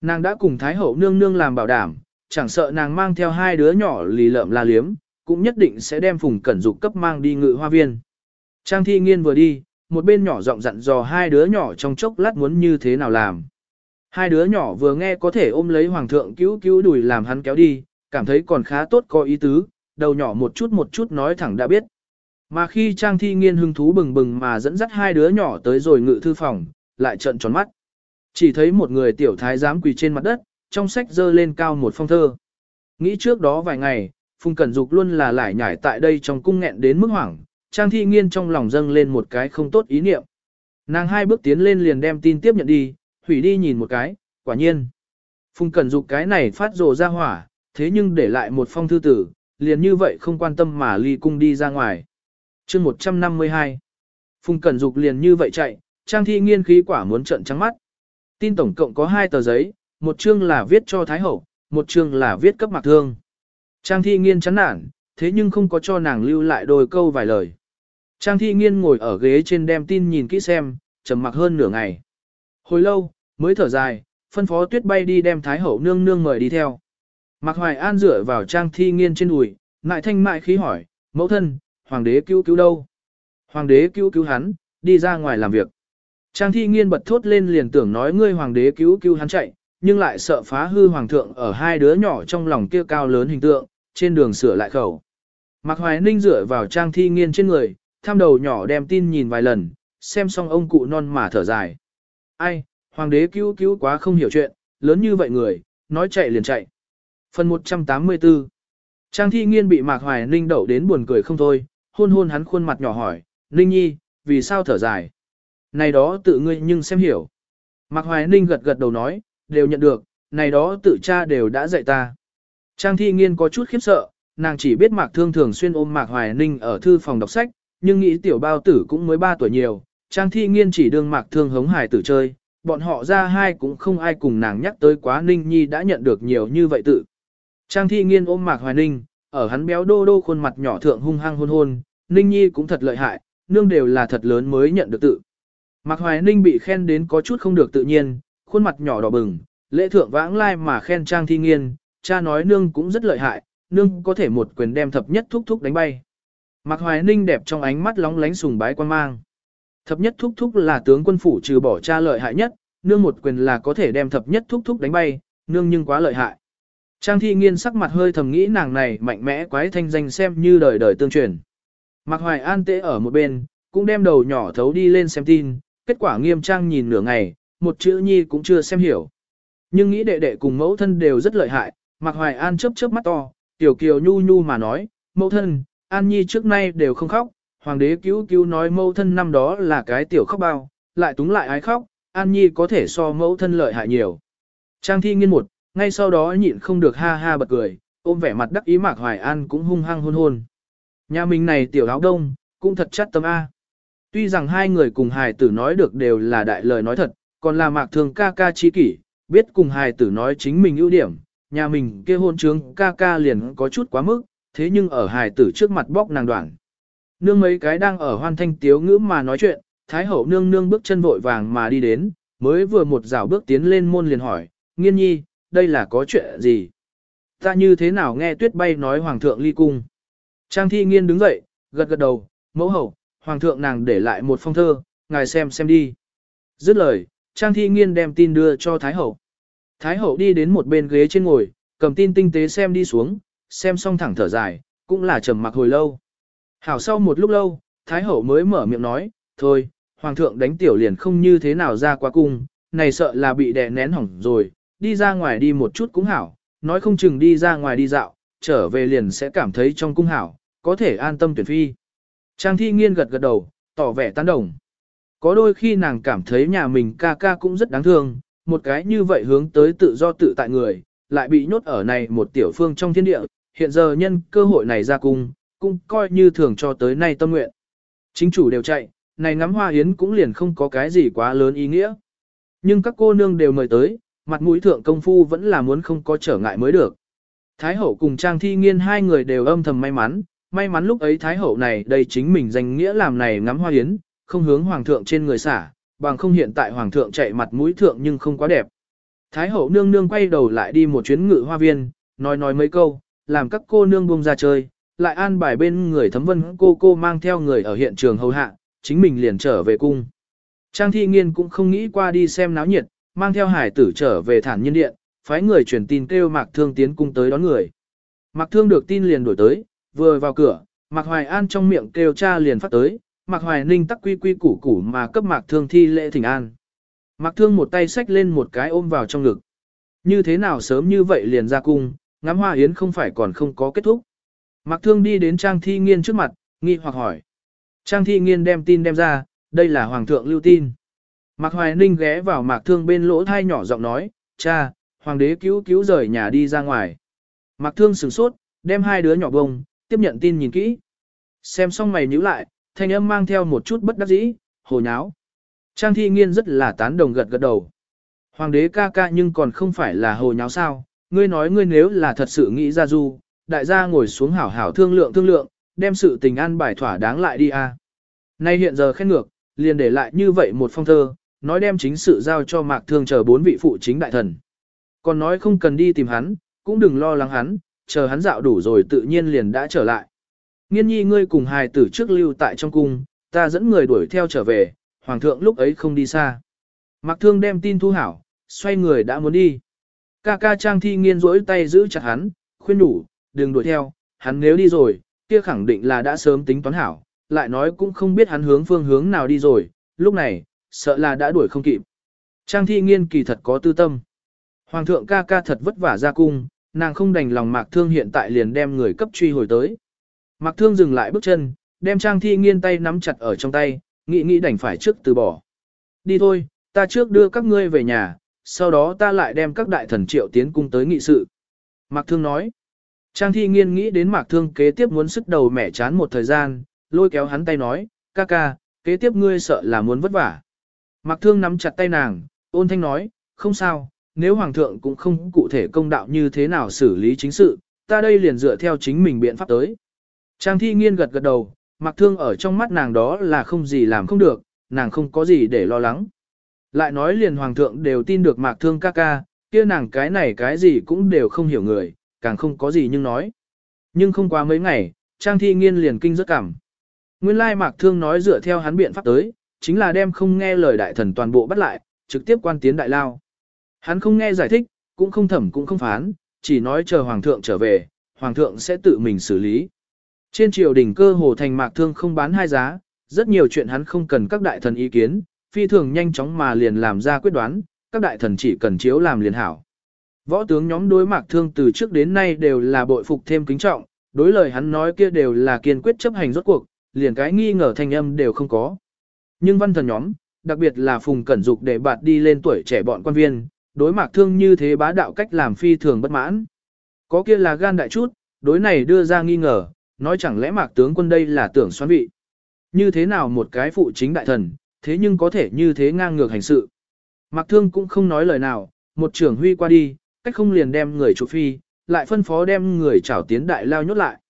Speaker 1: Nàng đã cùng Thái hậu nương nương làm bảo đảm, chẳng sợ nàng mang theo hai đứa nhỏ lì lợm la liếm, cũng nhất định sẽ đem Phùng Cẩn Dục cấp mang đi ngự hoa viên. Trang Thi Nghiên vừa đi, một bên nhỏ giọng dặn dò hai đứa nhỏ trong chốc lát muốn như thế nào làm. Hai đứa nhỏ vừa nghe có thể ôm lấy hoàng thượng cứu cứu đùi làm hắn kéo đi, cảm thấy còn khá tốt có ý tứ, đầu nhỏ một chút một chút nói thẳng đã biết. Mà khi Trang Thi Nghiên hứng thú bừng bừng mà dẫn dắt hai đứa nhỏ tới rồi ngự thư phòng, lại trận tròn mắt. Chỉ thấy một người tiểu thái giám quỳ trên mặt đất, trong sách dơ lên cao một phong thơ. Nghĩ trước đó vài ngày, Phùng Cẩn Dục luôn là lải nhải tại đây trong cung nghẹn đến mức hoảng, Trang Thi Nghiên trong lòng dâng lên một cái không tốt ý niệm. Nàng hai bước tiến lên liền đem tin tiếp nhận đi, hủy đi nhìn một cái, quả nhiên. Phùng Cẩn Dục cái này phát rồ ra hỏa, thế nhưng để lại một phong thư tử, liền như vậy không quan tâm mà ly cung đi ra ngoài. chương 152 Phùng Cẩn Dục liền như vậy chạy, Trang Thi Nghiên khí quả muốn trận trắng mắt. Tin tổng cộng có hai tờ giấy, một chương là viết cho Thái Hậu, một chương là viết cấp mạc thương. Trang Thi Nghiên chán nản, thế nhưng không có cho nàng lưu lại đôi câu vài lời. Trang Thi Nghiên ngồi ở ghế trên đem tin nhìn kỹ xem, trầm mặc hơn nửa ngày. Hồi lâu, mới thở dài, phân phó tuyết bay đi đem Thái Hậu nương nương mời đi theo. Mạc Hoài An dựa vào Trang Thi Nghiên trên đùi, ngại thanh mại khí hỏi, mẫu thân, hoàng đế cứu cứu đâu? Hoàng đế cứu cứu hắn, đi ra ngoài làm việc. Trang Thi Nghiên bật thốt lên liền tưởng nói ngươi hoàng đế cứu cứu hắn chạy, nhưng lại sợ phá hư hoàng thượng ở hai đứa nhỏ trong lòng kia cao lớn hình tượng, trên đường sửa lại khẩu. Mạc Hoài Ninh dựa vào Trang Thi Nghiên trên người, tham đầu nhỏ đem tin nhìn vài lần, xem xong ông cụ non mà thở dài. Ai, hoàng đế cứu cứu quá không hiểu chuyện, lớn như vậy người, nói chạy liền chạy. Phần 184 Trang thi nghiên bị Mạc Hoài Ninh đậu đến buồn cười không thôi, hôn hôn hắn khuôn mặt nhỏ hỏi, Ninh nhi, vì sao thở dài? Này đó tự ngươi nhưng xem hiểu. Mạc Hoài Ninh gật gật đầu nói, đều nhận được, này đó tự cha đều đã dạy ta. Trang thi nghiên có chút khiếp sợ, nàng chỉ biết Mạc Thương thường xuyên ôm Mạc Hoài Ninh ở thư phòng đọc sách, nhưng nghĩ tiểu bao tử cũng mới 3 tuổi nhiều, Trang thi nghiên chỉ đương Mạc Thương hống hài tử chơi, bọn họ ra hai cũng không ai cùng nàng nhắc tới quá Ninh Nhi đã nhận được nhiều như vậy tự. Trang thi nghiên ôm Mạc Hoài Ninh, ở hắn béo đô đô khuôn mặt nhỏ thượng hung hăng hôn hôn, Ninh Nhi cũng thật lợi hại, nương đều là thật lớn mới nhận được tự. Mạc Hoài Ninh bị khen đến có chút không được tự nhiên, khuôn mặt nhỏ đỏ bừng, lễ thượng vãng lai mà khen Trang thi nghiên, cha nói nương cũng rất lợi hại, nương có thể một quyền đem thập nhất thúc thúc đánh bay. Mạc Hoài Ninh đẹp trong ánh mắt lóng lánh sùng bái quan mang. Thập nhất thúc thúc là tướng quân phủ trừ bỏ cha lợi hại nhất, nương một quyền là có thể đem thập nhất thúc thúc đánh bay, nương nhưng quá lợi hại. Trang thi nghiên sắc mặt hơi thầm nghĩ nàng này mạnh mẽ quái thanh danh xem như đời đời tương truyền. Mạc Hoài An tễ ở một bên, cũng đem đầu nhỏ thấu đi lên xem tin, kết quả nghiêm trang nhìn nửa ngày, một chữ nhi cũng chưa xem hiểu. Nhưng nghĩ đệ đệ cùng mẫu thân đều rất lợi hại, Mạc Hoài An chớp chớp mắt to, tiểu kiều nhu nhu mà nói, mẫu thân, An Nhi trước nay đều không khóc, hoàng đế cứu cứu nói mẫu thân năm đó là cái tiểu khóc bao, lại túng lại ái khóc, An Nhi có thể so mẫu thân lợi hại nhiều. Trang thi nghiên một, ngay sau đó nhịn không được ha ha bật cười, ôm vẻ mặt đắc ý Mạc Hoài An cũng hung hăng hôn hôn. Nhà mình này tiểu áo đông, cũng thật chắc tâm A. Tuy rằng hai người cùng hài tử nói được đều là đại lời nói thật, còn là Mạc Thường ca ca chi kỷ, biết cùng hài tử nói chính mình ưu điểm, nhà mình kia hôn trướng ca ca liền có chút quá mức, thế nhưng ở hài tử trước mặt bóc nàng đoạn. Nương mấy cái đang ở hoan thanh tiếu ngữ mà nói chuyện, Thái hậu nương nương bước chân vội vàng mà đi đến, mới vừa một dạo bước tiến lên môn liền hỏi, nghiên nhi, đây là có chuyện gì? Ta như thế nào nghe tuyết bay nói hoàng thượng ly cung? Trang thi nghiên đứng dậy, gật gật đầu, mẫu hậu, hoàng thượng nàng để lại một phong thơ, ngài xem xem đi. Dứt lời, Trang thi nghiên đem tin đưa cho Thái hậu. Thái hậu đi đến một bên ghế trên ngồi, cầm tin tinh tế xem đi xuống, xem xong thẳng thở dài, cũng là trầm mặc hồi lâu. Hảo sau một lúc lâu, Thái hậu mới mở miệng nói, thôi, hoàng thượng đánh tiểu liền không như thế nào ra qua cung, này sợ là bị đè nén hỏng rồi, đi ra ngoài đi một chút cũng hảo, nói không chừng đi ra ngoài đi dạo, trở về liền sẽ cảm thấy trong cung hảo, có thể an tâm tuyển phi. Trang thi nghiên gật gật đầu, tỏ vẻ tán đồng. Có đôi khi nàng cảm thấy nhà mình ca ca cũng rất đáng thương, một cái như vậy hướng tới tự do tự tại người, lại bị nhốt ở này một tiểu phương trong thiên địa, hiện giờ nhân cơ hội này ra cung, cũng coi như thường cho tới nay tâm nguyện. Chính chủ đều chạy, này ngắm hoa hiến cũng liền không có cái gì quá lớn ý nghĩa. Nhưng các cô nương đều mời tới, mặt mũi thượng công phu vẫn là muốn không có trở ngại mới được. Thái hậu cùng Trang Thi Nghiên hai người đều âm thầm may mắn, may mắn lúc ấy Thái hậu này đây chính mình danh nghĩa làm này ngắm hoa yến, không hướng hoàng thượng trên người xả, bằng không hiện tại hoàng thượng chạy mặt mũi thượng nhưng không quá đẹp. Thái hậu nương nương quay đầu lại đi một chuyến ngự hoa viên, nói nói mấy câu, làm các cô nương buông ra chơi, lại an bài bên người thấm vân cô cô mang theo người ở hiện trường hầu hạ, chính mình liền trở về cung. Trang thi nghiên cũng không nghĩ qua đi xem náo nhiệt, mang theo hải tử trở về thản nhân điện, phái người truyền tin kêu Mạc Thương tiến cung tới đón người. Mạc Thương được tin liền đổi tới, vừa vào cửa, Mạc Hoài An trong miệng kêu cha liền phát tới, Mạc Hoài Ninh tắc quy quy củ củ mà cấp Mạc Thương thi lễ thỉnh an. Mạc Thương một tay xách lên một cái ôm vào trong ngực. Như thế nào sớm như vậy liền ra cung, ngắm hoa yến không phải còn không có kết thúc. Mạc Thương đi đến Trang Thi Nghiên trước mặt, nghi hoặc hỏi. Trang Thi Nghiên đem tin đem ra, đây là Hoàng thượng lưu tin. Mạc Hoài Ninh ghé vào Mạc Thương bên lỗ thai nhỏ giọng nói, cha, Hoàng đế cứu cứu rời nhà đi ra ngoài. Mạc Thương sửng sốt, đem hai đứa nhỏ bông, tiếp nhận tin nhìn kỹ. Xem xong mày nhíu lại, thanh âm mang theo một chút bất đắc dĩ, hồ nháo. Trang Thi Nghiên rất là tán đồng gật gật đầu. Hoàng đế ca ca nhưng còn không phải là hồ nháo sao, ngươi nói ngươi nếu là thật sự nghĩ ra du, đại gia ngồi xuống hảo hảo thương lượng thương lượng, đem sự tình an bài thỏa đáng lại đi a. À. Nay hiện giờ khen ngược, liền để lại như vậy một phong thơ, nói đem chính sự giao cho mạc thương chờ bốn vị phụ chính đại thần. Còn nói không cần đi tìm hắn, cũng đừng lo lắng hắn, chờ hắn dạo đủ rồi tự nhiên liền đã trở lại. Nghiên nhi ngươi cùng hài tử trước lưu tại trong cung, ta dẫn người đuổi theo trở về, hoàng thượng lúc ấy không đi xa. Mạc thương đem tin thu hảo, xoay người đã muốn đi. Ca ca trang thi nghiên rỗi tay giữ chặt hắn, khuyên đủ, đừng đuổi theo, hắn nếu đi rồi, kia khẳng định là đã sớm tính toán hảo, lại nói cũng không biết hắn hướng phương hướng nào đi rồi, lúc này, sợ là đã đuổi không kịp. Trang thi nghiên kỳ thật có tư tâm. Hoàng thượng ca ca thật vất vả ra cung, nàng không đành lòng mạc thương hiện tại liền đem người cấp truy hồi tới. Mạc thương dừng lại bước chân, đem trang thi nghiên tay nắm chặt ở trong tay, nghĩ nghĩ đành phải trước từ bỏ. Đi thôi, ta trước đưa các ngươi về nhà, sau đó ta lại đem các đại thần triệu tiến cung tới nghị sự. Mạc thương nói. Trang thi nghiên nghĩ đến mạc thương kế tiếp muốn sức đầu mẻ chán một thời gian, lôi kéo hắn tay nói, ca ca, kế tiếp ngươi sợ là muốn vất vả. Mạc thương nắm chặt tay nàng, ôn thanh nói, không sao, nếu hoàng thượng cũng không cụ thể công đạo như thế nào xử lý chính sự, ta đây liền dựa theo chính mình biện pháp tới. Trang thi nghiên gật gật đầu, Mạc thương ở trong mắt nàng đó là không gì làm không được, nàng không có gì để lo lắng. Lại nói liền hoàng thượng đều tin được mạc thương ca ca, kia nàng cái này cái gì cũng đều không hiểu người, càng không có gì nhưng nói. Nhưng không qua mấy ngày, Trang Thi Nghiên liền kinh rất cảm. Nguyên lai Mạc Thương nói dựa theo hắn biện pháp tới, chính là đem không nghe lời đại thần toàn bộ bắt lại, trực tiếp quan tiến đại lao. Hắn không nghe giải thích, cũng không thẩm cũng không phán, chỉ nói chờ Hoàng thượng trở về, Hoàng thượng sẽ tự mình xử lý. Trên triều đình cơ hồ thành Mạc Thương không bán hai giá, rất nhiều chuyện hắn không cần các đại thần ý kiến, phi thường nhanh chóng mà liền làm ra quyết đoán, các đại thần chỉ cần chiếu làm liền hảo. Võ tướng nhóm đối mạc thương từ trước đến nay đều là bội phục thêm kính trọng, đối lời hắn nói kia đều là kiên quyết chấp hành rốt cuộc, liền cái nghi ngờ thanh âm đều không có. Nhưng văn thần nhóm, đặc biệt là phùng cẩn dục để bạt đi lên tuổi trẻ bọn quan viên, đối mạc thương như thế bá đạo cách làm phi thường bất mãn. Có kia là gan đại chút, đối này đưa ra nghi ngờ, nói chẳng lẽ mạc tướng quân đây là tưởng xoán vị. Như thế nào một cái phụ chính đại thần, thế nhưng có thể như thế ngang ngược hành sự. Mạc Thương cũng không nói lời nào, một trưởng huy qua đi, cách không liền đem người chủ phi, lại phân phó đem người trảo tiến đại lao nhốt lại.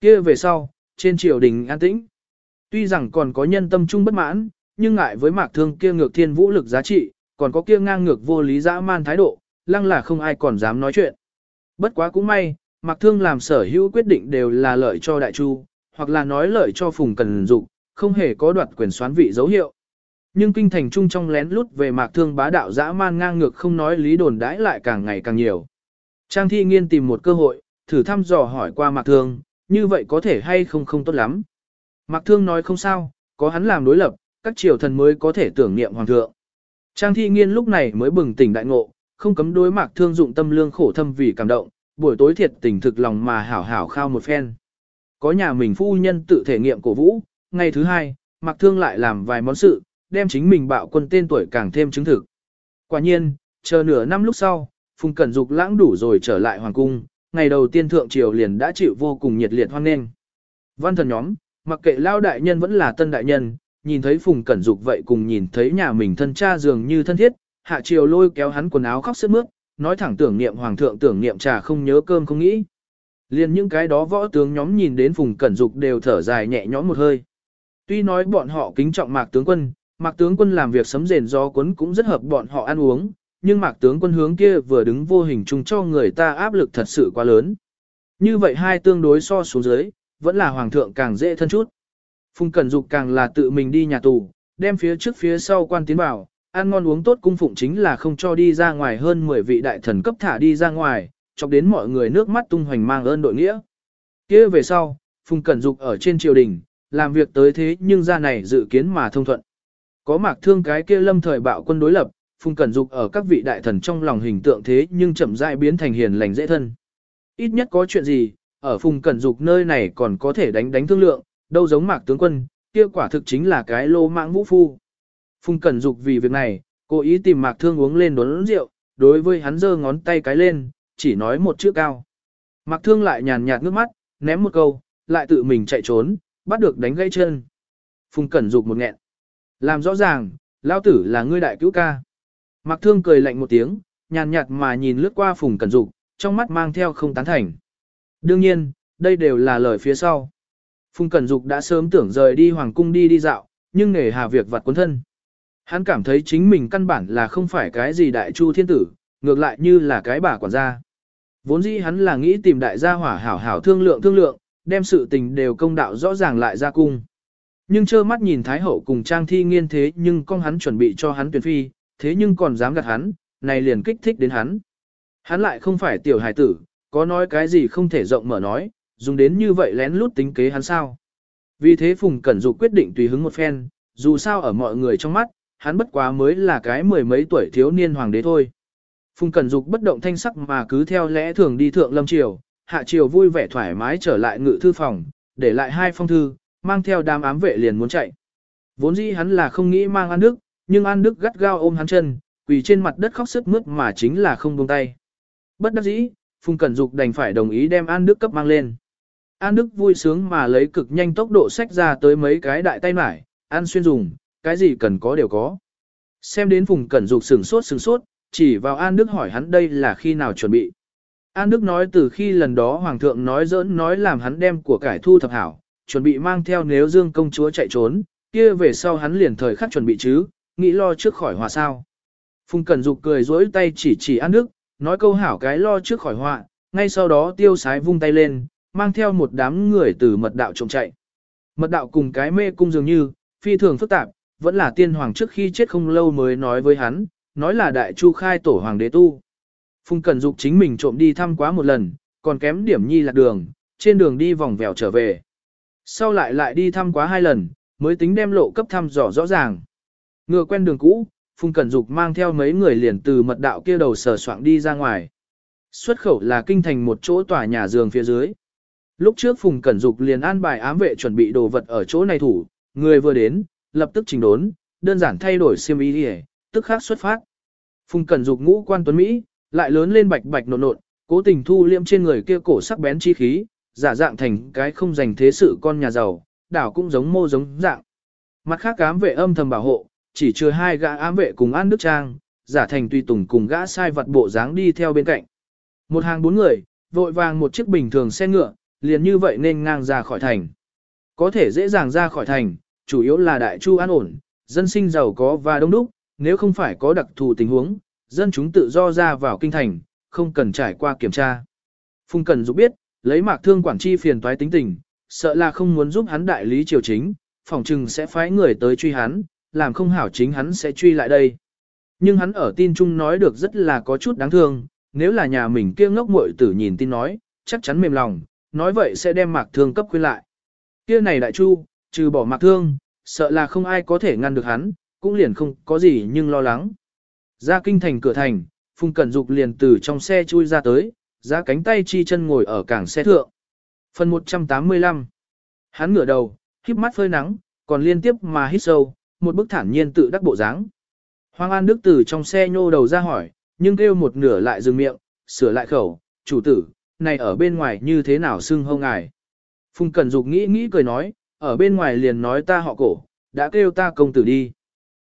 Speaker 1: kia về sau, trên triều đình an tĩnh. Tuy rằng còn có nhân tâm trung bất mãn, nhưng ngại với Mạc Thương kia ngược thiên vũ lực giá trị, còn có kia ngang ngược vô lý dã man thái độ, lăng là không ai còn dám nói chuyện. Bất quá cũng may, Mạc Thương làm sở hữu quyết định đều là lợi cho đại chu, hoặc là nói lợi cho phùng cần dục, không hề có đoạt quyền xoán vị dấu hiệu. Nhưng kinh thành trung trong lén lút về mạc thương bá đạo dã man ngang ngược không nói lý đồn đãi lại càng ngày càng nhiều. Trang thi nghiên tìm một cơ hội, thử thăm dò hỏi qua mạc thương, như vậy có thể hay không không tốt lắm. Mạc thương nói không sao, có hắn làm đối lập, các triều thần mới có thể tưởng niệm hoàng thượng. Trang thi nghiên lúc này mới bừng tỉnh đại ngộ, không cấm đối mạc thương dụng tâm lương khổ thâm vì cảm động, buổi tối thiệt tình thực lòng mà hảo hảo khao một phen. Có nhà mình phu nhân tự thể nghiệm cổ vũ, ngày thứ hai, mạc thương lại làm vài món sự, đem chính mình bạo quân tên tuổi càng thêm chứng thực. Quả nhiên, chờ nửa năm lúc sau, Phùng Cẩn Dục lãng đủ rồi trở lại hoàng cung, ngày đầu tiên thượng triều liền đã chịu vô cùng nhiệt liệt hoan nghênh. Văn thần nhóm, mặc kệ lao đại nhân vẫn là tân đại nhân, nhìn thấy Phùng Cẩn Dục vậy cùng nhìn thấy nhà mình thân cha dường như thân thiết, hạ triều lôi kéo hắn quần áo khóc sướt mướt, nói thẳng tưởng niệm hoàng thượng tưởng niệm trà không nhớ cơm không nghĩ. liền những cái đó võ tướng nhóm nhìn đến Phùng Cẩn Dục đều thở dài nhẹ nhõm một hơi. Tuy nói bọn họ kính trọng Mạc tướng quân, Mạc tướng quân làm việc sấm rền gió cuốn cũng rất hợp bọn họ ăn uống, nhưng Mạc tướng quân hướng kia vừa đứng vô hình chung cho người ta áp lực thật sự quá lớn. Như vậy hai tương đối so xuống dưới, vẫn là hoàng thượng càng dễ thân chút. Phùng Cẩn Dục càng là tự mình đi nhà tù, đem phía trước phía sau quan tiến vào, ăn ngon uống tốt cung phụng chính là không cho đi ra ngoài hơn 10 vị đại thần cấp thả đi ra ngoài, chọc đến mọi người nước mắt tung hoành mang ơn đội nghĩa. kia về sau, Phùng Cẩn Dục ở trên triều đình, làm việc tới thế nhưng ra này dự kiến mà thông thuận. Có mạc thương cái kia lâm thời bạo quân đối lập, Phùng Cẩn Dục ở các vị đại thần trong lòng hình tượng thế nhưng chậm rãi biến thành hiền lành dễ thân. Ít nhất có chuyện gì, ở Phùng Cẩn Dục nơi này còn có thể đánh đánh thương lượng, đâu giống mạc tướng quân, kia quả thực chính là cái lô mạng vũ phu. Phùng Cẩn Dục vì việc này, cố ý tìm mạc thương uống lên đốn rượu, đối với hắn giơ ngón tay cái lên, chỉ nói một chữ cao. Mạc thương lại nhàn nhạt nước mắt, ném một câu, lại tự mình chạy trốn, bắt được đánh gãy chân. Phùng Cẩn Dục một nghẹn. Làm rõ ràng, lao tử là ngươi đại cứu ca. Mạc thương cười lạnh một tiếng, nhàn nhạt mà nhìn lướt qua Phùng Cẩn Dục, trong mắt mang theo không tán thành. Đương nhiên, đây đều là lời phía sau. Phùng Cẩn Dục đã sớm tưởng rời đi hoàng cung đi đi dạo, nhưng nghề hà việc vặt cuốn thân. Hắn cảm thấy chính mình căn bản là không phải cái gì đại chu thiên tử, ngược lại như là cái bà quản gia. Vốn dĩ hắn là nghĩ tìm đại gia hỏa hảo hảo thương lượng thương lượng, đem sự tình đều công đạo rõ ràng lại ra cung. Nhưng trơ mắt nhìn Thái Hậu cùng Trang Thi nghiên thế nhưng con hắn chuẩn bị cho hắn tuyển phi, thế nhưng còn dám gạt hắn, này liền kích thích đến hắn. Hắn lại không phải tiểu hài tử, có nói cái gì không thể rộng mở nói, dùng đến như vậy lén lút tính kế hắn sao. Vì thế Phùng Cẩn Dục quyết định tùy hứng một phen, dù sao ở mọi người trong mắt, hắn bất quá mới là cái mười mấy tuổi thiếu niên hoàng đế thôi. Phùng Cẩn Dục bất động thanh sắc mà cứ theo lẽ thường đi thượng lâm triều, hạ triều vui vẻ thoải mái trở lại ngự thư phòng, để lại hai phong thư, mang theo đám ám vệ liền muốn chạy. Vốn dĩ hắn là không nghĩ mang An Đức, nhưng An Đức gắt gao ôm hắn chân, quỳ trên mặt đất khóc sức mướt mà chính là không buông tay. Bất đắc dĩ, Phùng Cẩn Dục đành phải đồng ý đem An Đức cấp mang lên. An Đức vui sướng mà lấy cực nhanh tốc độ sách ra tới mấy cái đại tay mải, ăn xuyên dùng, cái gì cần có đều có. Xem đến Phùng Cẩn Dục sừng sốt sừng sốt, chỉ vào An Đức hỏi hắn đây là khi nào chuẩn bị. An Đức nói từ khi lần đó Hoàng thượng nói giỡn nói làm hắn đem của cải thu thập hảo, chuẩn bị mang theo nếu Dương công chúa chạy trốn, kia về sau hắn liền thời khắc chuẩn bị chứ, nghĩ lo trước khỏi hòa sao. Phùng Cẩn Dục cười dỗi tay chỉ chỉ An Đức, nói câu hảo cái lo trước khỏi họa, ngay sau đó tiêu sái vung tay lên, mang theo một đám người từ mật đạo trộm chạy. Mật đạo cùng cái mê cung dường như, phi thường phức tạp, vẫn là tiên hoàng trước khi chết không lâu mới nói với hắn, nói là đại chu khai tổ hoàng đế tu. Phùng Cẩn Dục chính mình trộm đi thăm quá một lần, còn kém điểm nhi lạc đường, trên đường đi vòng vèo trở về. Sau lại lại đi thăm quá hai lần, mới tính đem lộ cấp thăm dò rõ ràng. Ngựa quen đường cũ, Phùng Cẩn Dục mang theo mấy người liền từ mật đạo kia đầu sờ soạng đi ra ngoài. Xuất khẩu là kinh thành một chỗ tòa nhà giường phía dưới. Lúc trước Phùng Cẩn Dục liền an bài ám vệ chuẩn bị đồ vật ở chỗ này thủ, người vừa đến, lập tức trình đốn, đơn giản thay đổi xiêm y đi tức khác xuất phát. Phùng Cẩn Dục ngũ quan tuấn Mỹ, lại lớn lên bạch bạch nộn nộn, cố tình thu liêm trên người kia cổ sắc bén chi khí, giả dạng thành cái không dành thế sự con nhà giàu, đảo cũng giống mô giống dạng. Mặt khác ám vệ âm thầm bảo hộ, chỉ trừ hai gã ám vệ cùng An Đức Trang, giả thành tùy tùng cùng gã sai vật bộ dáng đi theo bên cạnh. Một hàng bốn người, vội vàng một chiếc bình thường xe ngựa, liền như vậy nên ngang ra khỏi thành. Có thể dễ dàng ra khỏi thành, chủ yếu là đại chu an ổn, dân sinh giàu có và đông đúc, nếu không phải có đặc thù tình huống, dân chúng tự do ra vào kinh thành, không cần trải qua kiểm tra. Phùng Cần giúp biết, lấy mạc thương quản chi phiền toái tính tình, sợ là không muốn giúp hắn đại lý triều chính, phòng trừng sẽ phái người tới truy hắn, làm không hảo chính hắn sẽ truy lại đây. Nhưng hắn ở tin chung nói được rất là có chút đáng thương, nếu là nhà mình kia ngốc muội tử nhìn tin nói, chắc chắn mềm lòng, nói vậy sẽ đem mạc thương cấp khuyên lại. Kia này đại chu, trừ bỏ mạc thương, sợ là không ai có thể ngăn được hắn, cũng liền không có gì nhưng lo lắng. Ra kinh thành cửa thành, Phùng Cẩn Dục liền từ trong xe chui ra tới, ra cánh tay chi chân ngồi ở cảng xe thượng. Phần 185 Hắn ngửa đầu, híp mắt phơi nắng, còn liên tiếp mà hít sâu, một bức thản nhiên tự đắc bộ dáng. Hoàng An Đức từ trong xe nhô đầu ra hỏi, nhưng kêu một nửa lại dừng miệng, sửa lại khẩu, chủ tử, này ở bên ngoài như thế nào xưng hâu ngài. Phùng Cẩn Dục nghĩ nghĩ cười nói, ở bên ngoài liền nói ta họ cổ, đã kêu ta công tử đi.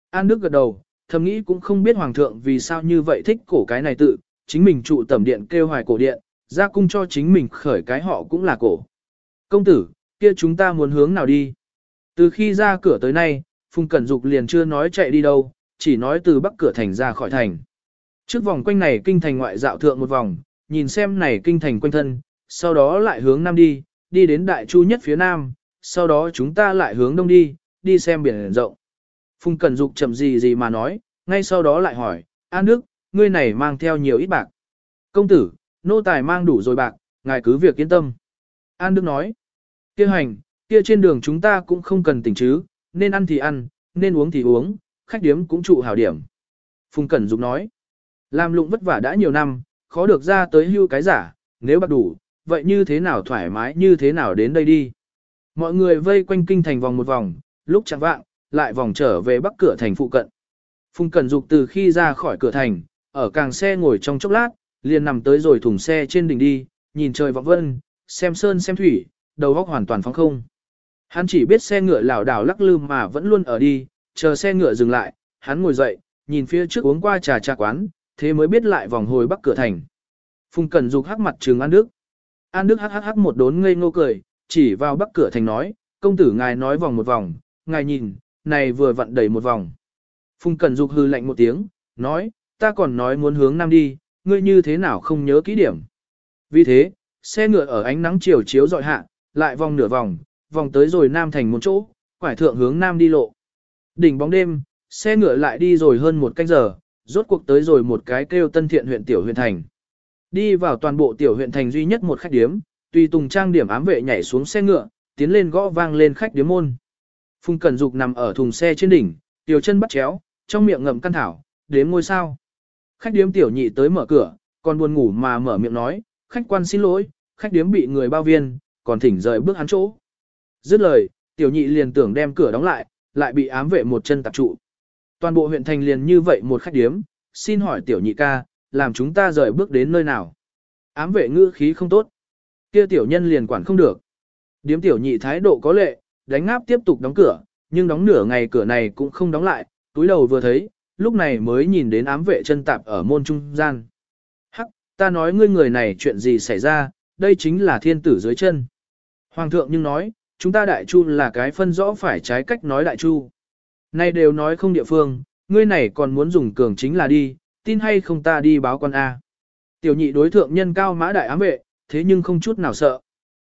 Speaker 1: An Đức gật đầu, thầm nghĩ cũng không biết Hoàng thượng vì sao như vậy thích cổ cái này tự, chính mình trụ tẩm điện kêu hoài cổ điện, ra cung cho chính mình khởi cái họ cũng là cổ. Công tử, kia chúng ta muốn hướng nào đi? Từ khi ra cửa tới nay, Phùng Cẩn Dục liền chưa nói chạy đi đâu, chỉ nói từ bắc cửa thành ra khỏi thành. Trước vòng quanh này kinh thành ngoại dạo thượng một vòng, nhìn xem này kinh thành quanh thân, sau đó lại hướng nam đi, đi đến đại chu nhất phía nam, sau đó chúng ta lại hướng đông đi, đi xem biển rộng. Phùng Cẩn Dục chậm gì gì mà nói, ngay sau đó lại hỏi, An Đức, ngươi này mang theo nhiều ít bạc. Công tử, nô tài mang đủ rồi bạc, ngài cứ việc yên tâm. An Đức nói, kia hành, kia trên đường chúng ta cũng không cần tỉnh chứ, nên ăn thì ăn, nên uống thì uống, khách điếm cũng trụ hảo điểm. Phùng Cẩn Dục nói, làm lụng vất vả đã nhiều năm, khó được ra tới hưu cái giả, nếu bắt đủ, vậy như thế nào thoải mái như thế nào đến đây đi. Mọi người vây quanh kinh thành vòng một vòng, lúc chẳng vạng, lại vòng trở về bắc cửa thành phụ cận. Phùng Cẩn Dục từ khi ra khỏi cửa thành, ở càng xe ngồi trong chốc lát, liền nằm tới rồi thùng xe trên đỉnh đi, nhìn trời vọng vân, xem sơn xem thủy, đầu óc hoàn toàn phóng không. Hắn chỉ biết xe ngựa lảo đảo lắc lư mà vẫn luôn ở đi, chờ xe ngựa dừng lại, hắn ngồi dậy, nhìn phía trước uống qua trà trà quán, thế mới biết lại vòng hồi bắc cửa thành. Phùng Cẩn Dục hắc mặt trừng An Đức. An Đức hắc hắc hắc một đốn ngây ngô cười, chỉ vào bắc cửa thành nói, công tử ngài nói vòng một vòng, ngài nhìn, này vừa vặn đầy một vòng. Phùng Cẩn Dục hư lạnh một tiếng, nói, ta còn nói muốn hướng nam đi, ngươi như thế nào không nhớ kỹ điểm. Vì thế, xe ngựa ở ánh nắng chiều chiếu dọi hạ, lại vòng nửa vòng, vòng tới rồi nam thành một chỗ, quải thượng hướng nam đi lộ. Đỉnh bóng đêm, xe ngựa lại đi rồi hơn một canh giờ, rốt cuộc tới rồi một cái kêu tân thiện huyện tiểu huyện thành. Đi vào toàn bộ tiểu huyện thành duy nhất một khách điếm, tùy tùng trang điểm ám vệ nhảy xuống xe ngựa, tiến lên gõ vang lên khách điếm môn. Phùng Cẩn Dục nằm ở thùng xe trên đỉnh, tiểu chân bắt chéo, trong miệng ngậm căn thảo, đếm ngôi sao. Khách điếm tiểu nhị tới mở cửa, còn buồn ngủ mà mở miệng nói, khách quan xin lỗi, khách điếm bị người bao viên, còn thỉnh rời bước hắn chỗ. Dứt lời, tiểu nhị liền tưởng đem cửa đóng lại, lại bị ám vệ một chân tạp trụ. Toàn bộ huyện thành liền như vậy một khách điếm, xin hỏi tiểu nhị ca, làm chúng ta rời bước đến nơi nào. Ám vệ ngữ khí không tốt. Kia tiểu nhân liền quản không được. Điếm tiểu nhị thái độ có lệ, đánh ngáp tiếp tục đóng cửa, nhưng đóng nửa ngày cửa này cũng không đóng lại, túi đầu vừa thấy, lúc này mới nhìn đến ám vệ chân tạp ở môn trung gian. Hắc, ta nói ngươi người này chuyện gì xảy ra, đây chính là thiên tử dưới chân. Hoàng thượng nhưng nói, chúng ta đại chu là cái phân rõ phải trái cách nói đại chu. Nay đều nói không địa phương, ngươi này còn muốn dùng cường chính là đi, tin hay không ta đi báo quan A. Tiểu nhị đối thượng nhân cao mã đại ám vệ, thế nhưng không chút nào sợ.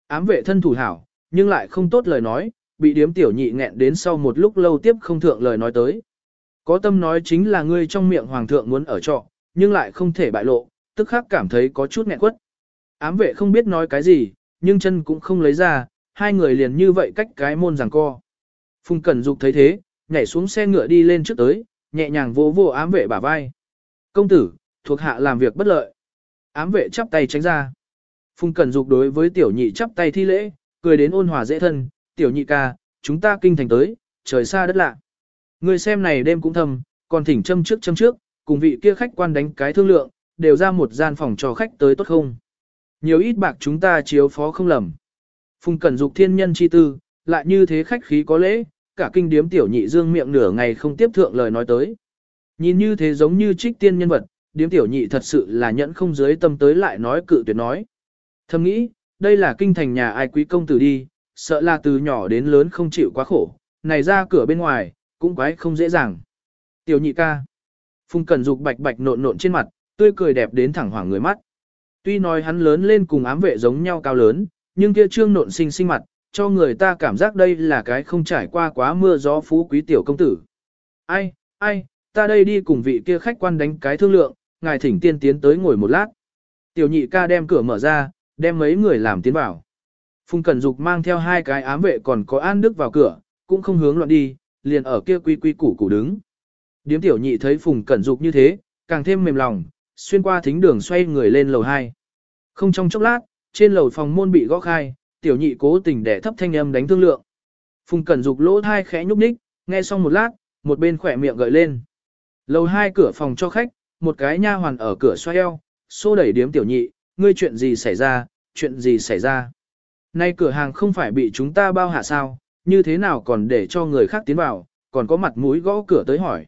Speaker 1: Ám vệ thân thủ hảo, nhưng lại không tốt lời nói, bị điếm tiểu nhị nghẹn đến sau một lúc lâu tiếp không thượng lời nói tới. Có tâm nói chính là ngươi trong miệng hoàng thượng muốn ở trọ, nhưng lại không thể bại lộ, tức khắc cảm thấy có chút nghẹn quất. Ám vệ không biết nói cái gì, nhưng chân cũng không lấy ra, hai người liền như vậy cách cái môn giằng co. Phùng Cẩn Dục thấy thế, nhảy xuống xe ngựa đi lên trước tới, nhẹ nhàng vô vô ám vệ bả vai. Công tử, thuộc hạ làm việc bất lợi. Ám vệ chắp tay tránh ra. Phùng Cẩn Dục đối với tiểu nhị chắp tay thi lễ, cười đến ôn hòa dễ thân, tiểu nhị ca, chúng ta kinh thành tới, trời xa đất lạ. Người xem này đêm cũng thầm, còn thỉnh châm trước châm trước, cùng vị kia khách quan đánh cái thương lượng, đều ra một gian phòng cho khách tới tốt không. Nhiều ít bạc chúng ta chiếu phó không lầm. Phùng Cẩn Dục thiên nhân chi tư, lại như thế khách khí có lễ, cả kinh điếm tiểu nhị dương miệng nửa ngày không tiếp thượng lời nói tới. Nhìn như thế giống như trích tiên nhân vật, điếm tiểu nhị thật sự là nhẫn không dưới tâm tới lại nói cự tuyệt nói. Thầm nghĩ, đây là kinh thành nhà ai quý công tử đi, sợ là từ nhỏ đến lớn không chịu quá khổ, này ra cửa bên ngoài, cũng quái không dễ dàng. Tiểu nhị ca. Phùng Cẩn Dục bạch bạch nộn nộn trên mặt, tươi cười đẹp đến thẳng hoàng người mắt. Tuy nói hắn lớn lên cùng ám vệ giống nhau cao lớn, nhưng kia trương nộn sinh sinh mặt, cho người ta cảm giác đây là cái không trải qua quá mưa gió phú quý tiểu công tử. Ai, ai, ta đây đi cùng vị kia khách quan đánh cái thương lượng, ngài thỉnh tiên tiến tới ngồi một lát. Tiểu nhị ca đem cửa mở ra, đem mấy người làm tiến vào. Phùng Cẩn Dục mang theo hai cái ám vệ còn có An Đức vào cửa, cũng không hướng loạn đi, liền ở kia quy quy củ củ đứng. Điếm tiểu nhị thấy Phùng Cẩn Dục như thế, càng thêm mềm lòng, xuyên qua thính đường xoay người lên lầu 2. Không trong chốc lát, trên lầu phòng môn bị gõ khai, tiểu nhị cố tình để thấp thanh âm đánh thương lượng. Phùng Cẩn Dục lỗ thai khẽ nhúc nhích, nghe xong một lát, một bên khỏe miệng gợi lên. Lầu hai cửa phòng cho khách, một cái nha hoàn ở cửa xoay eo, xô đẩy điếm tiểu nhị, ngươi chuyện gì xảy ra, chuyện gì xảy ra. Nay cửa hàng không phải bị chúng ta bao hạ sao, như thế nào còn để cho người khác tiến vào, còn có mặt mũi gõ cửa tới hỏi.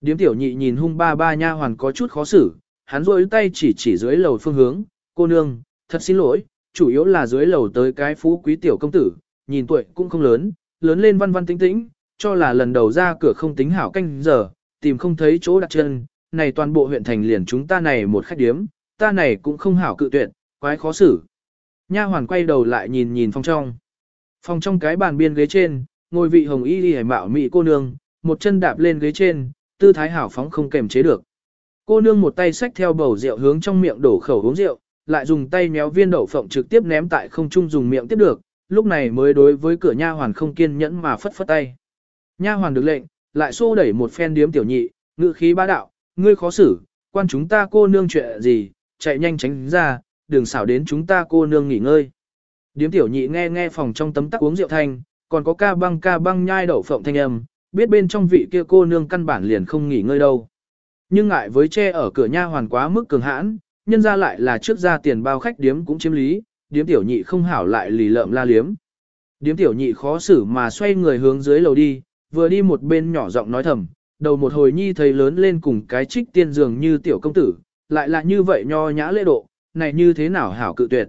Speaker 1: Điếm tiểu nhị nhìn hung ba ba nha hoàn có chút khó xử, hắn rôi tay chỉ chỉ dưới lầu phương hướng, cô nương, thật xin lỗi, chủ yếu là dưới lầu tới cái phú quý tiểu công tử, nhìn tuổi cũng không lớn, lớn lên văn văn tĩnh tĩnh, cho là lần đầu ra cửa không tính hảo canh giờ, tìm không thấy chỗ đặt chân, này toàn bộ huyện thành liền chúng ta này một khách điếm, ta này cũng không hảo cự tuyệt, quái khó xử. Nha hoàn quay đầu lại nhìn nhìn phòng trong. Phòng trong cái bàn biên ghế trên, ngồi vị hồng y y mạo mị cô nương, một chân đạp lên ghế trên, tư thái hảo phóng không kềm chế được. Cô nương một tay xách theo bầu rượu hướng trong miệng đổ khẩu uống rượu, lại dùng tay méo viên đậu phộng trực tiếp ném tại không trung dùng miệng tiếp được, lúc này mới đối với cửa nha hoàn không kiên nhẫn mà phất phất tay. Nha hoàn được lệnh, lại xô đẩy một phen điếm tiểu nhị, ngự khí bá đạo, ngươi khó xử, quan chúng ta cô nương chuyện gì, chạy nhanh tránh ra, đừng xảo đến chúng ta cô nương nghỉ ngơi. Điếm tiểu nhị nghe nghe phòng trong tấm tắc uống rượu thanh, còn có ca băng ca băng nhai đậu phộng thanh âm, biết bên trong vị kia cô nương căn bản liền không nghỉ ngơi đâu. Nhưng ngại với che ở cửa nha hoàn quá mức cường hãn, nhân ra lại là trước ra tiền bao khách điếm cũng chiếm lý, điếm tiểu nhị không hảo lại lì lợm la liếm. Điếm tiểu nhị khó xử mà xoay người hướng dưới lầu đi, vừa đi một bên nhỏ giọng nói thầm, đầu một hồi nhi thấy lớn lên cùng cái trích tiên dường như tiểu công tử, lại là như vậy nho nhã lễ độ, này như thế nào hảo cự tuyệt.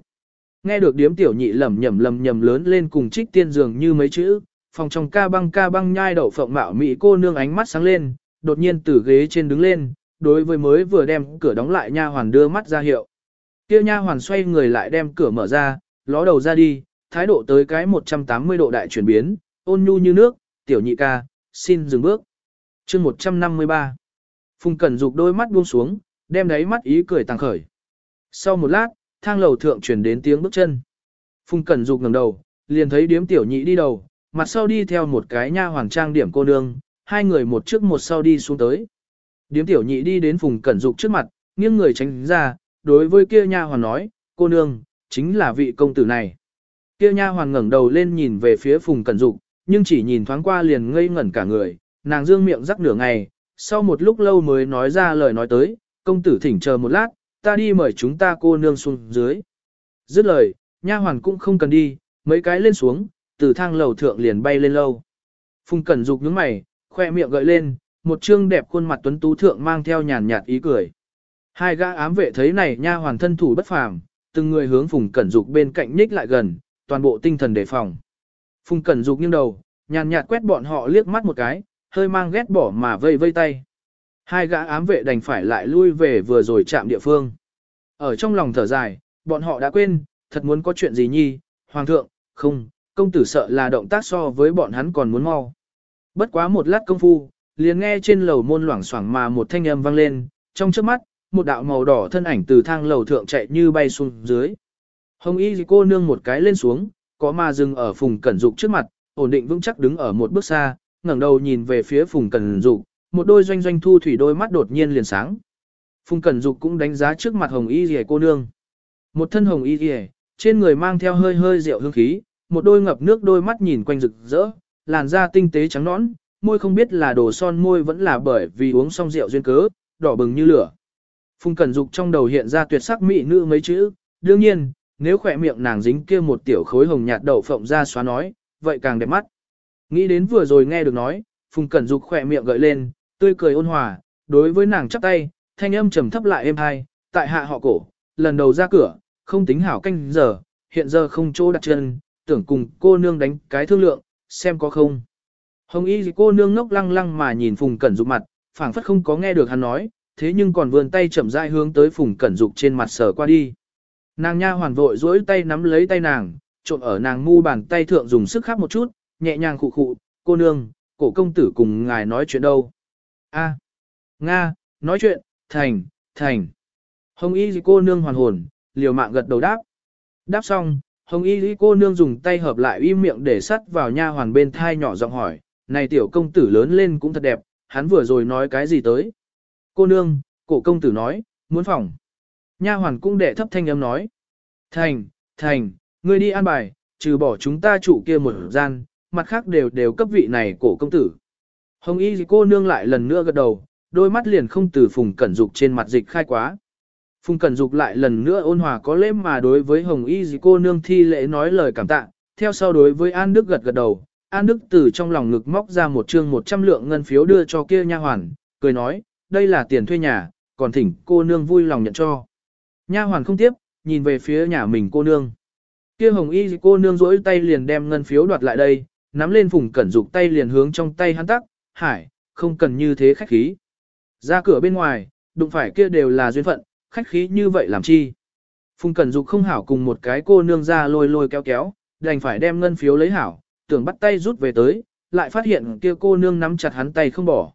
Speaker 1: Nghe được điếm tiểu nhị lầm nhầm lầm nhầm lớn lên cùng trích tiên dường như mấy chữ, phòng trong ca băng ca băng nhai đậu phộng mạo mỹ cô nương ánh mắt sáng lên, đột nhiên từ ghế trên đứng lên, đối với mới vừa đem cửa đóng lại nha hoàn đưa mắt ra hiệu. Kia nha hoàn xoay người lại đem cửa mở ra, ló đầu ra đi, thái độ tới cái 180 độ đại chuyển biến, ôn nhu như nước, tiểu nhị ca, xin dừng bước. chương 153. Phùng Cẩn Dục đôi mắt buông xuống, đem đáy mắt ý cười tăng khởi. Sau một lát, thang lầu thượng chuyển đến tiếng bước chân. Phùng Cẩn Dục ngẩng đầu, liền thấy điếm tiểu nhị đi đầu, mặt sau đi theo một cái nha hoàng trang điểm cô nương, hai người một trước một sau đi xuống tới. Điếm tiểu nhị đi đến Phùng Cẩn Dục trước mặt, nghiêng người tránh ra, đối với kia nha hoàn nói, cô nương, chính là vị công tử này. Kia nha hoàn ngẩng đầu lên nhìn về phía Phùng Cẩn Dục, nhưng chỉ nhìn thoáng qua liền ngây ngẩn cả người, nàng dương miệng rắc nửa ngày, sau một lúc lâu mới nói ra lời nói tới, công tử thỉnh chờ một lát, ta đi mời chúng ta cô nương xuống dưới. Dứt lời, nha hoàn cũng không cần đi, mấy cái lên xuống, từ thang lầu thượng liền bay lên lâu. Phùng Cẩn Dục nhướng mày, khoe miệng gợi lên, một trương đẹp khuôn mặt tuấn tú thượng mang theo nhàn nhạt ý cười. Hai gã ám vệ thấy này nha hoàn thân thủ bất phàm, từng người hướng Phùng Cẩn Dục bên cạnh nhích lại gần, toàn bộ tinh thần đề phòng. Phùng Cẩn Dục nghiêng đầu, nhàn nhạt quét bọn họ liếc mắt một cái, hơi mang ghét bỏ mà vây vây tay. Hai gã ám vệ đành phải lại lui về vừa rồi chạm địa phương. Ở trong lòng thở dài, bọn họ đã quên, thật muốn có chuyện gì nhi, hoàng thượng, không, công tử sợ là động tác so với bọn hắn còn muốn mau. Bất quá một lát công phu, liền nghe trên lầu môn loảng xoảng mà một thanh âm vang lên, trong trước mắt, một đạo màu đỏ thân ảnh từ thang lầu thượng chạy như bay xuống dưới. Hồng y cô nương một cái lên xuống, có ma dừng ở phùng cẩn dục trước mặt, ổn định vững chắc đứng ở một bước xa, ngẩng đầu nhìn về phía phùng cẩn dục, một đôi doanh doanh thu thủy đôi mắt đột nhiên liền sáng. Phùng cẩn dục cũng đánh giá trước mặt hồng y cô nương. Một thân hồng y trên người mang theo hơi hơi rượu hương khí, một đôi ngập nước đôi mắt nhìn quanh rực rỡ, làn da tinh tế trắng nõn, môi không biết là đồ son môi vẫn là bởi vì uống xong rượu duyên cớ, đỏ bừng như lửa. Phùng Cẩn Dục trong đầu hiện ra tuyệt sắc mỹ nữ mấy chữ, đương nhiên, nếu khỏe miệng nàng dính kia một tiểu khối hồng nhạt đậu phộng ra xóa nói, vậy càng đẹp mắt. Nghĩ đến vừa rồi nghe được nói, Phùng Cẩn Dục khỏe miệng gợi lên, tươi cười ôn hòa, đối với nàng chắp tay, thanh âm trầm thấp lại êm hai, tại hạ họ cổ, lần đầu ra cửa, không tính hảo canh giờ, hiện giờ không chỗ đặt chân, tưởng cùng cô nương đánh cái thương lượng, xem có không. Hồng y cô nương ngốc lăng lăng mà nhìn Phùng Cẩn Dục mặt, phảng phất không có nghe được hắn nói, thế nhưng còn vươn tay chậm rãi hướng tới Phùng Cẩn Dục trên mặt sờ qua đi. Nàng nha hoàn vội duỗi tay nắm lấy tay nàng, trộn ở nàng mu bàn tay thượng dùng sức khắp một chút, nhẹ nhàng khụ khụ, cô nương, cổ công tử cùng ngài nói chuyện đâu. A, Nga, nói chuyện, thành, thành. Hồng y cô nương hoàn hồn, liều mạng gật đầu đáp. Đáp xong, hồng y cô nương dùng tay hợp lại im miệng để sắt vào nha hoàn bên thai nhỏ giọng hỏi, này tiểu công tử lớn lên cũng thật đẹp, hắn vừa rồi nói cái gì tới. Cô nương, cổ công tử nói, muốn phòng. Nha hoàn cũng đệ thấp thanh âm nói. Thành, thành, ngươi đi an bài, trừ bỏ chúng ta chủ kia một gian, mặt khác đều đều cấp vị này cổ công tử. Hồng y cô nương lại lần nữa gật đầu, đôi mắt liền không từ phùng cẩn dục trên mặt dịch khai quá. Phùng cẩn dục lại lần nữa ôn hòa có lễ mà đối với hồng y dì cô nương thi lễ nói lời cảm tạ, theo sau đối với An Đức gật gật đầu. An Đức từ trong lòng ngực móc ra một chương 100 lượng ngân phiếu đưa cho kia nha hoàn, cười nói, đây là tiền thuê nhà, còn thỉnh cô nương vui lòng nhận cho. Nha hoàn không tiếp, nhìn về phía nhà mình cô nương. Kia hồng y cô nương rỗi tay liền đem ngân phiếu đoạt lại đây, nắm lên phùng cẩn dục tay liền hướng trong tay hắn tắc, hải, không cần như thế khách khí. Ra cửa bên ngoài, đụng phải kia đều là duyên phận, khách khí như vậy làm chi. Phùng cẩn dục không hảo cùng một cái cô nương ra lôi lôi kéo kéo, đành phải đem ngân phiếu lấy hảo, tưởng bắt tay rút về tới, lại phát hiện kia cô nương nắm chặt hắn tay không bỏ.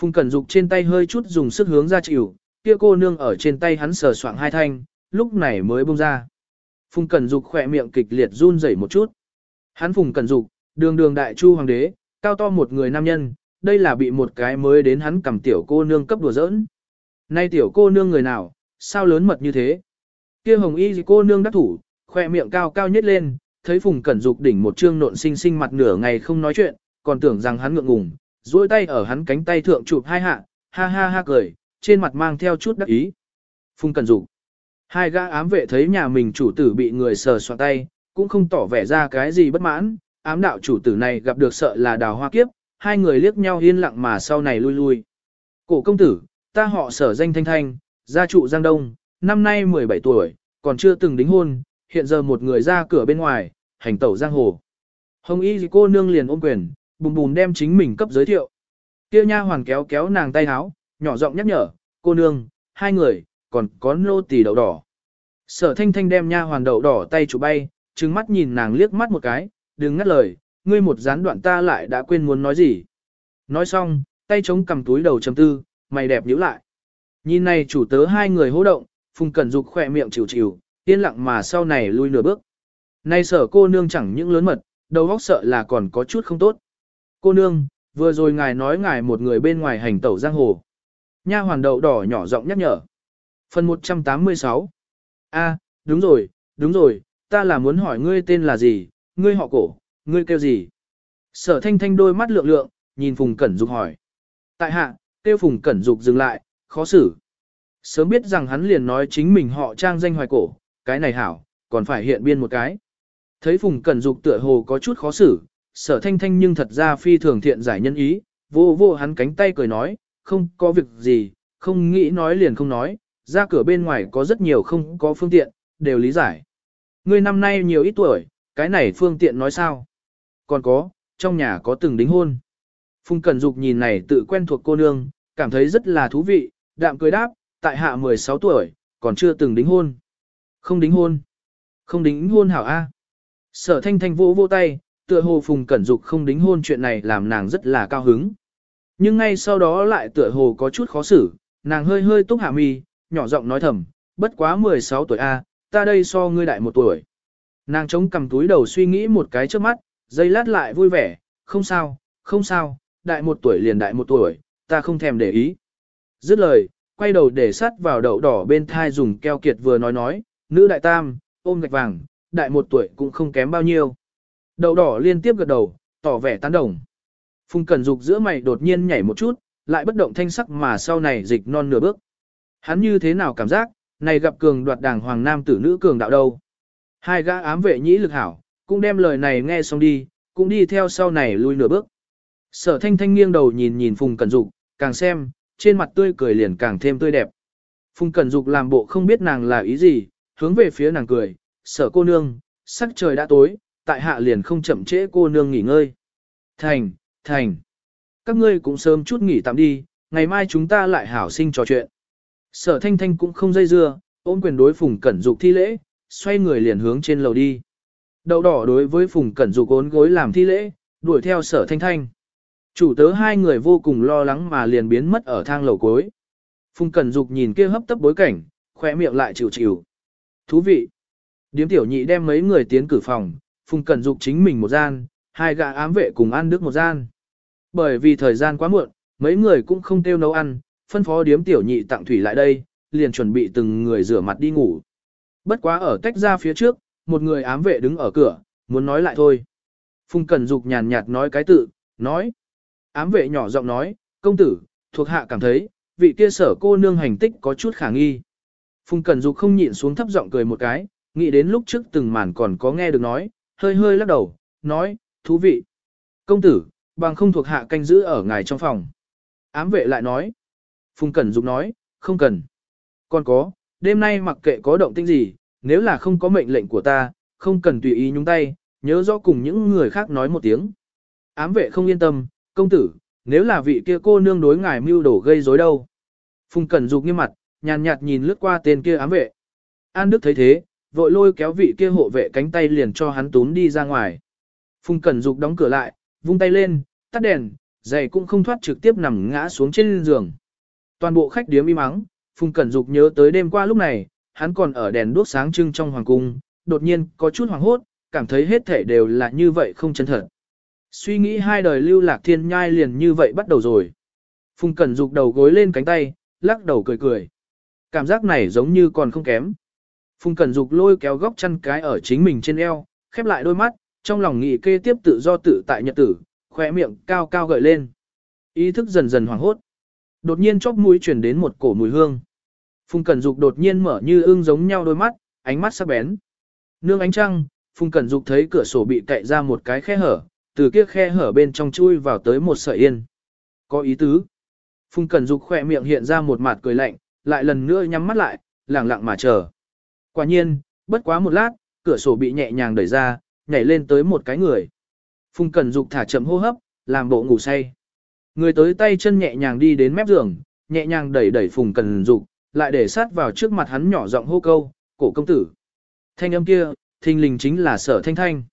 Speaker 1: Phùng cẩn dục trên tay hơi chút dùng sức hướng ra chịu, kia cô nương ở trên tay hắn sờ soạng hai thanh, lúc này mới buông ra. Phùng Cẩn Dục khỏe miệng kịch liệt run rẩy một chút. Hắn Phùng Cẩn Dục, đường đường đại chu hoàng đế, cao to một người nam nhân, đây là bị một cái mới đến hắn cầm tiểu cô nương cấp đùa giỡn. Nay tiểu cô nương người nào, sao lớn mật như thế? Kia hồng y gì cô nương đắc thủ, khỏe miệng cao cao nhất lên, thấy Phùng Cẩn Dục đỉnh một trương nộn xinh xinh mặt nửa ngày không nói chuyện, còn tưởng rằng hắn ngượng ngùng, duỗi tay ở hắn cánh tay thượng chụp hai hạ, ha ha ha cười, trên mặt mang theo chút đắc ý. Phùng Cẩn Dục Hai gã ám vệ thấy nhà mình chủ tử bị người sờ soạn tay, cũng không tỏ vẻ ra cái gì bất mãn, ám đạo chủ tử này gặp được sợ là đào hoa kiếp, hai người liếc nhau yên lặng mà sau này lui lui. Cổ công tử, ta họ sở danh thanh thanh, gia trụ Giang Đông, năm nay 17 tuổi, còn chưa từng đính hôn, hiện giờ một người ra cửa bên ngoài, hành tẩu giang hồ. Hồng y cô nương liền ôm quyền, bùm bùm đem chính mình cấp giới thiệu. Tiêu nha Hoàng kéo kéo nàng tay háo, nhỏ giọng nhắc nhở, cô nương, hai người, còn có nô tỳ đậu đỏ. Sở thanh thanh đem nha hoàn đậu đỏ tay chủ bay, trừng mắt nhìn nàng liếc mắt một cái, đừng ngắt lời, ngươi một gián đoạn ta lại đã quên muốn nói gì. Nói xong, tay chống cầm túi đầu chấm tư, mày đẹp nhíu lại. Nhìn này chủ tớ hai người hô động, Phùng Cẩn Dục khỏe miệng chịu chịu, yên lặng mà sau này lui nửa bước. Nay sở cô nương chẳng những lớn mật, đầu óc sợ là còn có chút không tốt. Cô nương, vừa rồi ngài nói ngài một người bên ngoài hành tẩu giang hồ. Nha hoàn đậu đỏ nhỏ giọng nhắc nhở. Phần 186 A, đúng rồi, đúng rồi, ta là muốn hỏi ngươi tên là gì, ngươi họ cổ, ngươi kêu gì. Sở thanh thanh đôi mắt lượng lượng, nhìn Phùng Cẩn Dục hỏi. Tại hạ, kêu Phùng Cẩn Dục dừng lại, khó xử. Sớm biết rằng hắn liền nói chính mình họ trang danh hoài cổ, cái này hảo, còn phải hiện biên một cái. Thấy Phùng Cẩn Dục tựa hồ có chút khó xử, sở thanh thanh nhưng thật ra phi thường thiện giải nhân ý, vô vô hắn cánh tay cười nói, không có việc gì, không nghĩ nói liền không nói, ra cửa bên ngoài có rất nhiều không có phương tiện, đều lý giải. Ngươi năm nay nhiều ít tuổi, cái này phương tiện nói sao? Còn có, trong nhà có từng đính hôn. Phùng Cẩn Dục nhìn này tự quen thuộc cô nương, cảm thấy rất là thú vị, đạm cười đáp, tại hạ 16 tuổi, còn chưa từng đính hôn. Không đính hôn. Không đính hôn hảo A. Sở thanh thanh vô vô tay, tựa hồ Phùng Cẩn Dục không đính hôn chuyện này làm nàng rất là cao hứng. Nhưng ngay sau đó lại tựa hồ có chút khó xử, nàng hơi hơi túc hạ mi, nhỏ giọng nói thầm, bất quá 16 tuổi A, ta đây so ngươi đại một tuổi. Nàng chống cầm túi đầu suy nghĩ một cái trước mắt, dây lát lại vui vẻ, không sao, không sao, đại một tuổi liền đại một tuổi, ta không thèm để ý. Dứt lời, quay đầu để sắt vào đậu đỏ bên thai dùng keo kiệt vừa nói nói, nữ đại tam, ôm gạch vàng, đại một tuổi cũng không kém bao nhiêu. đầu đỏ liên tiếp gật đầu, tỏ vẻ tán đồng. Phùng Cẩn Dục giữa mày đột nhiên nhảy một chút, lại bất động thanh sắc mà sau này dịch non nửa bước. Hắn như thế nào cảm giác, này gặp cường đoạt đảng hoàng nam tử nữ cường đạo đâu. Hai gã ám vệ nhĩ lực hảo, cũng đem lời này nghe xong đi, cũng đi theo sau này lui nửa bước. Sở thanh thanh nghiêng đầu nhìn nhìn Phùng Cẩn Dục, càng xem, trên mặt tươi cười liền càng thêm tươi đẹp. Phùng Cẩn Dục làm bộ không biết nàng là ý gì, hướng về phía nàng cười, sở cô nương, sắc trời đã tối, tại hạ liền không chậm trễ cô nương nghỉ ngơi. Thành, thành, các ngươi cũng sớm chút nghỉ tạm đi, ngày mai chúng ta lại hảo sinh trò chuyện. Sở thanh thanh cũng không dây dưa, ôm quyền đối Phùng Cẩn Dục thi lễ, xoay người liền hướng trên lầu đi. Đậu đỏ đối với Phùng Cẩn Dục ốn gối làm thi lễ, đuổi theo sở thanh thanh. Chủ tớ hai người vô cùng lo lắng mà liền biến mất ở thang lầu cuối. Phùng Cẩn Dục nhìn kia hấp tấp bối cảnh, khỏe miệng lại chịu chịu. Thú vị. Điếm tiểu nhị đem mấy người tiến cử phòng, Phùng Cẩn Dục chính mình một gian, hai gã ám vệ cùng ăn đức một gian. Bởi vì thời gian quá muộn, mấy người cũng không tiêu nấu ăn, phân phó điếm tiểu nhị tặng thủy lại đây, liền chuẩn bị từng người rửa mặt đi ngủ. Bất quá ở tách ra phía trước, một người ám vệ đứng ở cửa, muốn nói lại thôi. Phùng Cẩn Dục nhàn nhạt nói cái tự, nói. Ám vệ nhỏ giọng nói, công tử, thuộc hạ cảm thấy, vị kia sở cô nương hành tích có chút khả nghi. Phùng Cẩn Dục không nhịn xuống thấp giọng cười một cái, nghĩ đến lúc trước từng màn còn có nghe được nói, hơi hơi lắc đầu, nói, thú vị. Công tử, bằng không thuộc hạ canh giữ ở ngài trong phòng. Ám vệ lại nói, Phùng Cẩn Dục nói, không cần. Còn có, đêm nay mặc kệ có động tĩnh gì, nếu là không có mệnh lệnh của ta, không cần tùy ý nhúng tay, nhớ rõ cùng những người khác nói một tiếng. Ám vệ không yên tâm, công tử, nếu là vị kia cô nương đối ngài mưu đổ gây rối đâu. Phùng Cẩn Dục nghiêm mặt, nhàn nhạt nhìn lướt qua tên kia ám vệ. An Đức thấy thế, vội lôi kéo vị kia hộ vệ cánh tay liền cho hắn túm đi ra ngoài. Phùng Cẩn Dục đóng cửa lại, vung tay lên, tắt đèn, giày cũng không thoát trực tiếp nằm ngã xuống trên giường. Toàn bộ khách điếm im mắng, Phùng Cẩn Dục nhớ tới đêm qua lúc này, hắn còn ở đèn đuốc sáng trưng trong hoàng cung, đột nhiên có chút hoảng hốt, cảm thấy hết thể đều là như vậy không chân thật. Suy nghĩ hai đời lưu lạc thiên nhai liền như vậy bắt đầu rồi. Phùng Cẩn Dục đầu gối lên cánh tay, lắc đầu cười cười. Cảm giác này giống như còn không kém. Phùng Cẩn Dục lôi kéo góc chăn cái ở chính mình trên eo, khép lại đôi mắt, trong lòng nghĩ kê tiếp tự do tự tại nhật tử, khỏe miệng cao cao gợi lên. Ý thức dần dần hoảng hốt. Đột nhiên chóp mũi chuyển đến một cổ mùi hương. Phùng Cẩn Dục đột nhiên mở như ương giống nhau đôi mắt, ánh mắt sắc bén. Nương ánh trăng, Phùng Cẩn Dục thấy cửa sổ bị cậy ra một cái khe hở, từ kia khe hở bên trong chui vào tới một sợi yên. Có ý tứ. Phùng Cẩn Dục khỏe miệng hiện ra một mặt cười lạnh, lại lần nữa nhắm mắt lại, lặng lặng mà chờ. Quả nhiên, bất quá một lát, cửa sổ bị nhẹ nhàng đẩy ra, nhảy lên tới một cái người. Phùng Cẩn Dục thả chậm hô hấp, làm bộ ngủ say. Người tới tay chân nhẹ nhàng đi đến mép giường, nhẹ nhàng đẩy đẩy Phùng Cẩn Dục, lại để sát vào trước mặt hắn nhỏ giọng hô câu, "Cổ công tử." Thanh âm kia, thình lình chính là Sở Thanh Thanh.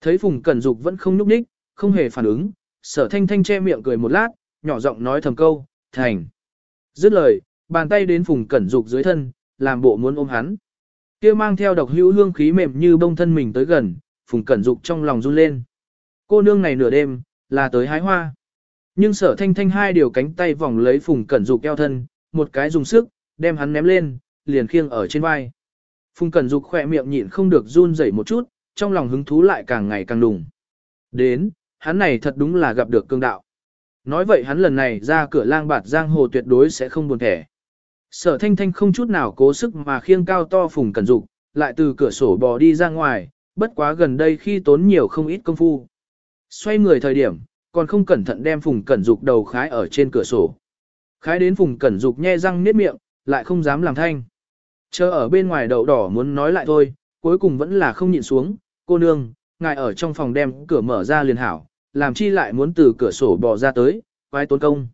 Speaker 1: Thấy Phùng Cẩn Dục vẫn không nhúc nhích, không hề phản ứng, Sở Thanh Thanh che miệng cười một lát, nhỏ giọng nói thầm câu, "Thành." Dứt lời, bàn tay đến Phùng Cẩn Dục dưới thân, làm bộ muốn ôm hắn. Kia mang theo độc hữu hương khí mềm như bông thân mình tới gần, Phùng Cẩn Dục trong lòng run lên. Cô nương này nửa đêm, là tới hái hoa. Nhưng sở thanh thanh hai điều cánh tay vòng lấy Phùng Cẩn Dục eo thân, một cái dùng sức, đem hắn ném lên, liền khiêng ở trên vai. Phùng Cẩn Dục khỏe miệng nhịn không được run rẩy một chút, trong lòng hứng thú lại càng ngày càng đùng. Đến, hắn này thật đúng là gặp được cương đạo. Nói vậy hắn lần này ra cửa lang bạt giang hồ tuyệt đối sẽ không buồn thẻ. Sở thanh thanh không chút nào cố sức mà khiêng cao to Phùng Cần Dục, lại từ cửa sổ bò đi ra ngoài, bất quá gần đây khi tốn nhiều không ít công phu. Xoay người thời điểm, còn không cẩn thận đem Phùng Cẩn Dục đầu khái ở trên cửa sổ. Khái đến Phùng Cẩn Dục nhe răng niết miệng, lại không dám làm thanh. Chờ ở bên ngoài đậu đỏ muốn nói lại thôi, cuối cùng vẫn là không nhịn xuống, cô nương, ngài ở trong phòng đem cửa mở ra liền hảo, làm chi lại muốn từ cửa sổ bò ra tới, quái tốn công.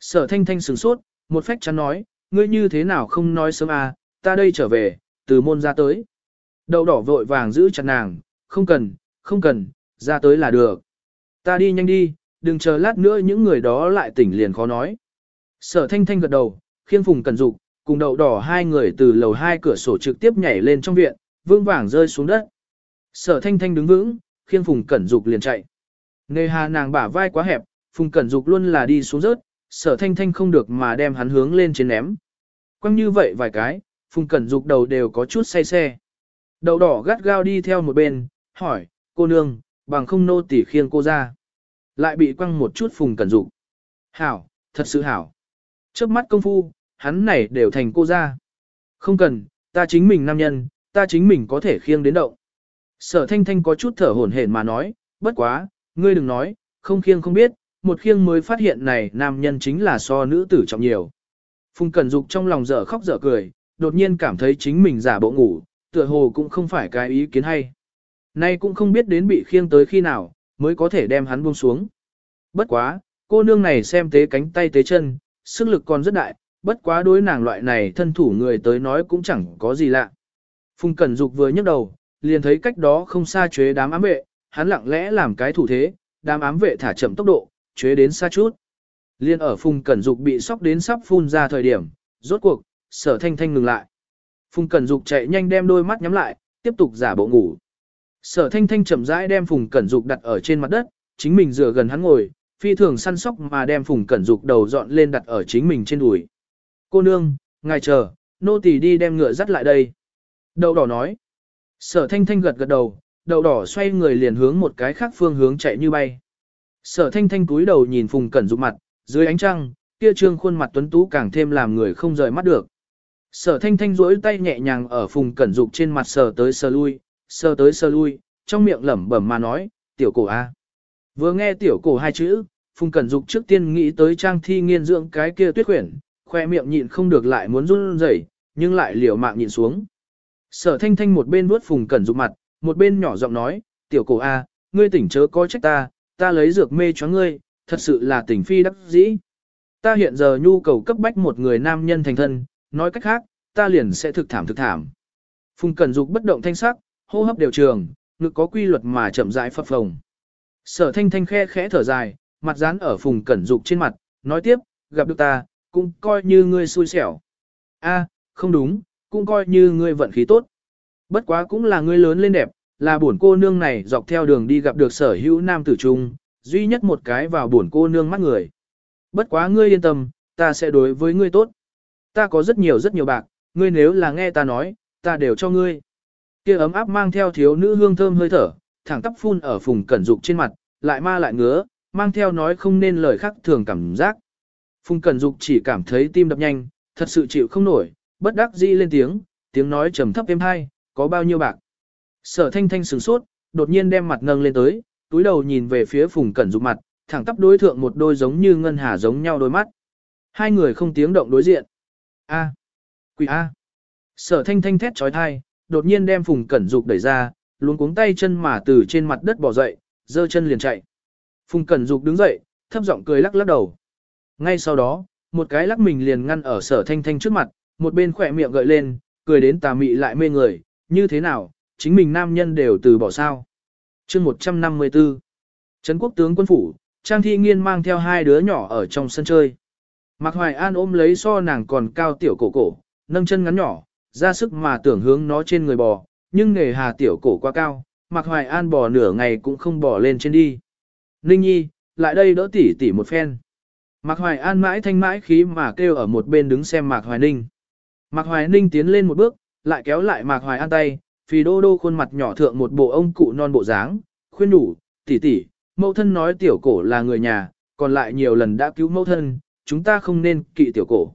Speaker 1: Sở thanh thanh sửng sốt, một phách chắn nói, ngươi như thế nào không nói sớm à, ta đây trở về, từ môn ra tới. Đậu đỏ vội vàng giữ chặt nàng, không cần, không cần, ra tới là được. Ta đi nhanh đi, đừng chờ lát nữa những người đó lại tỉnh liền khó nói. Sở thanh thanh gật đầu, khiêng phùng cần dục, cùng đậu đỏ hai người từ lầu hai cửa sổ trực tiếp nhảy lên trong viện, vương vàng rơi xuống đất. Sở thanh thanh đứng vững, khiêng phùng cẩn dục liền chạy. Nề hà nàng bả vai quá hẹp, phùng cẩn dục luôn là đi xuống rớt, sở thanh thanh không được mà đem hắn hướng lên trên ném. Quăng như vậy vài cái, phùng cẩn dục đầu đều có chút say xe. đầu đỏ gắt gao đi theo một bên, hỏi, cô nương, bằng không nô tỉ khiêng cô ra. Lại bị quăng một chút phùng cẩn dục. Hảo, thật sự hảo. Trước mắt công phu, hắn này đều thành cô ra. Không cần, ta chính mình nam nhân, ta chính mình có thể khiêng đến động. Sở thanh thanh có chút thở hổn hển mà nói, bất quá, ngươi đừng nói, không khiêng không biết, một khiêng mới phát hiện này nam nhân chính là so nữ tử trọng nhiều. Phùng Cẩn Dục trong lòng dở khóc dở cười, đột nhiên cảm thấy chính mình giả bộ ngủ, tựa hồ cũng không phải cái ý kiến hay. Nay cũng không biết đến bị khiêng tới khi nào, mới có thể đem hắn buông xuống. Bất quá, cô nương này xem tế cánh tay tế chân, sức lực còn rất đại, bất quá đối nàng loại này thân thủ người tới nói cũng chẳng có gì lạ. Phùng Cẩn Dục vừa nhấc đầu, liền thấy cách đó không xa chế đám ám vệ, hắn lặng lẽ làm cái thủ thế, đám ám vệ thả chậm tốc độ, chế đến xa chút. Liên ở Phùng Cẩn Dục bị sóc đến sắp phun ra thời điểm, rốt cuộc, sở thanh thanh ngừng lại. Phùng Cẩn Dục chạy nhanh đem đôi mắt nhắm lại, tiếp tục giả bộ ngủ. Sở thanh thanh chậm rãi đem Phùng Cẩn Dục đặt ở trên mặt đất, chính mình dựa gần hắn ngồi, phi thường săn sóc mà đem Phùng Cẩn Dục đầu dọn lên đặt ở chính mình trên đùi. Cô nương, ngài chờ, nô tỳ đi đem ngựa dắt lại đây. Đậu đỏ nói. Sở thanh thanh gật gật đầu, đậu đỏ xoay người liền hướng một cái khác phương hướng chạy như bay. Sở thanh thanh cúi đầu nhìn Phùng Cẩn Dục mặt, dưới ánh trăng, kia trương khuôn mặt tuấn tú càng thêm làm người không rời mắt được. Sở thanh thanh duỗi tay nhẹ nhàng ở Phùng Cẩn Dục trên mặt sờ tới sờ lui, sờ tới sờ lui, trong miệng lẩm bẩm mà nói, tiểu cổ A. Vừa nghe tiểu cổ hai chữ, Phùng Cẩn Dục trước tiên nghĩ tới trang thi nghiên dưỡng cái kia tuyết quyển, khoe miệng nhịn không được lại muốn run rẩy, nhưng lại liều mạng nhịn xuống. Sở thanh thanh một bên vuốt phùng cẩn dục mặt, một bên nhỏ giọng nói, tiểu cổ A, ngươi tỉnh chớ có trách ta, ta lấy dược mê cho ngươi, thật sự là tình phi đắc dĩ. Ta hiện giờ nhu cầu cấp bách một người nam nhân thành thân, nói cách khác, ta liền sẽ thực thảm thực thảm. Phùng cẩn dục bất động thanh sắc, hô hấp đều trường, ngực có quy luật mà chậm rãi phập phồng. Sở thanh thanh khe khẽ thở dài, mặt dán ở phùng cẩn dục trên mặt, nói tiếp, gặp được ta, cũng coi như ngươi xui xẻo. A, không đúng, cũng coi như ngươi vận khí tốt. Bất quá cũng là ngươi lớn lên đẹp, là buồn cô nương này dọc theo đường đi gặp được sở hữu nam tử trung, duy nhất một cái vào buồn cô nương mắt người. Bất quá ngươi yên tâm, ta sẽ đối với ngươi tốt. Ta có rất nhiều rất nhiều bạc, ngươi nếu là nghe ta nói, ta đều cho ngươi. Kia ấm áp mang theo thiếu nữ hương thơm hơi thở, thẳng tắp phun ở phùng cẩn dục trên mặt, lại ma lại ngứa, mang theo nói không nên lời khác thường cảm giác. Phùng cẩn dục chỉ cảm thấy tim đập nhanh, thật sự chịu không nổi, bất đắc dĩ lên tiếng, tiếng nói trầm thấp êm hai, có bao nhiêu bạc. Sở thanh thanh sửng sốt, đột nhiên đem mặt nâng lên tới, túi đầu nhìn về phía phùng cẩn dục mặt, thẳng tắp đối thượng một đôi giống như ngân hà giống nhau đôi mắt. Hai người không tiếng động đối diện. A. Quỷ A. Sở thanh thanh thét trói thai, đột nhiên đem phùng cẩn dục đẩy ra, luống cuống tay chân mà từ trên mặt đất bỏ dậy, giơ chân liền chạy. Phùng cẩn dục đứng dậy, thấp giọng cười lắc lắc đầu. Ngay sau đó, một cái lắc mình liền ngăn ở sở thanh thanh trước mặt, một bên khỏe miệng gợi lên, cười đến tà mị lại mê người, như thế nào, chính mình nam nhân đều từ bỏ sao. chương 154 Trấn quốc tướng quân phủ, Trang Thi Nghiên mang theo hai đứa nhỏ ở trong sân chơi. Mạc Hoài An ôm lấy so nàng còn cao tiểu cổ cổ, nâng chân ngắn nhỏ, ra sức mà tưởng hướng nó trên người bò, nhưng nghề hà tiểu cổ quá cao, Mạc Hoài An bò nửa ngày cũng không bò lên trên đi. Ninh Nhi, lại đây đỡ tỉ tỉ một phen. Mạc Hoài An mãi thanh mãi khí mà kêu ở một bên đứng xem Mạc Hoài Ninh. Mạc Hoài Ninh tiến lên một bước, lại kéo lại Mạc Hoài An tay, phì đô đô khuôn mặt nhỏ thượng một bộ ông cụ non bộ dáng, khuyên đủ, tỷ tỷ, mẫu thân nói tiểu cổ là người nhà, còn lại nhiều lần đã cứu mẫu thân, chúng ta không nên kỵ tiểu cổ.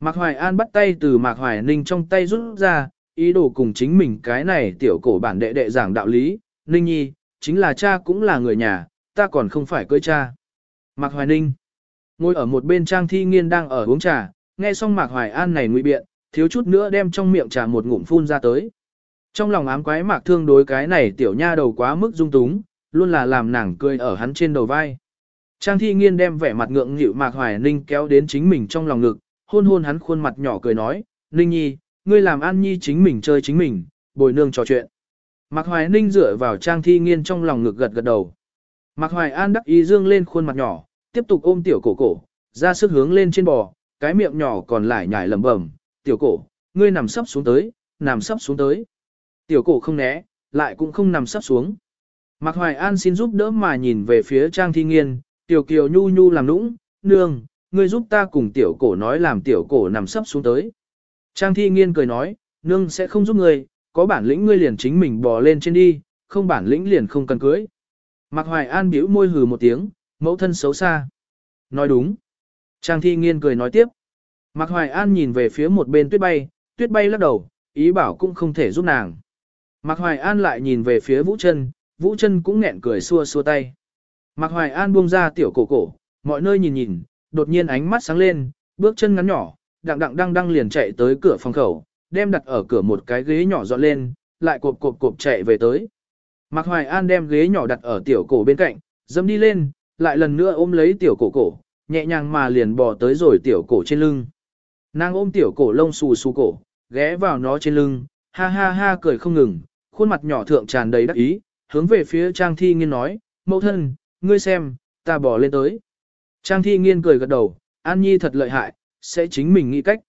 Speaker 1: Mạc Hoài An bắt tay từ Mạc Hoài Ninh trong tay rút ra, ý đồ cùng chính mình cái này tiểu cổ bản đệ đệ giảng đạo lý, Ninh Nhi, chính là cha cũng là người nhà, ta còn không phải cưới cha. Mạc Hoài Ninh Ngồi ở một bên Trang Thi Nghiên đang ở uống trà, nghe xong Mạc Hoài An này ngụy biện, thiếu chút nữa đem trong miệng trà một ngụm phun ra tới. Trong lòng ám quái Mạc Thương đối cái này tiểu nha đầu quá mức dung túng, luôn là làm nàng cười ở hắn trên đầu vai. Trang Thi Nghiên đem vẻ mặt ngượng nghịu Mạc Hoài Ninh kéo đến chính mình trong lòng ngực, hôn hôn hắn khuôn mặt nhỏ cười nói, Ninh Nhi, ngươi làm An Nhi chính mình chơi chính mình, bồi nương trò chuyện. Mạc Hoài Ninh dựa vào Trang Thi Nghiên trong lòng ngực gật gật đầu. Mạc Hoài An đắc ý dương lên khuôn mặt nhỏ, tiếp tục ôm tiểu cổ cổ, ra sức hướng lên trên bò, cái miệng nhỏ còn lại nhảy lẩm bẩm, tiểu cổ, ngươi nằm sấp xuống tới, nằm sấp xuống tới. Tiểu cổ không né, lại cũng không nằm sấp xuống. Mạc Hoài An xin giúp đỡ mà nhìn về phía Trang Thi Nghiên, tiểu kiều nhu nhu làm nũng, nương, ngươi giúp ta cùng tiểu cổ nói làm tiểu cổ nằm sấp xuống tới. Trang Thi Nghiên cười nói, nương sẽ không giúp ngươi, có bản lĩnh ngươi liền chính mình bò lên trên đi, không bản lĩnh liền không cần cưới. Mạc Hoài An bĩu môi hừ một tiếng, mẫu thân xấu xa. Nói đúng. Trang thi nghiên cười nói tiếp. Mạc Hoài An nhìn về phía một bên tuyết bay, tuyết bay lắc đầu, ý bảo cũng không thể giúp nàng. Mạc Hoài An lại nhìn về phía Vũ Trân, Vũ Trân cũng nghẹn cười xua xua tay. Mạc Hoài An buông ra tiểu cổ cổ, mọi nơi nhìn nhìn, đột nhiên ánh mắt sáng lên, bước chân ngắn nhỏ, đặng đặng đăng đăng liền chạy tới cửa phòng khẩu, đem đặt ở cửa một cái ghế nhỏ dọn lên, lại cộp cộp cộp chạy về tới. Mạc Hoài An đem ghế nhỏ đặt ở tiểu cổ bên cạnh, dâm đi lên, lại lần nữa ôm lấy tiểu cổ cổ, nhẹ nhàng mà liền bò tới rồi tiểu cổ trên lưng. Nàng ôm tiểu cổ lông xù xù cổ, ghé vào nó trên lưng, ha ha ha cười không ngừng, khuôn mặt nhỏ thượng tràn đầy đắc ý, hướng về phía Trang Thi Nghiên nói, mẫu thân, ngươi xem, ta bỏ lên tới. Trang Thi Nghiên cười gật đầu, An Nhi thật lợi hại, sẽ chính mình nghĩ cách.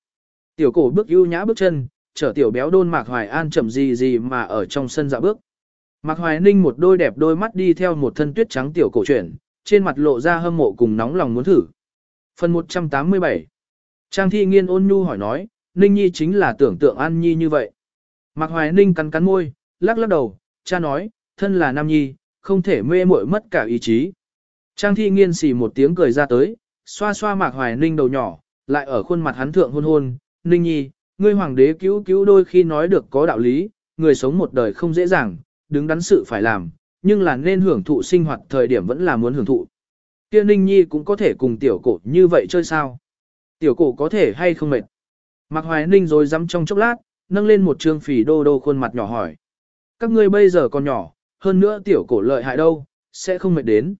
Speaker 1: Tiểu cổ bước ưu nhã bước chân, chở tiểu béo đôn Mạc Hoài An chậm gì gì mà ở trong sân dạo bước. Mạc Hoài Ninh một đôi đẹp đôi mắt đi theo một thân tuyết trắng tiểu cổ chuyển, trên mặt lộ ra hâm mộ cùng nóng lòng muốn thử. Phần 187 Trang thi nghiên ôn nhu hỏi nói, Ninh Nhi chính là tưởng tượng An Nhi như vậy. Mạc Hoài Ninh cắn cắn môi, lắc lắc đầu, cha nói, thân là Nam Nhi, không thể mê muội mất cả ý chí. Trang thi nghiên xì một tiếng cười ra tới, xoa xoa Mạc Hoài Ninh đầu nhỏ, lại ở khuôn mặt hắn thượng hôn hôn, Ninh Nhi, ngươi hoàng đế cứu cứu đôi khi nói được có đạo lý, người sống một đời không dễ dàng, đứng đắn sự phải làm, nhưng là nên hưởng thụ sinh hoạt thời điểm vẫn là muốn hưởng thụ. Kia Ninh Nhi cũng có thể cùng tiểu cổ như vậy chơi sao. Tiểu cổ có thể hay không mệt? Mạc Hoài Ninh rồi dám trong chốc lát, nâng lên một trương phì đô đô khuôn mặt nhỏ hỏi. Các ngươi bây giờ còn nhỏ, hơn nữa tiểu cổ lợi hại đâu, sẽ không mệt đến.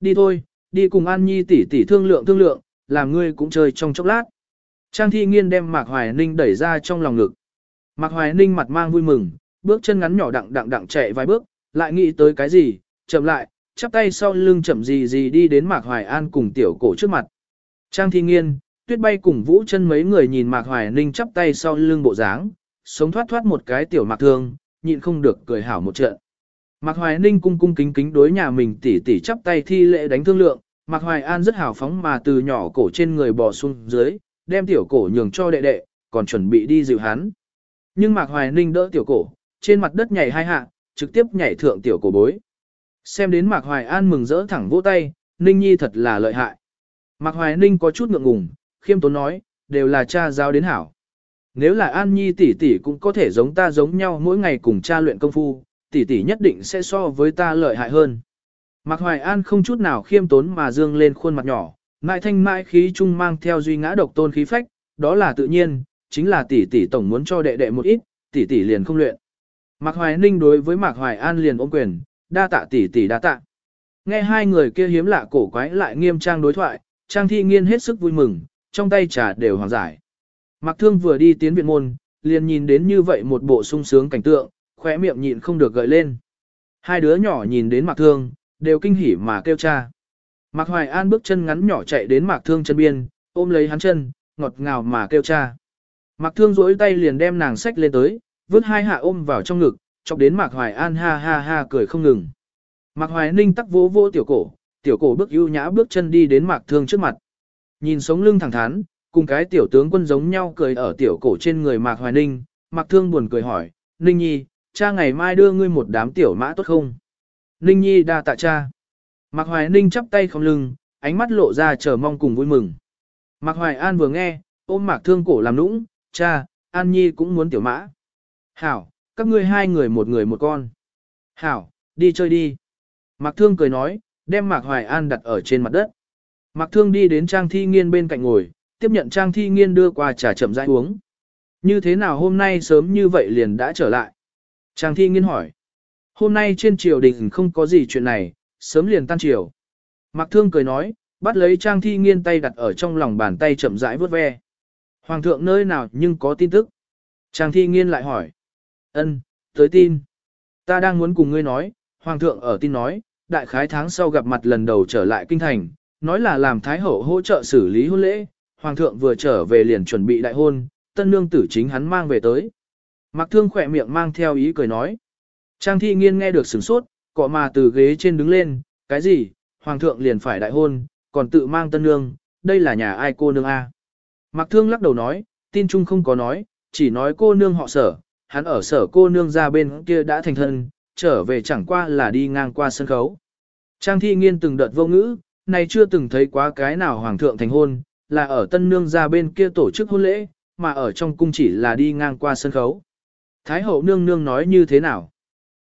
Speaker 1: Đi thôi, đi cùng An Nhi tỷ tỷ thương lượng thương lượng, làm ngươi cũng chơi trong chốc lát. Trang thi nghiên đem Mạc Hoài Ninh đẩy ra trong lòng ngực. Mạc Hoài Ninh mặt mang vui mừng, bước chân ngắn nhỏ đặng đặng đặng chạy vài bước, lại nghĩ tới cái gì, chậm lại, chắp tay sau lưng chậm gì gì đi đến Mạc Hoài An cùng tiểu cổ trước mặt. Trang thi nghiên, tuyết bay cùng vũ chân mấy người nhìn Mạc Hoài Ninh chắp tay sau lưng bộ dáng, sống thoát thoát một cái tiểu mạc thương, nhịn không được cười hảo một trận. Mạc Hoài Ninh cung cung kính kính đối nhà mình tỉ tỉ chắp tay thi lễ đánh thương lượng, Mạc Hoài An rất hào phóng mà từ nhỏ cổ trên người bò xuống dưới, đem tiểu cổ nhường cho đệ đệ, còn chuẩn bị đi dịu hắn. Nhưng Mạc Hoài Ninh đỡ tiểu cổ, trên mặt đất nhảy hai hạ, trực tiếp nhảy thượng tiểu cổ bối. Xem đến Mạc Hoài An mừng rỡ thẳng vỗ tay, Ninh Nhi thật là lợi hại. Mạc Hoài Ninh có chút ngượng ngùng, khiêm tốn nói, đều là cha giáo đến hảo. Nếu là An Nhi tỷ tỷ cũng có thể giống ta giống nhau mỗi ngày cùng cha luyện công phu, tỷ tỷ nhất định sẽ so với ta lợi hại hơn. Mạc Hoài An không chút nào khiêm tốn mà dương lên khuôn mặt nhỏ, mại thanh mại khí trung mang theo duy ngã độc tôn khí phách, đó là tự nhiên, chính là tỷ tỷ tổng muốn cho đệ đệ một ít, tỷ tỷ liền không luyện. Mạc Hoài Ninh đối với Mạc Hoài An liền ôm quyền, đa tạ tỷ tỷ đa tạ. Nghe hai người kia hiếm lạ cổ quái lại nghiêm trang đối thoại, Trang Thi Nghiên hết sức vui mừng, trong tay trà đều hoàng giải. Mạc Thương vừa đi tiến viện môn, liền nhìn đến như vậy một bộ sung sướng cảnh tượng, khóe miệng nhịn không được gợi lên. Hai đứa nhỏ nhìn đến Mạc Thương, đều kinh hỉ mà kêu cha. Mạc Hoài An bước chân ngắn nhỏ chạy đến Mạc Thương chân biên, ôm lấy hắn chân, ngọt ngào mà kêu cha. Mạc Thương duỗi tay liền đem nàng xách lên tới, vứt hai hạ ôm vào trong ngực, chọc đến Mạc Hoài An ha ha ha cười không ngừng. Mạc Hoài Ninh tắc vỗ vỗ tiểu cổ, tiểu cổ bước ưu nhã bước chân đi đến Mạc Thương trước mặt. Nhìn sống lưng thẳng thắn, cùng cái tiểu tướng quân giống nhau cười ở tiểu cổ trên người Mạc Hoài Ninh, Mạc Thương buồn cười hỏi, Ninh Nhi, cha ngày mai đưa ngươi một đám tiểu mã tốt không? Ninh Nhi đa tạ cha. Mạc Hoài Ninh chắp tay không lưng, ánh mắt lộ ra chờ mong cùng vui mừng. Mạc Hoài An vừa nghe, ôm Mạc Thương cổ làm nũng, cha, An Nhi cũng muốn tiểu mã. Hảo, các ngươi hai người một người một con. Hảo, đi chơi đi. Mạc Thương cười nói, đem Mạc Hoài An đặt ở trên mặt đất. Mạc Thương đi đến Trang Thi Nghiên bên cạnh ngồi, tiếp nhận Trang Thi Nghiên đưa qua trà chậm rãi uống. Như thế nào hôm nay sớm như vậy liền đã trở lại? Trang Thi Nghiên hỏi. Hôm nay trên triều đình không có gì chuyện này, sớm liền tan triều. Mạc Thương cười nói, bắt lấy Trang Thi Nghiên tay đặt ở trong lòng bàn tay chậm rãi vuốt ve. Hoàng thượng nơi nào nhưng có tin tức. Trang Thi Nghiên lại hỏi. Ân, tới tin. Ta đang muốn cùng ngươi nói, Hoàng thượng ở tin nói, đại khái tháng sau gặp mặt lần đầu trở lại kinh thành, nói là làm Thái Hậu hỗ trợ xử lý hôn lễ, Hoàng thượng vừa trở về liền chuẩn bị đại hôn, tân nương tử chính hắn mang về tới. Mặc thương khỏe miệng mang theo ý cười nói. Trang thi nghiên nghe được sửng sốt, cọ mà từ ghế trên đứng lên, cái gì, Hoàng thượng liền phải đại hôn, còn tự mang tân nương, đây là nhà ai cô nương A. Mặc thương lắc đầu nói, tin chung không có nói, chỉ nói cô nương họ sở, hắn ở sở cô nương ra bên kia đã thành thân, trở về chẳng qua là đi ngang qua sân khấu. Trang thi nghiên từng đợt vô ngữ, này chưa từng thấy quá cái nào hoàng thượng thành hôn, là ở tân nương ra bên kia tổ chức hôn lễ, mà ở trong cung chỉ là đi ngang qua sân khấu. Thái hậu nương nương nói như thế nào?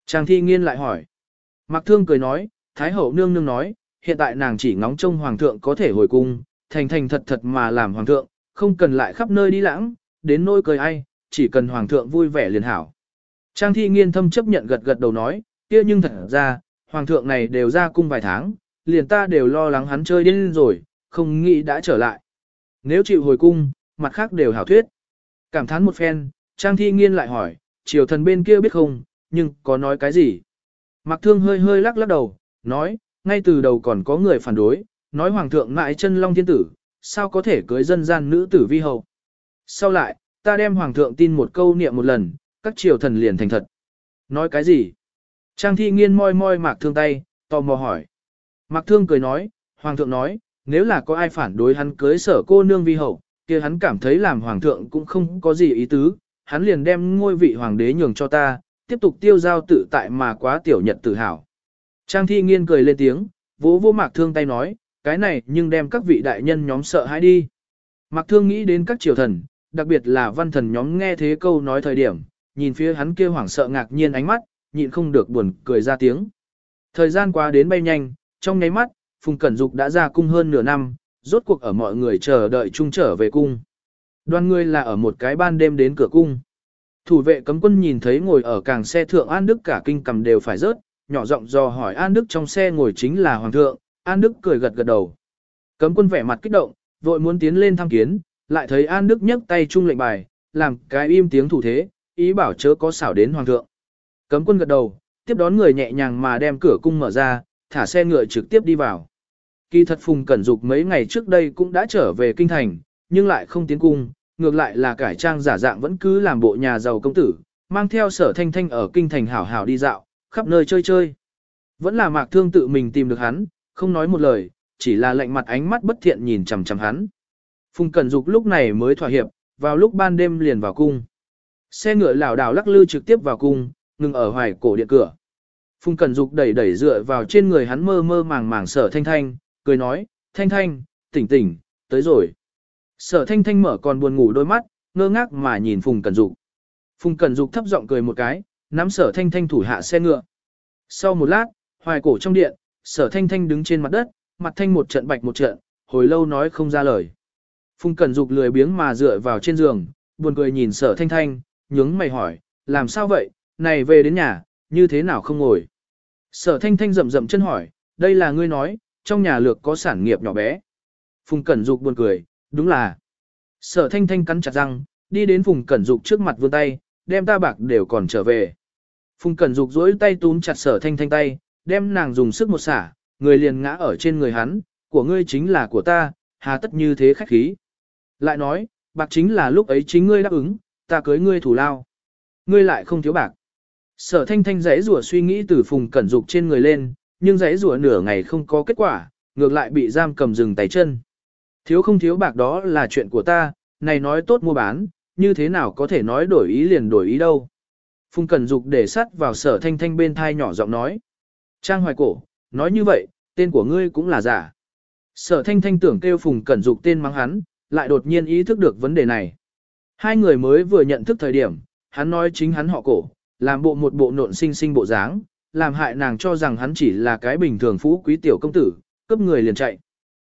Speaker 1: Trang thi nghiên lại hỏi. Mạc thương cười nói, Thái hậu nương nương nói, hiện tại nàng chỉ ngóng trông hoàng thượng có thể hồi cung, thành thành thật thật mà làm hoàng thượng, không cần lại khắp nơi đi lãng, đến nỗi cười ai, chỉ cần hoàng thượng vui vẻ liền hảo. Trang thi nghiên thâm chấp nhận gật gật đầu nói, kia nhưng thật ra, hoàng thượng này đều ra cung vài tháng, liền ta đều lo lắng hắn chơi điên rồi, không nghĩ đã trở lại. Nếu chịu hồi cung, mặt khác đều hảo thuyết. Cảm thán một phen, Trang thi nghiên lại hỏi, triều thần bên kia biết không, nhưng có nói cái gì? Mặc thương hơi hơi lắc lắc đầu, nói, ngay từ đầu còn có người phản đối, nói hoàng thượng mại chân long thiên tử, sao có thể cưới dân gian nữ tử vi hầu? Sau lại, ta đem hoàng thượng tin một câu niệm một lần, các triều thần liền thành thật. Nói cái gì? Trang thi nghiên moi moi mạc thương tay, tò mò hỏi. Mạc thương cười nói, hoàng thượng nói, nếu là có ai phản đối hắn cưới sở cô nương vi hậu, kia hắn cảm thấy làm hoàng thượng cũng không có gì ý tứ, hắn liền đem ngôi vị hoàng đế nhường cho ta, tiếp tục tiêu giao tự tại mà quá tiểu nhật tự hào. Trang thi nghiên cười lên tiếng, vỗ vô mạc thương tay nói, cái này nhưng đem các vị đại nhân nhóm sợ hãi đi. Mạc thương nghĩ đến các triều thần, đặc biệt là văn thần nhóm nghe thế câu nói thời điểm, nhìn phía hắn kia hoảng sợ ngạc nhiên ánh mắt, nhịn không được buồn cười ra tiếng. Thời gian qua đến bay nhanh, trong nháy mắt, Phùng Cẩn Dục đã ra cung hơn nửa năm, rốt cuộc ở mọi người chờ đợi chung trở về cung. Đoàn người là ở một cái ban đêm đến cửa cung. Thủ vệ cấm quân nhìn thấy ngồi ở càng xe thượng An Đức cả kinh cầm đều phải rớt, nhỏ giọng dò hỏi An Đức trong xe ngồi chính là Hoàng thượng, An Đức cười gật gật đầu. Cấm quân vẻ mặt kích động, vội muốn tiến lên thăm kiến, lại thấy An Đức nhấc tay chung lệnh bài, làm cái im tiếng thủ thế, ý bảo chớ có xảo đến Hoàng thượng. Cấm quân gật đầu, tiếp đón người nhẹ nhàng mà đem cửa cung mở ra, thả xe ngựa trực tiếp đi vào. Kỳ thật Phùng Cẩn Dục mấy ngày trước đây cũng đã trở về kinh thành, nhưng lại không tiến cung, ngược lại là cải trang giả dạng vẫn cứ làm bộ nhà giàu công tử, mang theo sở thanh thanh ở kinh thành hảo hảo đi dạo, khắp nơi chơi chơi. Vẫn là mạc thương tự mình tìm được hắn, không nói một lời, chỉ là lạnh mặt ánh mắt bất thiện nhìn chằm chằm hắn. Phùng Cẩn Dục lúc này mới thỏa hiệp, vào lúc ban đêm liền vào cung. Xe ngựa lảo đảo lắc lư trực tiếp vào cung, ngừng ở hoài cổ điện cửa. Phùng Cẩn Dục đẩy đẩy dựa vào trên người hắn mơ mơ màng màng sở thanh thanh, cười nói, thanh thanh, tỉnh tỉnh, tới rồi. Sở thanh thanh mở còn buồn ngủ đôi mắt, ngơ ngác mà nhìn Phùng Cẩn Dục. Phùng Cẩn Dục thấp giọng cười một cái, nắm sở thanh thanh thủ hạ xe ngựa. Sau một lát, hoài cổ trong điện, sở thanh thanh đứng trên mặt đất, mặt thanh một trận bạch một trận, hồi lâu nói không ra lời. Phùng Cẩn Dục lười biếng mà dựa vào trên giường, buồn cười nhìn sở thanh thanh, nhướng mày hỏi, làm sao vậy, này về đến nhà, như thế nào không ngồi. Sở thanh thanh rậm rậm chân hỏi, đây là ngươi nói, trong nhà lược có sản nghiệp nhỏ bé. Phùng Cẩn Dục buồn cười, đúng là. Sở thanh thanh cắn chặt răng, đi đến Phùng Cẩn Dục trước mặt vươn tay, đem ta bạc đều còn trở về. Phùng Cẩn Dục duỗi tay túm chặt sở thanh thanh tay, đem nàng dùng sức một xả, người liền ngã ở trên người hắn, của ngươi chính là của ta, hà tất như thế khách khí. Lại nói, bạc chính là lúc ấy chính ngươi đáp ứng, ta cưới ngươi thủ lao. Ngươi lại không thiếu bạc. Sở thanh thanh rẽ rủa suy nghĩ từ phùng cẩn dục trên người lên, nhưng giấy rủa nửa ngày không có kết quả, ngược lại bị giam cầm dừng tay chân. Thiếu không thiếu bạc đó là chuyện của ta, này nói tốt mua bán, như thế nào có thể nói đổi ý liền đổi ý đâu. Phùng Cẩn Dục để sắt vào sở thanh thanh bên thai nhỏ giọng nói. Trang hoài cổ, nói như vậy, tên của ngươi cũng là giả. Sở thanh thanh tưởng kêu Phùng Cẩn Dục tên mắng hắn, lại đột nhiên ý thức được vấn đề này. Hai người mới vừa nhận thức thời điểm, hắn nói chính hắn họ cổ, làm bộ một bộ nộn sinh sinh bộ dáng, làm hại nàng cho rằng hắn chỉ là cái bình thường phú quý tiểu công tử, cướp người liền chạy.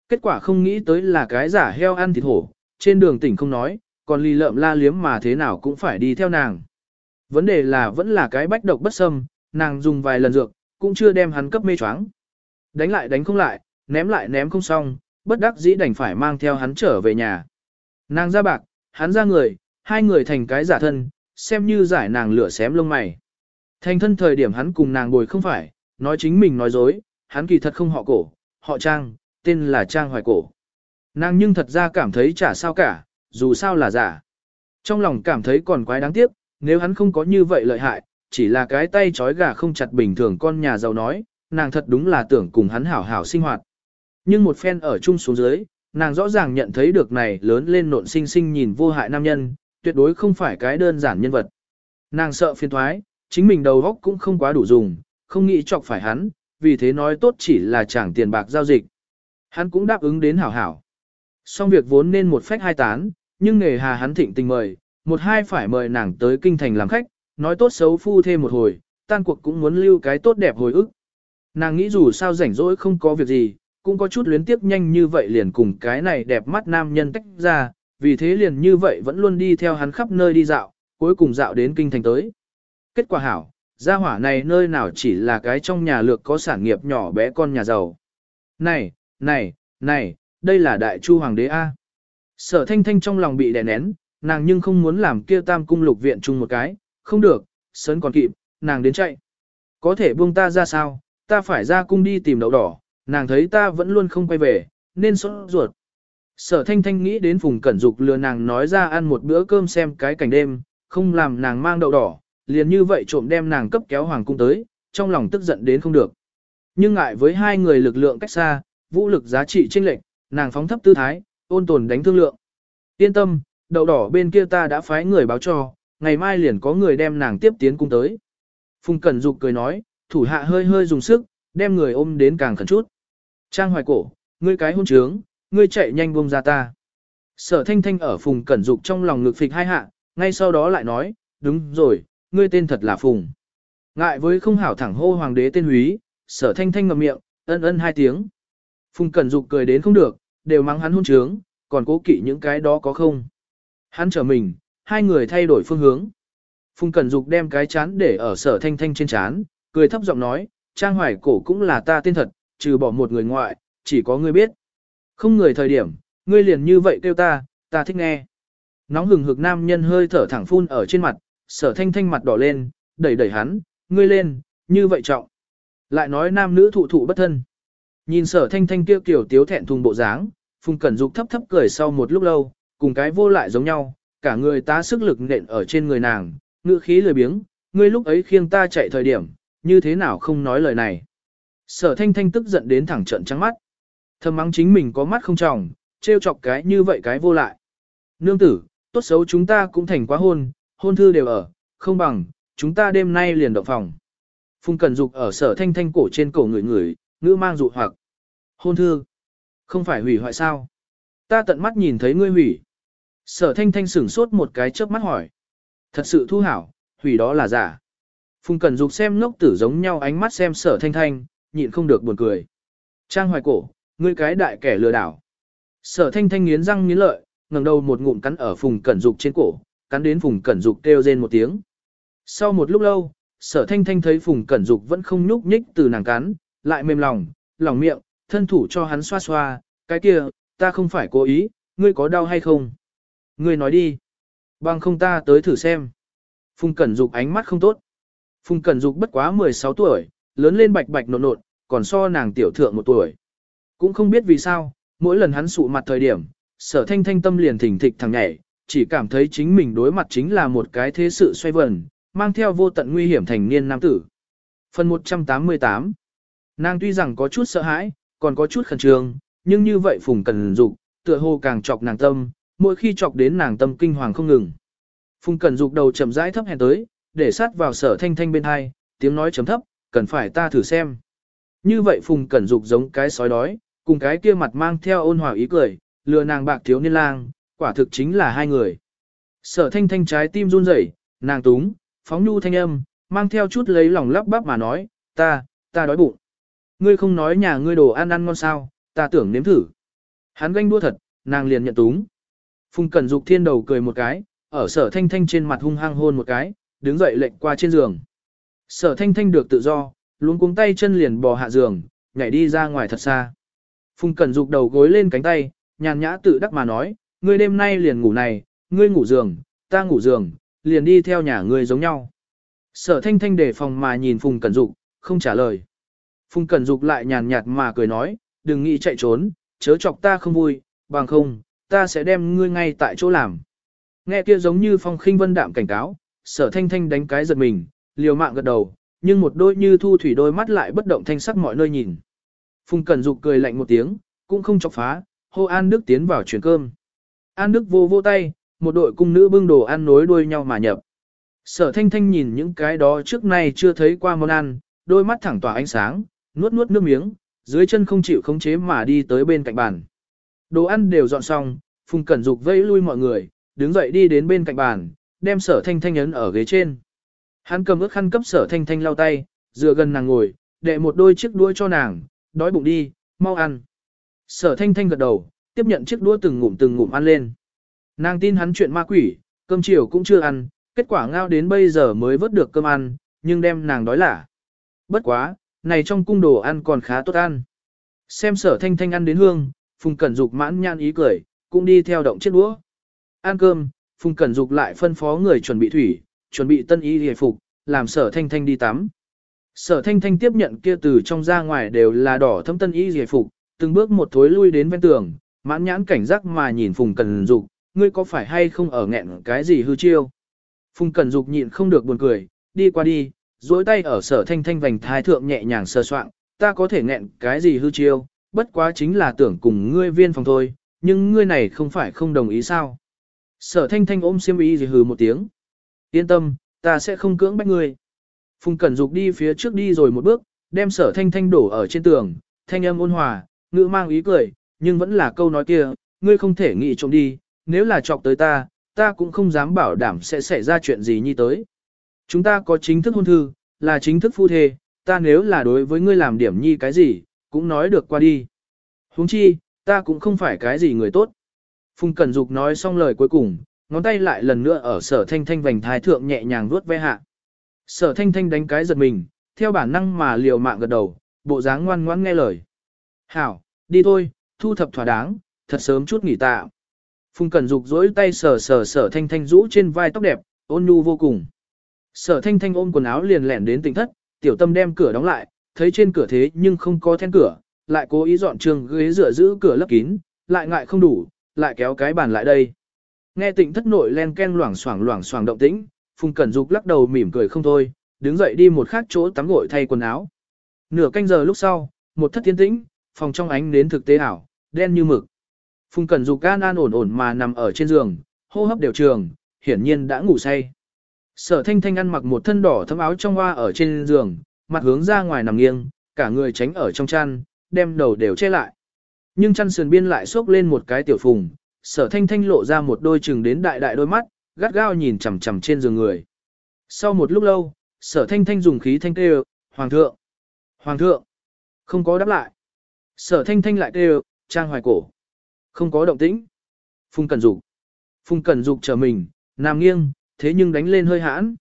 Speaker 1: Kết quả không nghĩ tới là cái giả heo ăn thịt hổ, trên đường tỉnh không nói, còn lì lợm la liếm mà thế nào cũng phải đi theo nàng. Vấn đề là vẫn là cái bách độc bất xâm, nàng dùng vài lần dược, cũng chưa đem hắn cấp mê choáng. Đánh lại đánh không lại, ném lại ném không xong, bất đắc dĩ đành phải mang theo hắn trở về nhà. Nàng ra bạc, hắn ra người, hai người thành cái giả thân, xem như giải nàng lửa xém lông mày. Thành thân thời điểm hắn cùng nàng bồi không phải, nói chính mình nói dối, hắn kỳ thật không họ cổ, họ Trang, tên là Trang Hoài Cổ. Nàng nhưng thật ra cảm thấy chả sao cả, dù sao là giả. Trong lòng cảm thấy còn quái đáng tiếc, nếu hắn không có như vậy lợi hại, chỉ là cái tay trói gà không chặt bình thường con nhà giàu nói, nàng thật đúng là tưởng cùng hắn hảo hảo sinh hoạt. Nhưng một phen ở chung xuống dưới, nàng rõ ràng nhận thấy được này lớn lên nộn sinh sinh nhìn vô hại nam nhân, tuyệt đối không phải cái đơn giản nhân vật. Nàng sợ phiền thoái, chính mình đầu góc cũng không quá đủ dùng, không nghĩ chọc phải hắn, vì thế nói tốt chỉ là chẳng tiền bạc giao dịch. Hắn cũng đáp ứng đến hảo hảo. Xong việc vốn nên một phách hai tán, nhưng nghề hà hắn thịnh tình mời, một hai phải mời nàng tới kinh thành làm khách, nói tốt xấu phu thêm một hồi, tan cuộc cũng muốn lưu cái tốt đẹp hồi ức. Nàng nghĩ dù sao rảnh rỗi không có việc gì, cũng có chút luyến tiếc nhanh như vậy liền cùng cái này đẹp mắt nam nhân tách ra, vì thế liền như vậy vẫn luôn đi theo hắn khắp nơi đi dạo, cuối cùng dạo đến kinh thành tới. Kết quả hảo, gia hỏa này nơi nào chỉ là cái trong nhà lược có sản nghiệp nhỏ bé con nhà giàu. Này, này, này, đây là đại chu hoàng đế A. Sở thanh thanh trong lòng bị đè nén, nàng nhưng không muốn làm kia tam cung lục viện chung một cái, không được, sớn còn kịp, nàng đến chạy. Có thể buông ta ra sao, ta phải ra cung đi tìm đậu đỏ, nàng thấy ta vẫn luôn không quay về, nên sốt ruột. Sở thanh thanh nghĩ đến Phùng Cẩn Dục lừa nàng nói ra ăn một bữa cơm xem cái cảnh đêm, không làm nàng mang đậu đỏ, liền như vậy trộm đem nàng cấp kéo hoàng cung tới, trong lòng tức giận đến không được. Nhưng ngại với hai người lực lượng cách xa, vũ lực giá trị chênh lệch, nàng phóng thấp tư thái, ôn tồn đánh thương lượng. Yên tâm, đậu đỏ bên kia ta đã phái người báo cho, ngày mai liền có người đem nàng tiếp tiến cung tới. Phùng Cẩn Dục cười nói, thủ hạ hơi hơi dùng sức, đem người ôm đến càng khẩn chút. Trang hoài cổ, ngươi cái hôn trướng, ngươi chạy nhanh buông ra ta. Sở thanh thanh ở Phùng Cẩn Dục trong lòng ngực phịch hai hạ, ngay sau đó lại nói, đúng rồi, ngươi tên thật là Phùng. Ngại với không hảo thẳng hô hoàng đế tên húy, sở thanh thanh ngậm miệng, ân ân hai tiếng. Phùng Cẩn Dục cười đến không được, đều mắng hắn hôn trướng, còn cố kỵ những cái đó có không. Hắn trở mình, hai người thay đổi phương hướng. Phùng Cẩn Dục đem cái chán để ở sở thanh thanh trên chán, cười thấp giọng nói, Trang Hoài Cổ cũng là ta tên thật, trừ bỏ một người ngoại, chỉ có ngươi biết. Không người thời điểm, ngươi liền như vậy kêu ta, ta thích nghe. Nóng hừng hực nam nhân hơi thở thẳng phun ở trên mặt, sở thanh thanh mặt đỏ lên, đẩy đẩy hắn, ngươi lên, như vậy trọng. Lại nói nam nữ thụ thụ bất thân. Nhìn sở thanh thanh kia kiểu tiếu thẹn thùng bộ dáng, Phùng Cẩn Dục thấp thấp cười sau một lúc lâu, cùng cái vô lại giống nhau, cả người ta sức lực nện ở trên người nàng, ngữ khí lười biếng, ngươi lúc ấy khiêng ta chạy thời điểm, như thế nào không nói lời này. Sở thanh thanh tức giận đến thẳng trận trắng mắt. Thầm mắng chính mình có mắt không tròng, trêu chọc cái như vậy cái vô lại. Nương tử, tốt xấu chúng ta cũng thành quá hôn, hôn thư đều ở, không bằng, chúng ta đêm nay liền động phòng. Phùng Cẩn Dục ở sở thanh thanh cổ trên cổ người người, ngữ mang dụ hoặc. Hôn thư, không phải hủy hoại sao? Ta tận mắt nhìn thấy ngươi hủy. Sở thanh thanh sửng sốt một cái chớp mắt hỏi. Thật sự thu hảo, hủy đó là giả. Phùng Cẩn Dục xem ngốc tử giống nhau ánh mắt xem sở thanh thanh, nhịn không được buồn cười. Trang hoài cổ, ngươi cái đại kẻ lừa đảo. Sở thanh thanh nghiến răng nghiến lợi, ngẩng đầu một ngụm cắn ở Phùng Cẩn Dục trên cổ, cắn đến Phùng Cẩn Dục kêu rên một tiếng. Sau một lúc lâu, sở thanh thanh thấy Phùng Cẩn Dục vẫn không nhúc nhích từ nàng cắn, lại mềm lòng, lòng miệng, thân thủ cho hắn xoa xoa, cái kia, ta không phải cố ý, ngươi có đau hay không? Ngươi nói đi. Bằng không ta tới thử xem. Phùng Cẩn Dục ánh mắt không tốt. Phùng Cẩn Dục bất quá 16 tuổi, lớn lên bạch bạch nộn nộn, còn so nàng tiểu thượng một tuổi. Cũng không biết vì sao, mỗi lần hắn sụ mặt thời điểm, sở thanh thanh tâm liền thỉnh thịch thằng nhảy, chỉ cảm thấy chính mình đối mặt chính là một cái thế sự xoay vần, mang theo vô tận nguy hiểm thành niên nam tử. Phần 188 Nàng tuy rằng có chút sợ hãi, còn có chút khẩn trương, nhưng như vậy Phùng cần Dục, tựa hồ càng chọc nàng tâm, mỗi khi chọc đến nàng tâm kinh hoàng không ngừng. Phùng cần Dục đầu chậm rãi thấp hèn tới, để sát vào sở thanh thanh bên hai, tiếng nói chấm thấp, cần phải ta thử xem. Như vậy Phùng Cẩn Dục giống cái sói đói, cùng cái kia mặt mang theo ôn hòa ý cười, lừa nàng bạc thiếu niên lang, quả thực chính là hai người. Sở thanh thanh trái tim run rẩy, nàng túng, phóng nhu thanh âm, mang theo chút lấy lòng lắp bắp mà nói, ta, ta đói bụng. Ngươi không nói nhà ngươi đồ ăn ăn ngon sao, ta tưởng nếm thử. Hắn ganh đua thật, nàng liền nhận túng. Phùng Cẩn Dục thiên đầu cười một cái, ở sở thanh thanh trên mặt hung hăng hôn một cái, đứng dậy lệnh qua trên giường. Sở thanh thanh được tự do, luống cuống tay chân liền bò hạ giường, nhảy đi ra ngoài thật xa. Phùng Cẩn Dục đầu gối lên cánh tay, nhàn nhã tự đắc mà nói, ngươi đêm nay liền ngủ này, ngươi ngủ giường, ta ngủ giường, liền đi theo nhà ngươi giống nhau. Sở thanh thanh để phòng mà nhìn Phùng Cẩn Dục, không trả lời. Phùng Cẩn Dục lại nhàn nhạt mà cười nói, đừng nghĩ chạy trốn, chớ chọc ta không vui, bằng không, ta sẽ đem ngươi ngay tại chỗ làm. Nghe kia giống như phong khinh vân đạm cảnh cáo, sở thanh thanh đánh cái giật mình, liều mạng gật đầu, nhưng một đôi như thu thủy đôi mắt lại bất động thanh sắc mọi nơi nhìn. Phùng Cẩn Dục cười lạnh một tiếng, cũng không chọc phá, hô An Đức tiến vào chuyển cơm. An Đức vô vô tay, một đội cung nữ bưng đồ ăn nối đuôi nhau mà nhập. Sở thanh thanh nhìn những cái đó trước nay chưa thấy qua món ăn, đôi mắt thẳng tỏa ánh sáng, nuốt nuốt nước miếng, dưới chân không chịu khống chế mà đi tới bên cạnh bàn. Đồ ăn đều dọn xong, Phùng Cẩn Dục vẫy lui mọi người, đứng dậy đi đến bên cạnh bàn, đem sở thanh thanh ấn ở ghế trên. Hắn cầm ước khăn cấp sở thanh thanh lau tay, dựa gần nàng ngồi, đệ một đôi chiếc đuôi cho nàng, đói bụng đi, mau ăn. Sở thanh thanh gật đầu, tiếp nhận chiếc đũa từng ngụm từng ngụm ăn lên. Nàng tin hắn chuyện ma quỷ, cơm chiều cũng chưa ăn, kết quả ngao đến bây giờ mới vớt được cơm ăn, nhưng đem nàng đói lả. Bất quá, này trong cung đồ ăn còn khá tốt ăn. Xem sở thanh thanh ăn đến hương, Phùng Cẩn Dục mãn nhan ý cười, cũng đi theo động chiếc đũa. Ăn cơm, Phùng Cẩn Dục lại phân phó người chuẩn bị thủy, chuẩn bị tân y hề phục, làm sở thanh thanh đi tắm. Sở thanh thanh tiếp nhận kia từ trong ra ngoài đều là đỏ thâm tân y hề phục, từng bước một thối lui đến bên tường, mãn nhãn cảnh giác mà nhìn Phùng Cần Dục, ngươi có phải hay không ở nghẹn cái gì hư chiêu. Phùng Cần Dục nhịn không được buồn cười, đi qua đi, duỗi tay ở sở thanh thanh vành thái thượng nhẹ nhàng sơ soạn, ta có thể nghẹn cái gì hư chiêu, bất quá chính là tưởng cùng ngươi viên phòng thôi, nhưng ngươi này không phải không đồng ý sao. Sở thanh thanh ôm xiêm ý gì hừ một tiếng. Yên tâm, ta sẽ không cưỡng bách ngươi. Phùng Cẩn Dục đi phía trước đi rồi một bước, đem sở thanh thanh đổ ở trên tường, thanh âm ôn hòa, ngữ mang ý cười, nhưng vẫn là câu nói kia, ngươi không thể nghĩ trộm đi, nếu là chọc tới ta, ta cũng không dám bảo đảm sẽ xảy ra chuyện gì như tới. Chúng ta có chính thức hôn thư, là chính thức phu thê, ta nếu là đối với ngươi làm điểm nhi cái gì, cũng nói được qua đi. huống chi, ta cũng không phải cái gì người tốt. Phùng Cẩn Dục nói xong lời cuối cùng, ngón tay lại lần nữa ở sở thanh thanh vành thái thượng nhẹ nhàng vuốt ve hạ. Sở thanh thanh đánh cái giật mình, theo bản năng mà liều mạng gật đầu, bộ dáng ngoan ngoãn nghe lời. Hảo, đi thôi, thu thập thỏa đáng, thật sớm chút nghỉ tạ. Phùng Cẩn Dục dỗi tay sờ sờ sở thanh thanh rũ trên vai tóc đẹp, ôn nhu vô cùng. Sở thanh thanh ôm quần áo liền lẻn đến tỉnh thất, tiểu tâm đem cửa đóng lại, thấy trên cửa thế nhưng không có then cửa, lại cố ý dọn trường ghế dựa giữ cửa lấp kín, lại ngại không đủ, lại kéo cái bàn lại đây. Nghe tỉnh thất nội len ken loảng xoảng loảng xoảng động tĩnh, Phùng Cẩn Dục lắc đầu mỉm cười không thôi, đứng dậy đi một khác chỗ tắm gội thay quần áo. Nửa canh giờ lúc sau, một thất thiên tĩnh, phòng trong ánh đến thực tế ảo, đen như mực. Phùng Cẩn Dục can an ổn ổn mà nằm ở trên giường, hô hấp đều trường, hiển nhiên đã ngủ say. Sở Thanh Thanh ăn mặc một thân đỏ thấm áo trong hoa ở trên giường, mặt hướng ra ngoài nằm nghiêng, cả người tránh ở trong chăn, đem đầu đều che lại. Nhưng chăn sườn biên lại xốc lên một cái tiểu phùng, sở thanh thanh lộ ra một đôi chừng đến đại đại đôi mắt, gắt gao nhìn chằm chằm trên giường người. Sau một lúc lâu, sở thanh thanh dùng khí thanh kêu, Hoàng thượng, Hoàng thượng, không có đáp lại. Sở thanh thanh lại kêu, trang hoài cổ, không có động tĩnh. Phùng cẩn Dục, Phùng cẩn Dục trở mình, nằm nghiêng, thế nhưng đánh lên hơi hãn.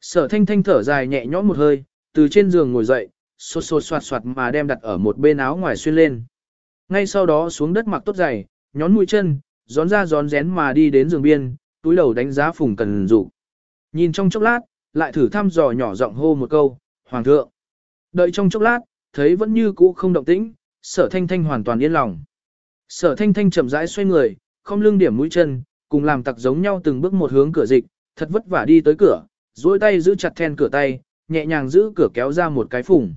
Speaker 1: Sở thanh thanh thở dài nhẹ nhõm một hơi, từ trên giường ngồi dậy, xô xô xoạt xoạt mà đem đặt ở một bên áo ngoài xuyên lên. Ngay sau đó xuống đất mặc tốt giày, nhón mũi chân, gión ra gión rén mà đi đến giường biên, túi đầu đánh giá Phùng cẩn Dục. Nhìn trong chốc lát, lại thử thăm dò nhỏ giọng hô một câu, Hoàng thượng. Đợi trong chốc lát, thấy vẫn như cũ không động tĩnh, sở thanh thanh hoàn toàn yên lòng. Sở thanh thanh chậm rãi xoay người, không lưng điểm mũi chân, cùng làm tặc giống nhau từng bước một hướng cửa dịch, thật vất vả đi tới cửa, duỗi tay giữ chặt then cửa tay, nhẹ nhàng giữ cửa kéo ra một cái phùng.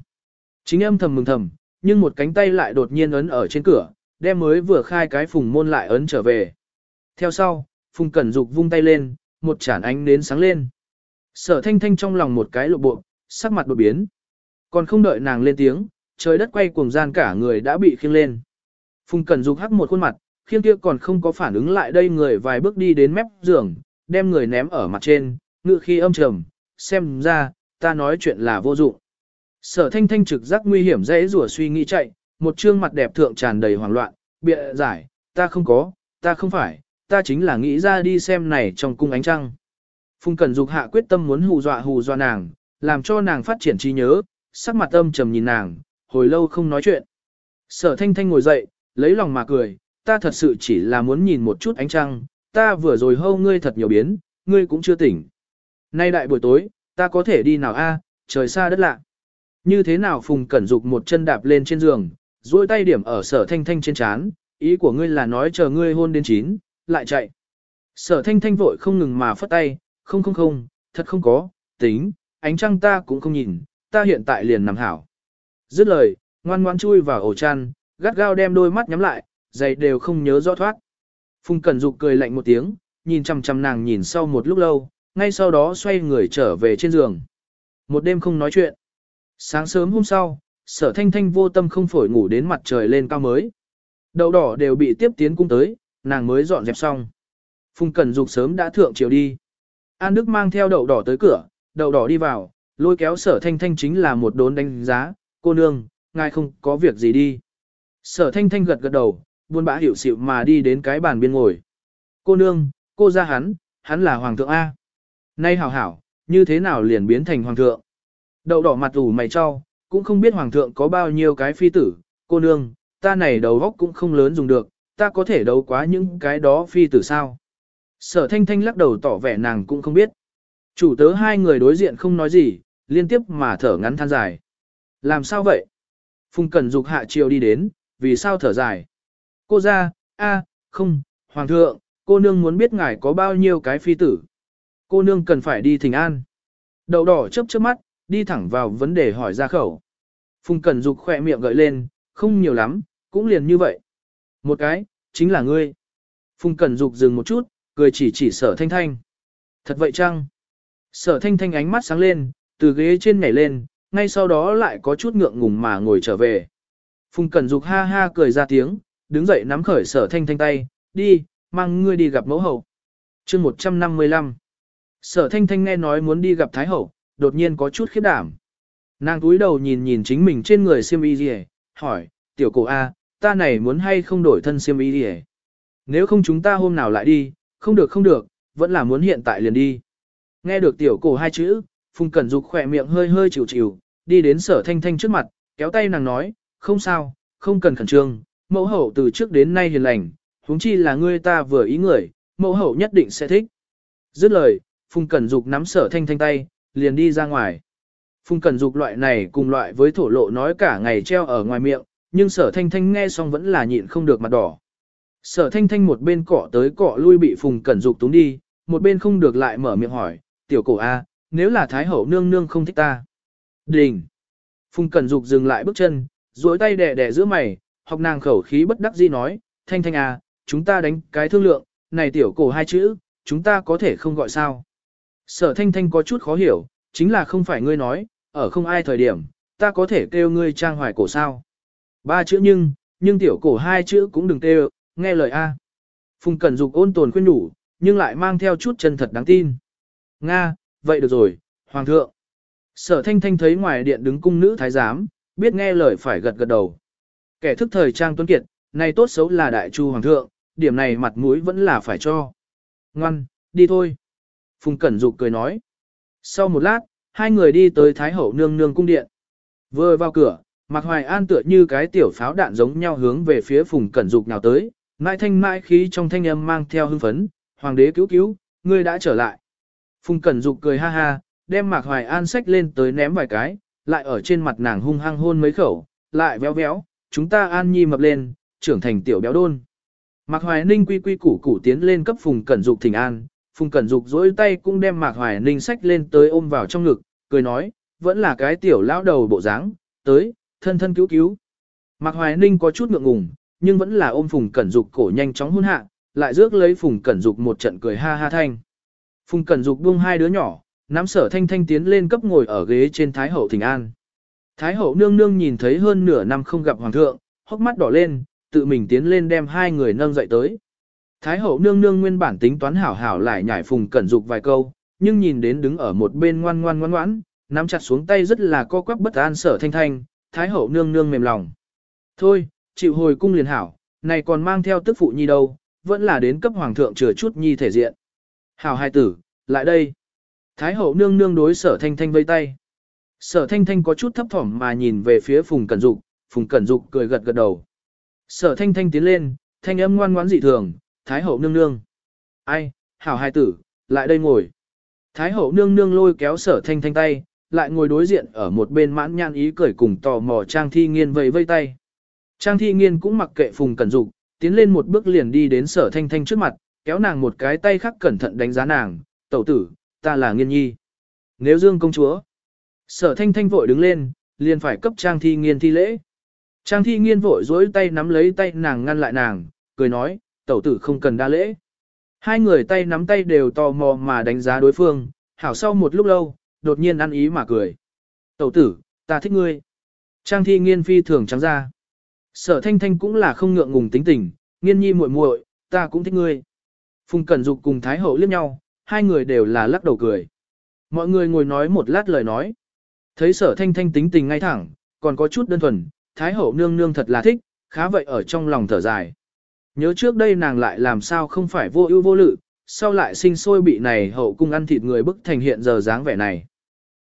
Speaker 1: Chính âm thầm mừng thầm, nhưng một cánh tay lại đột nhiên ấn ở trên cửa, đem mới vừa khai cái phùng môn lại ấn trở về. Theo sau, phùng cẩn dục vung tay lên, một chản ánh đến sáng lên. Sở thanh thanh trong lòng một cái lộ bộ, sắc mặt đột biến. Còn không đợi nàng lên tiếng, trời đất quay cuồng gian cả người đã bị khiêng lên. Phùng cẩn dục hắc một khuôn mặt, khiêng kia còn không có phản ứng lại đây người vài bước đi đến mép giường, đem người ném ở mặt trên, ngự khi âm trầm, xem ra, ta nói chuyện là vô dụng. Sở thanh thanh trực giác nguy hiểm dễ rủa suy nghĩ chạy, một trương mặt đẹp thượng tràn đầy hoảng loạn, bịa giải, ta không có, ta không phải, ta chính là nghĩ ra đi xem này trong cung ánh trăng. Phùng Cẩn Dục hạ quyết tâm muốn hù dọa hù dọa nàng, làm cho nàng phát triển trí nhớ, sắc mặt âm trầm nhìn nàng, hồi lâu không nói chuyện. Sở Thanh Thanh ngồi dậy, lấy lòng mà cười, ta thật sự chỉ là muốn nhìn một chút ánh trăng, ta vừa rồi hâu ngươi thật nhiều biến, ngươi cũng chưa tỉnh. Nay đại buổi tối, ta có thể đi nào a? trời xa đất lạ. Như thế nào Phùng Cẩn Dục một chân đạp lên trên giường, duỗi tay điểm ở sở thanh thanh trên chán, ý của ngươi là nói chờ ngươi hôn đến chín, lại chạy. Sở thanh thanh vội không ngừng mà phất tay, không không không, thật không có, tính, ánh trăng ta cũng không nhìn, ta hiện tại liền nằm hảo. Dứt lời, ngoan ngoan chui vào ổ chăn, gắt gao đem đôi mắt nhắm lại, giày đều không nhớ rõ thoát. Phùng Cẩn Dục cười lạnh một tiếng, nhìn chằm chằm nàng nhìn sau một lúc lâu, ngay sau đó xoay người trở về trên giường. Một đêm không nói chuyện. Sáng sớm hôm sau, sở thanh thanh vô tâm không phổi ngủ đến mặt trời lên cao mới. Đậu đỏ đều bị tiếp tiến cung tới, nàng mới dọn dẹp xong. Phùng Cẩn Dục sớm đã thượng chiều đi. An Đức mang theo đậu đỏ tới cửa, đậu đỏ đi vào, lôi kéo sở thanh thanh chính là một đốn đánh giá, cô nương, ngài không có việc gì đi. Sở thanh thanh gật gật đầu, buôn bã hiểu xịu mà đi đến cái bàn biên ngồi. Cô nương, cô ra hắn, hắn là hoàng thượng A. Nay hảo hảo, như thế nào liền biến thành hoàng thượng? Đậu đỏ mặt ủ mày cho, cũng không biết hoàng thượng có bao nhiêu cái phi tử, cô nương, ta này đầu góc cũng không lớn dùng được, ta có thể đấu quá những cái đó phi tử sao. Sở thanh thanh lắc đầu tỏ vẻ nàng cũng không biết. Chủ tớ hai người đối diện không nói gì, liên tiếp mà thở ngắn than dài. Làm sao vậy? Phùng Cẩn Dục hạ chiều đi đến, vì sao thở dài? Cô ra, a, không, hoàng thượng, cô nương muốn biết ngài có bao nhiêu cái phi tử. Cô nương cần phải đi thỉnh an. Đậu đỏ chớp chớp mắt, đi thẳng vào vấn đề hỏi ra khẩu. Phùng Cẩn Dục khỏe miệng gợi lên, không nhiều lắm, cũng liền như vậy. Một cái, chính là ngươi. Phùng Cẩn Dục dừng một chút, cười chỉ chỉ sở thanh thanh. Thật vậy chăng? Sở thanh thanh ánh mắt sáng lên, từ ghế trên nhảy lên, ngay sau đó lại có chút ngượng ngùng mà ngồi trở về. Phùng Cẩn Dục ha ha cười ra tiếng, đứng dậy nắm khởi sở thanh thanh tay, đi, mang ngươi đi gặp mẫu hậu. chương 155 Sở thanh thanh nghe nói muốn đi gặp Thái Hậu, đột nhiên có chút khiếp đảm. Nàng túi đầu nhìn nhìn chính mình trên người xiêm y gì, hỏi, tiểu cổ A, ta này muốn hay không đổi thân xiêm y gì Nếu không chúng ta hôm nào lại đi, không được không được, vẫn là muốn hiện tại liền đi. Nghe được tiểu cổ hai chữ, Phùng Cẩn Dục khỏe miệng hơi hơi chịu chịu, đi đến sở thanh thanh trước mặt, kéo tay nàng nói, không sao, không cần khẩn trương, mẫu hậu từ trước đến nay hiền lành, huống chi là ngươi ta vừa ý người, mẫu hậu nhất định sẽ thích. Dứt lời, Phùng Cẩn Dục nắm sở thanh thanh tay, liền đi ra ngoài. Phùng Cẩn Dục loại này cùng loại với thổ lộ nói cả ngày treo ở ngoài miệng, nhưng sở thanh thanh nghe xong vẫn là nhịn không được mặt đỏ. Sở thanh thanh một bên cọ tới cọ lui bị Phùng Cẩn Dục túng đi, một bên không được lại mở miệng hỏi, tiểu cổ A, nếu là Thái Hậu nương nương không thích ta. Đình! Phùng Cẩn Dục dừng lại bước chân, duỗi tay đè đè giữa mày, học nàng khẩu khí bất đắc dĩ nói, thanh thanh à chúng ta đánh cái thương lượng, này tiểu cổ hai chữ, chúng ta có thể không gọi sao. Sở thanh thanh có chút khó hiểu, chính là không phải ngươi nói, ở không ai thời điểm, ta có thể kêu ngươi trang hoài cổ sao. Ba chữ nhưng, nhưng tiểu cổ hai chữ cũng đừng kêu, nghe lời A. Phùng Cẩn Dục ôn tồn khuyên nhủ nhưng lại mang theo chút chân thật đáng tin. Nga, vậy được rồi, Hoàng thượng. Sở thanh thanh thấy ngoài điện đứng cung nữ thái giám, biết nghe lời phải gật gật đầu. Kẻ thức thời trang tuấn kiệt, này tốt xấu là đại chu Hoàng thượng, điểm này mặt mũi vẫn là phải cho. Ngoan, đi thôi. Phùng Cẩn Dục cười nói. Sau một lát, hai người đi tới Thái Hậu nương nương cung điện. Vừa vào cửa, Mạc Hoài An tựa như cái tiểu pháo đạn giống nhau hướng về phía Phùng Cẩn Dục nào tới, mãi thanh mãi khí trong thanh âm mang theo hưng phấn, hoàng đế cứu cứu, ngươi đã trở lại. Phùng Cẩn Dục cười ha ha, đem Mạc Hoài An sách lên tới ném vài cái, lại ở trên mặt nàng hung hăng hôn mấy khẩu, lại véo véo, chúng ta An Nhi mập lên, trưởng thành tiểu béo đôn. Mạc Hoài Ninh quy quy củ củ tiến lên cấp Phùng Cẩn Dục thỉnh an, Phùng Cẩn Dục dỗi tay cũng đem Mạc Hoài Ninh sách lên tới ôm vào trong ngực, cười nói, vẫn là cái tiểu lão đầu bộ dáng, tới, thân thân cứu cứu. Mạc Hoài Ninh có chút ngượng ngùng, nhưng vẫn là ôm Phùng Cẩn Dục cổ nhanh chóng hôn hạ, lại rước lấy Phùng Cẩn Dục một trận cười ha ha thanh. Phùng Cẩn Dục buông hai đứa nhỏ, nắm sở thanh thanh tiến lên cấp ngồi ở ghế trên Thái Hậu Thịnh An. Thái Hậu nương nương nhìn thấy hơn nửa năm không gặp Hoàng thượng, hốc mắt đỏ lên, tự mình tiến lên đem hai người nâng dậy tới. Thái Hậu nương nương nguyên bản tính toán hảo hảo lại nhảy Phùng Cẩn Dục vài câu, nhưng nhìn đến đứng ở một bên ngoan ngoan ngoan ngoãn, nắm chặt xuống tay rất là co quắp bất an sở thanh thanh, Thái Hậu nương nương mềm lòng. Thôi, chịu hồi cung liền hảo, này còn mang theo tức phụ nhi đâu, vẫn là đến cấp hoàng thượng chừa chút nhi thể diện. Hảo hai tử, lại đây. Thái hậu nương nương đối sở thanh thanh vây tay. Sở thanh thanh có chút thấp thỏm mà nhìn về phía Phùng Cẩn Dục, Phùng Cẩn Dục cười gật gật đầu. Sở thanh thanh tiến lên, thanh âm ngoan ngoãn dị thường, Thái hậu nương nương. Ai, hảo hai tử, lại đây ngồi. Thái hậu nương nương lôi kéo sở thanh thanh tay, lại ngồi đối diện ở một bên mãn nhan ý cười cùng tò mò Trang Thi Nghiên vây vây tay. Trang Thi Nghiên cũng mặc kệ Phùng Cẩn Dục, tiến lên một bước liền đi đến sở thanh thanh trước mặt, kéo nàng một cái tay khác cẩn thận đánh giá nàng, tẩu tử, ta là nghiên nhi. Nếu dương công chúa, sở thanh thanh vội đứng lên, liền phải cấp trang thi nghiên thi lễ. Trang thi nghiên vội dối tay nắm lấy tay nàng ngăn lại nàng, cười nói, tẩu tử không cần đa lễ. Hai người tay nắm tay đều tò mò mà đánh giá đối phương, hảo sau một lúc lâu, đột nhiên ăn ý mà cười. Tẩu tử, ta thích ngươi. Trang thi nghiên phi thường trắng ra. Sở thanh thanh cũng là không ngượng ngùng tính tình, nghiên nhi muội muội, ta cũng thích ngươi. Phùng Cẩn Dục cùng Thái Hậu liếc nhau, hai người đều là lắc đầu cười. Mọi người ngồi nói một lát lời nói. Thấy sở thanh thanh tính tình ngay thẳng, còn có chút đơn thuần, Thái Hậu nương nương thật là thích, khá vậy ở trong lòng thở dài. Nhớ trước đây nàng lại làm sao không phải vô ưu vô lự, sau lại sinh sôi bị này hậu cung ăn thịt người bức thành hiện giờ dáng vẻ này.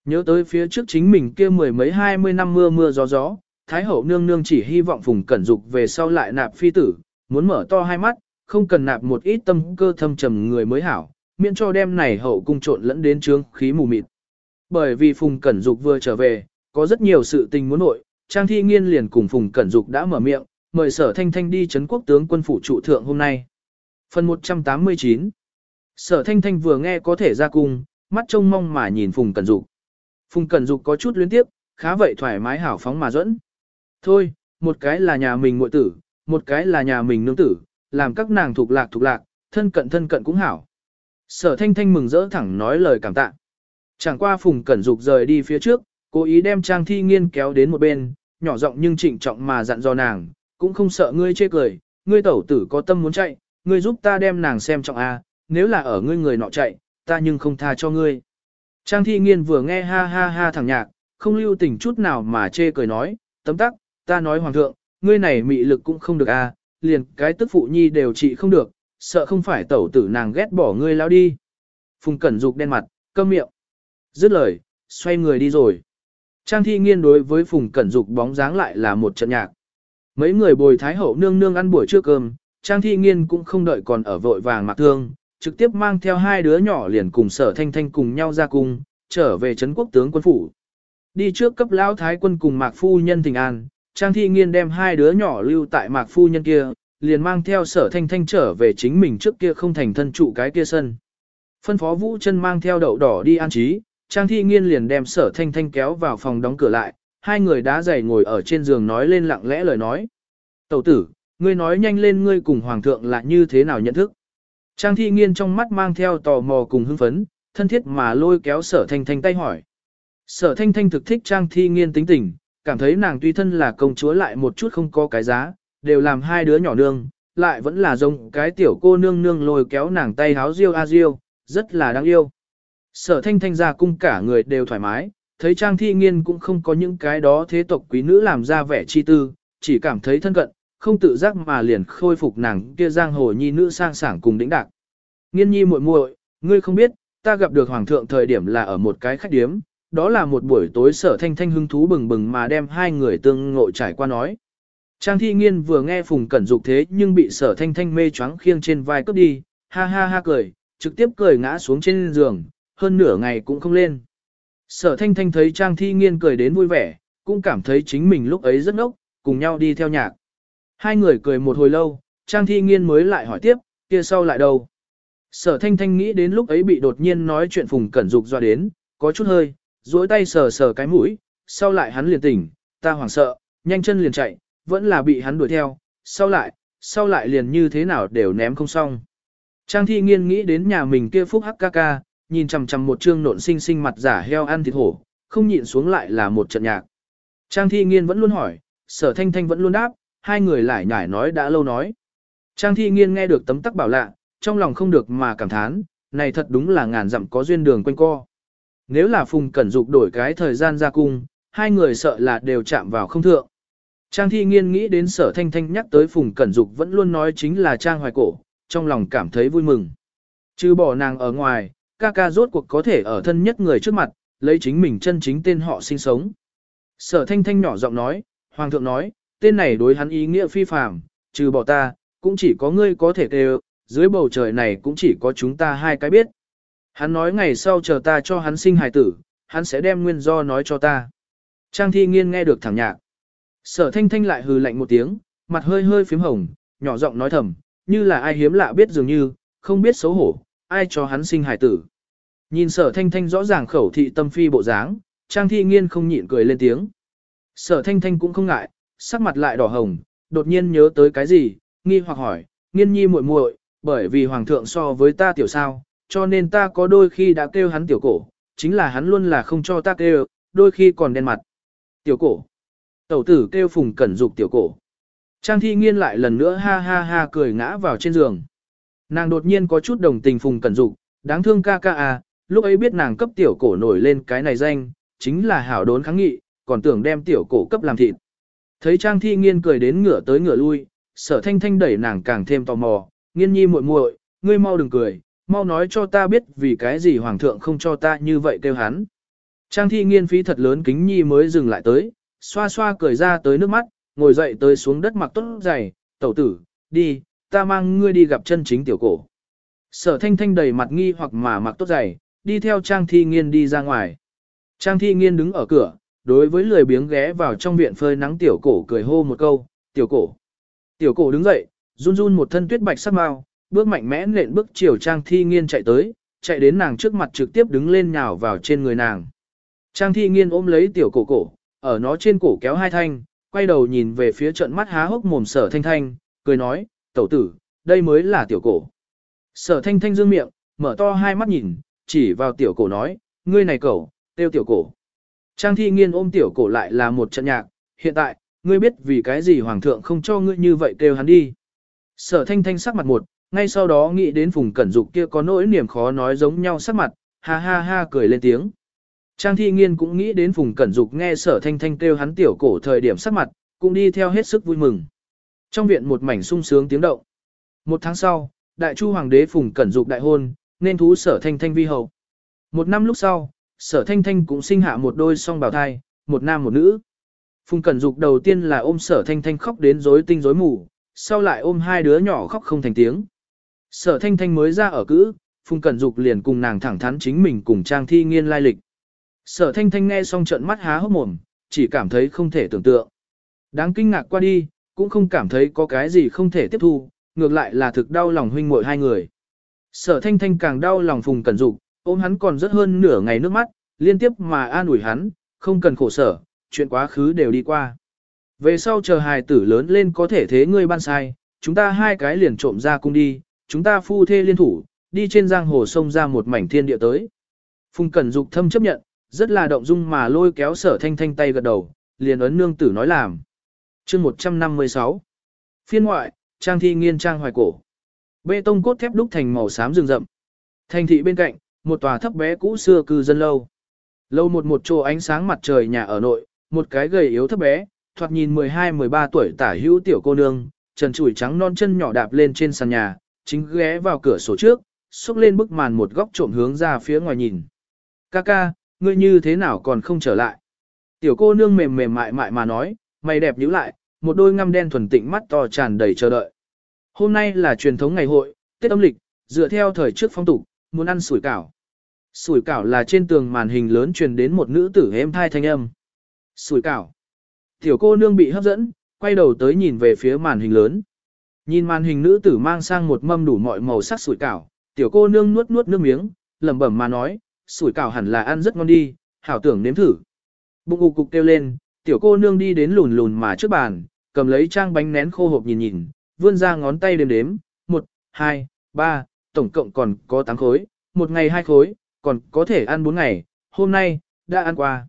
Speaker 1: Nhớ tới phía trước chính mình kia mười mấy hai mươi năm mưa mưa gió gió, Thái hậu nương nương chỉ hy vọng Phùng Cẩn Dục về sau lại nạp phi tử, muốn mở to hai mắt, không cần nạp một ít tâm cơ thâm trầm người mới hảo, miễn cho đem này hậu cung trộn lẫn đến trướng khí mù mịt. Bởi vì Phùng Cẩn Dục vừa trở về, có rất nhiều sự tình muốn nội, Trang Thi Nghiên liền cùng Phùng Cẩn Dục đã mở miệng, mời Sở Thanh Thanh đi chấn quốc tướng quân phủ trụ thượng hôm nay. Phần 189 Sở Thanh Thanh vừa nghe có thể ra cung, mắt trông mong mà nhìn Phùng Cẩn Dục. Phùng Cẩn Dục có chút luyến tiếp, khá vậy thoải mái hảo phóng mà dẫn. Thôi, một cái là nhà mình muội tử, một cái là nhà mình nương tử, làm các nàng thuộc lạc thuộc lạc, thân cận thân cận cũng hảo. Sở thanh thanh mừng rỡ thẳng nói lời cảm tạ. Chẳng qua phùng cẩn dục rời đi phía trước, cố ý đem trang thi nghiên kéo đến một bên, nhỏ giọng nhưng trịnh trọng mà dặn dò nàng, cũng không sợ ngươi chê cười, ngươi tẩu tử có tâm muốn chạy, ngươi giúp ta đem nàng xem trọng a, nếu là ở ngươi người nọ chạy, ta nhưng không tha cho ngươi. Trang thi nghiên vừa nghe ha ha ha thẳng nhạc, không lưu tình chút nào mà chê cười nói, tấm tắc, ta nói hoàng thượng, ngươi này mị lực cũng không được a, liền cái tức phụ nhi đều trị không được, sợ không phải tẩu tử nàng ghét bỏ ngươi lao đi. Phùng Cẩn Dục đen mặt, câm miệng. Dứt lời, xoay người đi rồi. Trang thi nghiên đối với Phùng Cẩn Dục bóng dáng lại là một trận nhạc. Mấy người bồi thái hậu nương nương ăn buổi trưa cơm, Trang thi nghiên cũng không đợi còn ở vội vàng mặc thương, trực tiếp mang theo hai đứa nhỏ liền cùng sở thanh thanh cùng nhau ra cung, trở về Trấn quốc tướng quân phủ. Đi trước cấp lão thái quân cùng mạc phu nhân thỉnh an, Trang thi nghiên đem hai đứa nhỏ lưu tại mạc phu nhân kia, liền mang theo sở thanh thanh trở về chính mình trước kia không thành thân trụ cái kia sân. Phân phó vũ chân mang theo đậu đỏ đi an trí, Trang thi nghiên liền đem sở thanh thanh kéo vào phòng đóng cửa lại, hai người đá giày ngồi ở trên giường nói lên lặng lẽ lời nói. Tẩu tử, ngươi nói nhanh lên ngươi cùng hoàng thượng là như thế nào nhận thức. Trang thi nghiên trong mắt mang theo tò mò cùng hưng phấn, thân thiết mà lôi kéo sở thanh thanh tay hỏi. Sở thanh thanh thực thích trang thi nghiên tính tình, cảm thấy nàng tuy thân là công chúa lại một chút không có cái giá, đều làm hai đứa nhỏ nương, lại vẫn là giống cái tiểu cô nương nương lôi kéo nàng tay háo riêu a riêu, rất là đáng yêu. Sở thanh thanh ra cung cả người đều thoải mái, thấy trang thi nghiên cũng không có những cái đó thế tộc quý nữ làm ra vẻ chi tư, chỉ cảm thấy thân cận, không tự giác mà liền khôi phục nàng kia giang hồ nhi nữ sang sảng cùng đĩnh đạc. Nghiên nhi muội muội, ngươi không biết, ta gặp được hoàng thượng thời điểm là ở một cái khách điếm, đó là một buổi tối sở thanh thanh hứng thú bừng bừng mà đem hai người tương ngộ trải qua nói. Trang thi nghiên vừa nghe phùng cẩn dục thế nhưng bị sở thanh thanh mê choáng khiêng trên vai cướp đi, ha ha ha cười, trực tiếp cười ngã xuống trên giường, hơn nửa ngày cũng không lên. Sở thanh thanh thấy trang thi nghiên cười đến vui vẻ, cũng cảm thấy chính mình lúc ấy rất ngốc, cùng nhau đi theo nhạc. Hai người cười một hồi lâu, trang thi nghiên mới lại hỏi tiếp, kia sau lại đâu. Sở thanh thanh nghĩ đến lúc ấy bị đột nhiên nói chuyện phùng cẩn dục doa đến, có chút hơi, duỗi tay sờ sờ cái mũi, sau lại hắn liền tỉnh, ta hoảng sợ, nhanh chân liền chạy, vẫn là bị hắn đuổi theo, sau lại, sau lại liền như thế nào đều ném không xong. Trang thi nghiên nghĩ đến nhà mình kia phúc hắc ca ca, nhìn chằm chằm một trương nộn xinh xinh mặt giả heo ăn thịt hổ, không nhịn xuống lại là một trận nhạc. Trang thi nghiên vẫn luôn hỏi, sở thanh thanh vẫn luôn đáp, hai người lại nhải nói đã lâu nói. Trang thi nghiên nghe được tấm tắc bảo lạ, trong lòng không được mà cảm thán, này thật đúng là ngàn dặm có duyên đường quanh co. Nếu là Phùng Cẩn Dục đổi cái thời gian ra cung, hai người sợ là đều chạm vào không thượng. Trang thi nghiên nghĩ đến sở thanh thanh nhắc tới Phùng Cẩn Dục vẫn luôn nói chính là Trang hoài cổ, trong lòng cảm thấy vui mừng. Chứ bỏ nàng ở ngoài, ca ca rốt cuộc có thể ở thân nhất người trước mặt, lấy chính mình chân chính tên họ sinh sống. Sở thanh thanh nhỏ giọng nói, Hoàng thượng nói, tên này đối hắn ý nghĩa phi phàm, trừ bỏ ta, cũng chỉ có ngươi có thể kêu, dưới bầu trời này cũng chỉ có chúng ta hai cái biết. Hắn nói ngày sau chờ ta cho hắn sinh hài tử, hắn sẽ đem nguyên do nói cho ta. Trang thi nghiên nghe được thẳng nhạc. Sở thanh thanh lại hừ lạnh một tiếng, mặt hơi hơi phím hồng, nhỏ giọng nói thầm, như là ai hiếm lạ biết dường như, không biết xấu hổ, ai cho hắn sinh hài tử. Nhìn sở thanh thanh rõ ràng khẩu thị tâm phi bộ dáng, trang thi nghiên không nhịn cười lên tiếng. Sở thanh thanh cũng không ngại, sắc mặt lại đỏ hồng, đột nhiên nhớ tới cái gì, nghi hoặc hỏi, nghiên nhi muội muội, bởi vì hoàng thượng so với ta tiểu sao, cho nên ta có đôi khi đã kêu hắn tiểu cổ, chính là hắn luôn là không cho ta kêu, đôi khi còn đen mặt. Tiểu cổ. Tẩu tử kêu phùng cẩn dục tiểu cổ. Trang thi nghiên lại lần nữa ha ha ha cười ngã vào trên giường. Nàng đột nhiên có chút đồng tình phùng cẩn dục, đáng thương ca ca à, lúc ấy biết nàng cấp tiểu cổ nổi lên cái này danh, chính là hảo đốn kháng nghị, còn tưởng đem tiểu cổ cấp làm thịt. Thấy Trang Thi Nghiên cười đến ngửa tới ngửa lui, Sở Thanh Thanh đẩy nàng càng thêm tò mò, "Nghiên nhi muội muội, ngươi mau đừng cười, mau nói cho ta biết vì cái gì hoàng thượng không cho ta như vậy kêu hắn." Trang Thi Nghiên phí thật lớn kính nhi mới dừng lại tới, xoa xoa cười ra tới nước mắt, ngồi dậy tới xuống đất mặc tốt giày, "Tẩu tử, đi, ta mang ngươi đi gặp chân chính tiểu cổ." Sở Thanh Thanh đầy mặt nghi hoặc mà mặc tốt giày, đi theo Trang Thi Nghiên đi ra ngoài. Trang Thi Nghiên đứng ở cửa, đối với lười biếng ghé vào trong viện phơi nắng tiểu cổ cười hô một câu, tiểu cổ. Tiểu cổ đứng dậy, run run một thân tuyết bạch sắc mau, bước mạnh mẽ nện bước chiều Trang Thi Nghiên chạy tới, chạy đến nàng trước mặt trực tiếp đứng lên nhào vào trên người nàng. Trang Thi Nghiên ôm lấy tiểu cổ cổ, ở nó trên cổ kéo hai thanh, quay đầu nhìn về phía trận mắt há hốc mồm sở thanh thanh, cười nói, tẩu tử, đây mới là tiểu cổ. Sở thanh thanh dương miệng, mở to hai mắt nhìn, chỉ vào tiểu cổ nói, ngươi này cẩu, tiêu tiểu cổ. Trang thi nghiên ôm tiểu cổ lại là một trận nhạc, hiện tại, ngươi biết vì cái gì hoàng thượng không cho ngươi như vậy kêu hắn đi. Sở thanh thanh sắc mặt một, ngay sau đó nghĩ đến phùng cẩn dục kia có nỗi niềm khó nói giống nhau sắc mặt, ha ha ha cười lên tiếng. Trang thi nghiên cũng nghĩ đến phùng cẩn dục nghe sở thanh thanh kêu hắn tiểu cổ thời điểm sắc mặt, cũng đi theo hết sức vui mừng. Trong viện một mảnh sung sướng tiếng động. Một tháng sau, đại chu hoàng đế phùng cẩn dục đại hôn, nên thú sở thanh thanh vi hậu. Một năm lúc sau, sở thanh thanh cũng sinh hạ một đôi song bào thai, một nam một nữ. Phùng cẩn dục đầu tiên là ôm sở thanh thanh khóc đến rối tinh rối mù, sau lại ôm hai đứa nhỏ khóc không thành tiếng. Sở thanh thanh mới ra ở cữ, Phùng Cẩn Dục liền cùng nàng thẳng thắn chính mình cùng Trang Thi Nghiên lai lịch. Sở Thanh Thanh nghe xong trận mắt há hốc mồm, chỉ cảm thấy không thể tưởng tượng. Đáng kinh ngạc qua đi, cũng không cảm thấy có cái gì không thể tiếp thu, ngược lại là thực đau lòng huynh muội hai người. Sở Thanh Thanh càng đau lòng Phùng Cẩn Dục, ôm hắn còn rất hơn nửa ngày nước mắt, liên tiếp mà an ủi hắn, không cần khổ sở, chuyện quá khứ đều đi qua. Về sau chờ hài tử lớn lên có thể thế ngươi ban sai, chúng ta hai cái liền trộm ra cung đi, chúng ta phu thê liên thủ, đi trên giang hồ sông ra một mảnh thiên địa tới. Phùng Cẩn Dục thâm chấp nhận, rất là động dung mà lôi kéo sở thanh thanh tay gật đầu, liền ấn nương tử nói làm. chương 156 Phiên ngoại, trang thi nghiên trang hoài cổ. Bê tông cốt thép đúc thành màu xám rừng rậm. Thành thị bên cạnh, một tòa thấp bé cũ xưa cư dân lâu. Lâu một một chỗ ánh sáng mặt trời nhà ở nội, một cái gầy yếu thấp bé, thoạt nhìn 12-13 tuổi tả hữu tiểu cô nương, trần trụi trắng non chân nhỏ đạp lên trên sàn nhà, chính ghé vào cửa sổ trước, xúc lên bức màn một góc trộm hướng ra phía ngoài nhìn. Ca ca, ngươi như thế nào còn không trở lại? Tiểu cô nương mềm mềm mại mại mà nói, mày đẹp nhíu lại, một đôi ngăm đen thuần tịnh mắt to tràn đầy chờ đợi. Hôm nay là truyền thống ngày hội, Tết âm lịch, dựa theo thời trước phong tục, muốn ăn sủi cảo. Sủi cảo là trên tường màn hình lớn truyền đến một nữ tử êm thai thanh âm. Sủi cảo. Tiểu cô nương bị hấp dẫn, quay đầu tới nhìn về phía màn hình lớn. Nhìn màn hình nữ tử mang sang một mâm đủ mọi màu sắc sủi cảo, tiểu cô nương nuốt nuốt nước miếng, lẩm bẩm mà nói, sủi cảo hẳn là ăn rất ngon đi, hảo tưởng nếm thử. Bụng ục cục kêu lên, tiểu cô nương đi đến lùn lùn mà trước bàn, cầm lấy trang bánh nén khô hộp nhìn nhìn, vươn ra ngón tay đếm đếm, một, hai, ba, tổng cộng còn có 8 khối, một ngày hai khối, còn có thể ăn 4 ngày, hôm nay, đã ăn qua.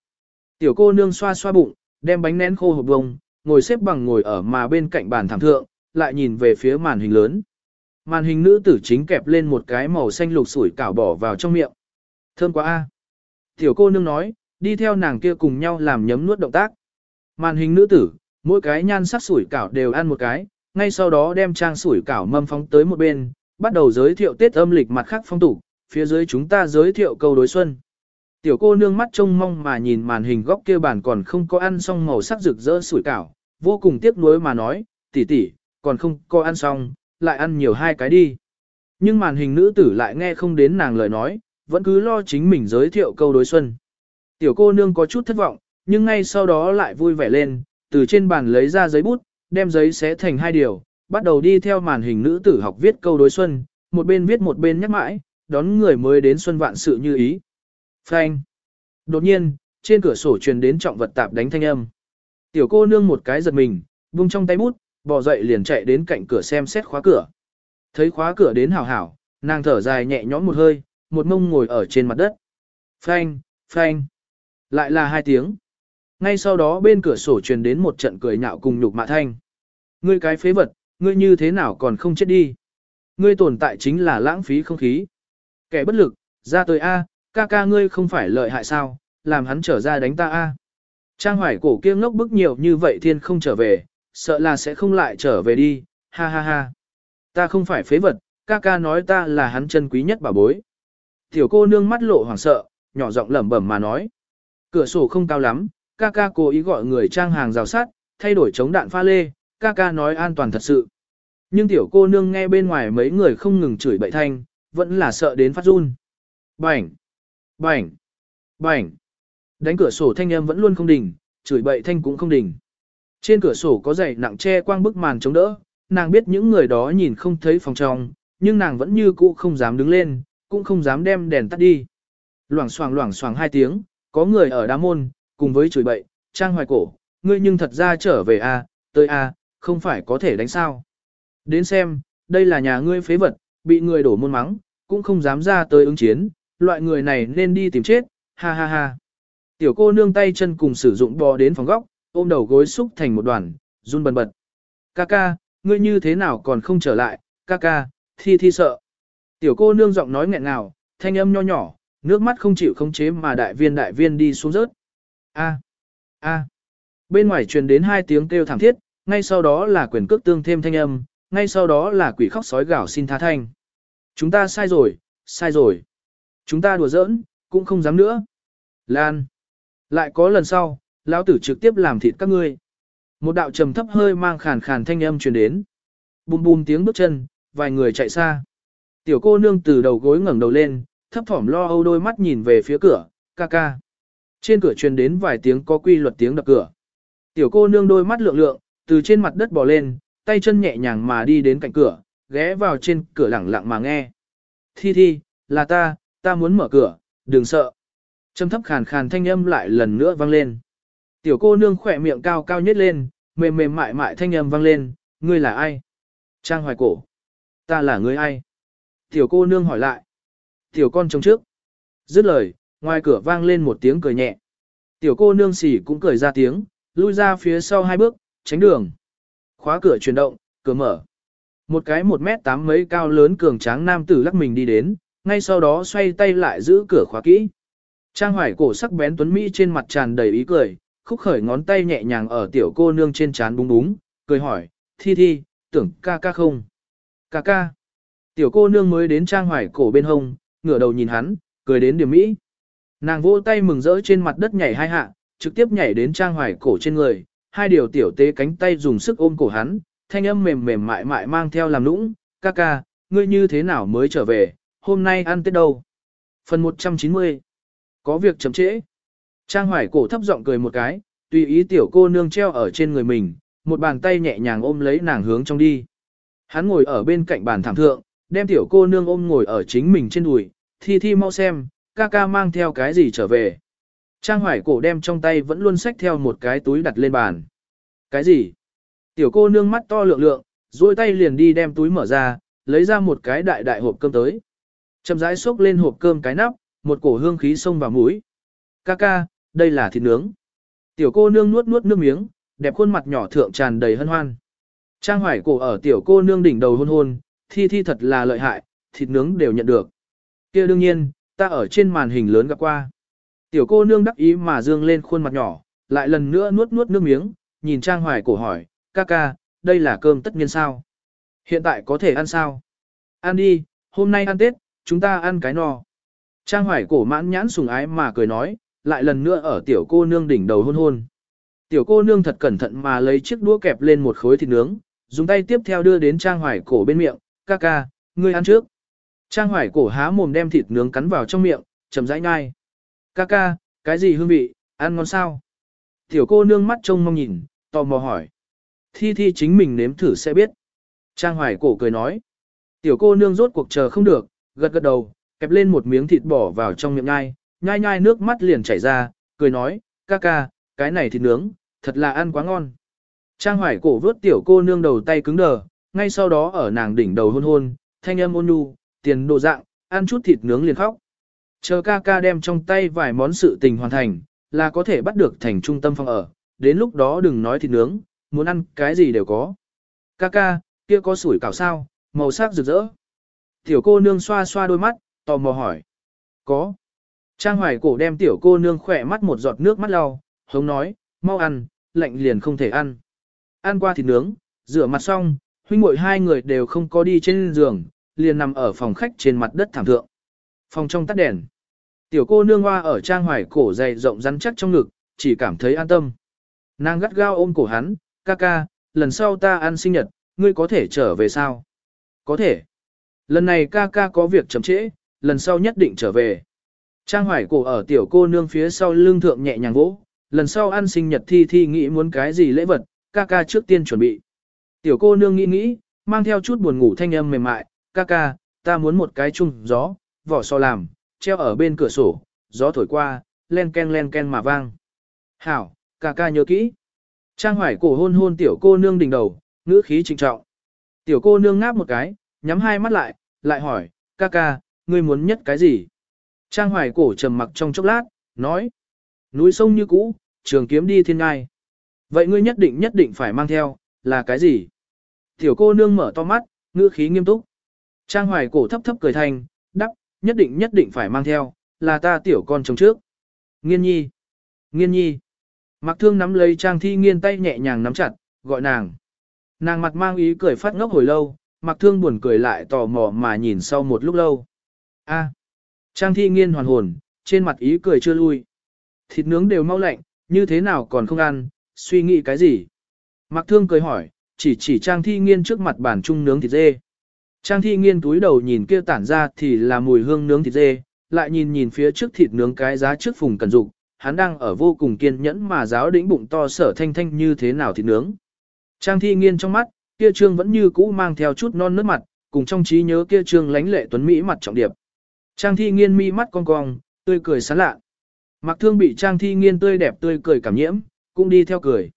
Speaker 1: Tiểu cô nương xoa xoa bụng, đem bánh nén khô hộp bông, ngồi xếp bằng ngồi ở mà bên cạnh bàn thảm thượng, lại nhìn về phía màn hình lớn. Màn hình nữ tử chính kẹp lên một cái màu xanh lục sủi cảo bỏ vào trong miệng. Thơm quá a. Tiểu cô nương nói, đi theo nàng kia cùng nhau làm nhấm nuốt động tác. Màn hình nữ tử, mỗi cái nhan sắc sủi cảo đều ăn một cái, ngay sau đó đem trang sủi cảo mâm phóng tới một bên, bắt đầu giới thiệu Tết âm lịch mặt khác phong tục, phía dưới chúng ta giới thiệu câu đối xuân. Tiểu cô nương mắt trông mong mà nhìn màn hình góc kia bản còn không có ăn xong màu sắc rực rỡ sủi cảo, vô cùng tiếc nuối mà nói, tỷ tỷ, còn không có ăn xong, lại ăn nhiều hai cái đi. Nhưng màn hình nữ tử lại nghe không đến nàng lời nói, vẫn cứ lo chính mình giới thiệu câu đối xuân. Tiểu cô nương có chút thất vọng, nhưng ngay sau đó lại vui vẻ lên, từ trên bàn lấy ra giấy bút, đem giấy xé thành hai điều, bắt đầu đi theo màn hình nữ tử học viết câu đối xuân, một bên viết một bên nhắc mãi, đón người mới đến xuân vạn sự như ý. Phanh. Đột nhiên, trên cửa sổ truyền đến trọng vật tạp đánh thanh âm. Tiểu cô nương một cái giật mình, vung trong tay bút, bò dậy liền chạy đến cạnh cửa xem xét khóa cửa. Thấy khóa cửa đến hảo hảo, nàng thở dài nhẹ nhõm một hơi, một mông ngồi ở trên mặt đất. Phanh, phanh. Lại là hai tiếng. Ngay sau đó bên cửa sổ truyền đến một trận cười nhạo cùng nhục mạ thanh. Ngươi cái phế vật, ngươi như thế nào còn không chết đi. Ngươi tồn tại chính là lãng phí không khí. Kẻ bất lực, ra tới A, ca ca ngươi không phải lợi hại sao, làm hắn trở ra đánh ta A. Trang hoài cổ kia ngốc bức nhiều như vậy thiên không trở về, sợ là sẽ không lại trở về đi, ha ha ha. Ta không phải phế vật, ca ca nói ta là hắn chân quý nhất bà bối. Tiểu cô nương mắt lộ hoảng sợ, nhỏ giọng lẩm bẩm mà nói. Cửa sổ không cao lắm, ca ca cố ý gọi người trang hàng rào sắt, thay đổi chống đạn pha lê, ca ca nói an toàn thật sự. Nhưng tiểu cô nương nghe bên ngoài mấy người không ngừng chửi bậy thanh, vẫn là sợ đến phát run. Bảnh! Bảnh! Bảnh! Đánh cửa sổ thanh em vẫn luôn không đỉnh, chửi bậy thanh cũng không đỉnh. Trên cửa sổ có dày nặng che quang bức màn chống đỡ, nàng biết những người đó nhìn không thấy phòng trong, nhưng nàng vẫn như cũ không dám đứng lên, cũng không dám đem đèn tắt đi. Loảng xoảng loảng xoảng hai tiếng, có người ở đá môn, cùng với chửi bậy, trang hoài cổ, ngươi nhưng thật ra trở về a, à, tới a, à, không phải có thể đánh sao. Đến xem, đây là nhà ngươi phế vật, bị người đổ môn mắng, cũng không dám ra tới ứng chiến, loại người này nên đi tìm chết, ha ha ha. Tiểu cô nương tay chân cùng sử dụng bò đến phòng góc, ôm đầu gối xúc thành một đoàn, run bần bật. Ca ca, ngươi như thế nào còn không trở lại, ca ca, thi thi sợ. Tiểu cô nương giọng nói nghẹn ngào, thanh âm nho nhỏ, nước mắt không chịu không chế mà đại viên đại viên đi xuống rớt. A, a, Bên ngoài truyền đến hai tiếng kêu thảm thiết, ngay sau đó là quyền cước tương thêm thanh âm, ngay sau đó là quỷ khóc sói gào xin tha thanh. Chúng ta sai rồi, sai rồi. Chúng ta đùa giỡn, cũng không dám nữa. Lan. Lại có lần sau, lão tử trực tiếp làm thịt các ngươi. Một đạo trầm thấp hơi mang khàn khàn thanh âm truyền đến. Bùm bùm tiếng bước chân, vài người chạy xa. Tiểu cô nương từ đầu gối ngẩng đầu lên, thấp thỏm lo âu đôi mắt nhìn về phía cửa, ca ca. Trên cửa truyền đến vài tiếng có quy luật tiếng đập cửa. Tiểu cô nương đôi mắt lượng lượng, từ trên mặt đất bò lên, tay chân nhẹ nhàng mà đi đến cạnh cửa, ghé vào trên cửa lẳng lặng mà nghe. Thi thi, là ta, ta muốn mở cửa, đừng sợ. Trầm thấp khàn khàn thanh âm lại lần nữa vang lên. Tiểu cô nương khỏe miệng cao cao nhất lên, mềm mềm mại mại thanh âm vang lên, ngươi là ai? Trang hoài cổ. Ta là ngươi ai? Tiểu cô nương hỏi lại. Tiểu con trông trước. Dứt lời, ngoài cửa vang lên một tiếng cười nhẹ. Tiểu cô nương xỉ cũng cười ra tiếng, lui ra phía sau hai bước, tránh đường. Khóa cửa chuyển động, cửa mở. Một cái một mét tám mấy cao lớn cường tráng nam tử lắc mình đi đến, ngay sau đó xoay tay lại giữ cửa khóa kỹ. Trang hoài cổ sắc bén tuấn Mỹ trên mặt tràn đầy ý cười, khúc khởi ngón tay nhẹ nhàng ở tiểu cô nương trên trán búng búng, cười hỏi, thi thi, tưởng ca ca không? Ca ca. Tiểu cô nương mới đến trang hoài cổ bên hông, ngửa đầu nhìn hắn, cười đến điểm mỹ. Nàng vỗ tay mừng rỡ trên mặt đất nhảy hai hạ, trực tiếp nhảy đến trang hoài cổ trên người, hai điều tiểu tế cánh tay dùng sức ôm cổ hắn, thanh âm mềm mềm mại mại mang theo làm nũng, ca ca, ngươi như thế nào mới trở về, hôm nay ăn tết đâu? Phần 190 Có việc chậm trễ. Trang hoài cổ thấp giọng cười một cái, tùy ý tiểu cô nương treo ở trên người mình, một bàn tay nhẹ nhàng ôm lấy nàng hướng trong đi. Hắn ngồi ở bên cạnh bàn thảm thượng, đem tiểu cô nương ôm ngồi ở chính mình trên đùi, thi thi mau xem, ca ca mang theo cái gì trở về. Trang hoài cổ đem trong tay vẫn luôn xách theo một cái túi đặt lên bàn. Cái gì? Tiểu cô nương mắt to lượng lượng, duỗi tay liền đi đem túi mở ra, lấy ra một cái đại đại hộp cơm tới. Chậm rãi xốc lên hộp cơm cái nắp, một cổ hương khí xông vào mũi. Ca ca, đây là thịt nướng. Tiểu cô nương nuốt nuốt nước miếng, đẹp khuôn mặt nhỏ thượng tràn đầy hân hoan. Trang hoài cổ ở tiểu cô nương đỉnh đầu hôn hôn, thi thi thật là lợi hại, thịt nướng đều nhận được. kia đương nhiên, ta ở trên màn hình lớn gặp qua. Tiểu cô nương đắc ý mà dương lên khuôn mặt nhỏ, lại lần nữa nuốt nuốt nước miếng, nhìn Trang hoài cổ hỏi, ca ca, đây là cơm tất nhiên sao? Hiện tại có thể ăn sao? Ăn đi, hôm nay ăn Tết, chúng ta ăn cái no. Trang hoài cổ mãn nhãn sùng ái mà cười nói, lại lần nữa ở tiểu cô nương đỉnh đầu hôn hôn. Tiểu cô nương thật cẩn thận mà lấy chiếc đũa kẹp lên một khối thịt nướng, dùng tay tiếp theo đưa đến trang hoài cổ bên miệng, ca ca, ngươi ăn trước. Trang hoài cổ há mồm đem thịt nướng cắn vào trong miệng, chậm rãi nhai. Ca ca, cái gì hương vị, ăn ngon sao? Tiểu cô nương mắt trông mong nhìn, tò mò hỏi. Thi thi chính mình nếm thử sẽ biết. Trang hoài cổ cười nói. Tiểu cô nương rốt cuộc chờ không được, gật gật đầu, kẹp lên một miếng thịt bỏ vào trong miệng nhai, nhai nhai nước mắt liền chảy ra, cười nói, ca ca, cái này thịt nướng, thật là ăn quá ngon. Trang hoài cổ vớt tiểu cô nương đầu tay cứng đờ, ngay sau đó ở nàng đỉnh đầu hôn hôn, thanh âm ôn nhu, tiền đồ dạng, ăn chút thịt nướng liền khóc. Chờ ca ca đem trong tay vài món sự tình hoàn thành, là có thể bắt được thành trung tâm phòng ở, đến lúc đó đừng nói thịt nướng, muốn ăn cái gì đều có. Ca ca, kia có sủi cảo sao, màu sắc rực rỡ. Tiểu cô nương xoa xoa đôi mắt, tò mò hỏi. Có. Trang hoài cổ đem tiểu cô nương khỏe mắt một giọt nước mắt lau, hống nói, mau ăn, lạnh liền không thể ăn. Ăn qua thịt nướng, rửa mặt xong, huynh muội hai người đều không có đi trên giường, liền nằm ở phòng khách trên mặt đất thảm thượng. Phòng trong tắt đèn. Tiểu cô nương hoa ở trang hoài cổ dày rộng rắn chắc trong ngực, chỉ cảm thấy an tâm. Nàng gắt gao ôm cổ hắn, ca ca, lần sau ta ăn sinh nhật, ngươi có thể trở về sao? Có thể. Lần này ca ca có việc chậm trễ, lần sau nhất định trở về. Trang hoài cổ ở tiểu cô nương phía sau lưng thượng nhẹ nhàng vỗ, lần sau ăn sinh nhật thi thi nghĩ muốn cái gì lễ vật, ca ca trước tiên chuẩn bị. Tiểu cô nương nghĩ nghĩ, mang theo chút buồn ngủ thanh âm mềm mại, ca ca, ta muốn một cái chung gió, vỏ so làm, treo ở bên cửa sổ, gió thổi qua, len ken len ken mà vang. Hảo, ca ca nhớ kỹ. Trang hoài cổ hôn hôn tiểu cô nương đỉnh đầu, ngữ khí trịnh trọng. Tiểu cô nương ngáp một cái, nhắm hai mắt lại, lại hỏi, ca ca, ngươi muốn nhất cái gì? Trang hoài cổ trầm mặc trong chốc lát, nói. Núi sông như cũ, trường kiếm đi thiên ngai. Vậy ngươi nhất định nhất định phải mang theo, là cái gì? Tiểu cô nương mở to mắt, ngữ khí nghiêm túc. Trang hoài cổ thấp thấp cười thành, đắp, nhất định nhất định phải mang theo, là ta tiểu con chồng trước. Nghiên nhi. Nghiên nhi. Mặc Thương nắm lấy Trang Thi Nghiên tay nhẹ nhàng nắm chặt, gọi nàng. Nàng mặt mang ý cười phát ngốc hồi lâu, Mặc Thương buồn cười lại tò mò mà nhìn sau một lúc lâu. A. Trang Thi Nghiên hoàn hồn, trên mặt ý cười chưa lui. Thịt nướng đều mau lạnh, như thế nào còn không ăn, suy nghĩ cái gì? Mạc Thương cười hỏi, chỉ chỉ Trang Thi Nghiên trước mặt bàn chung nướng thịt dê. Trang Thi Nghiên túi đầu nhìn kia tản ra thì là mùi hương nướng thịt dê, lại nhìn nhìn phía trước thịt nướng cái giá trước phùng cần dục, hắn đang ở vô cùng kiên nhẫn mà giáo đĩnh bụng to sở thanh thanh như thế nào thịt nướng. Trang Thi Nghiên trong mắt, kia trương vẫn như cũ mang theo chút non nước mặt, cùng trong trí nhớ kia trương lánh lệ tuấn mỹ mặt trọng điệp. Trang Thi Nghiên mi mắt cong cong, tươi cười sán lạ. Mặc Thương bị Trang Thi Nghiên tươi đẹp tươi cười cảm nhiễm, cũng đi theo cười.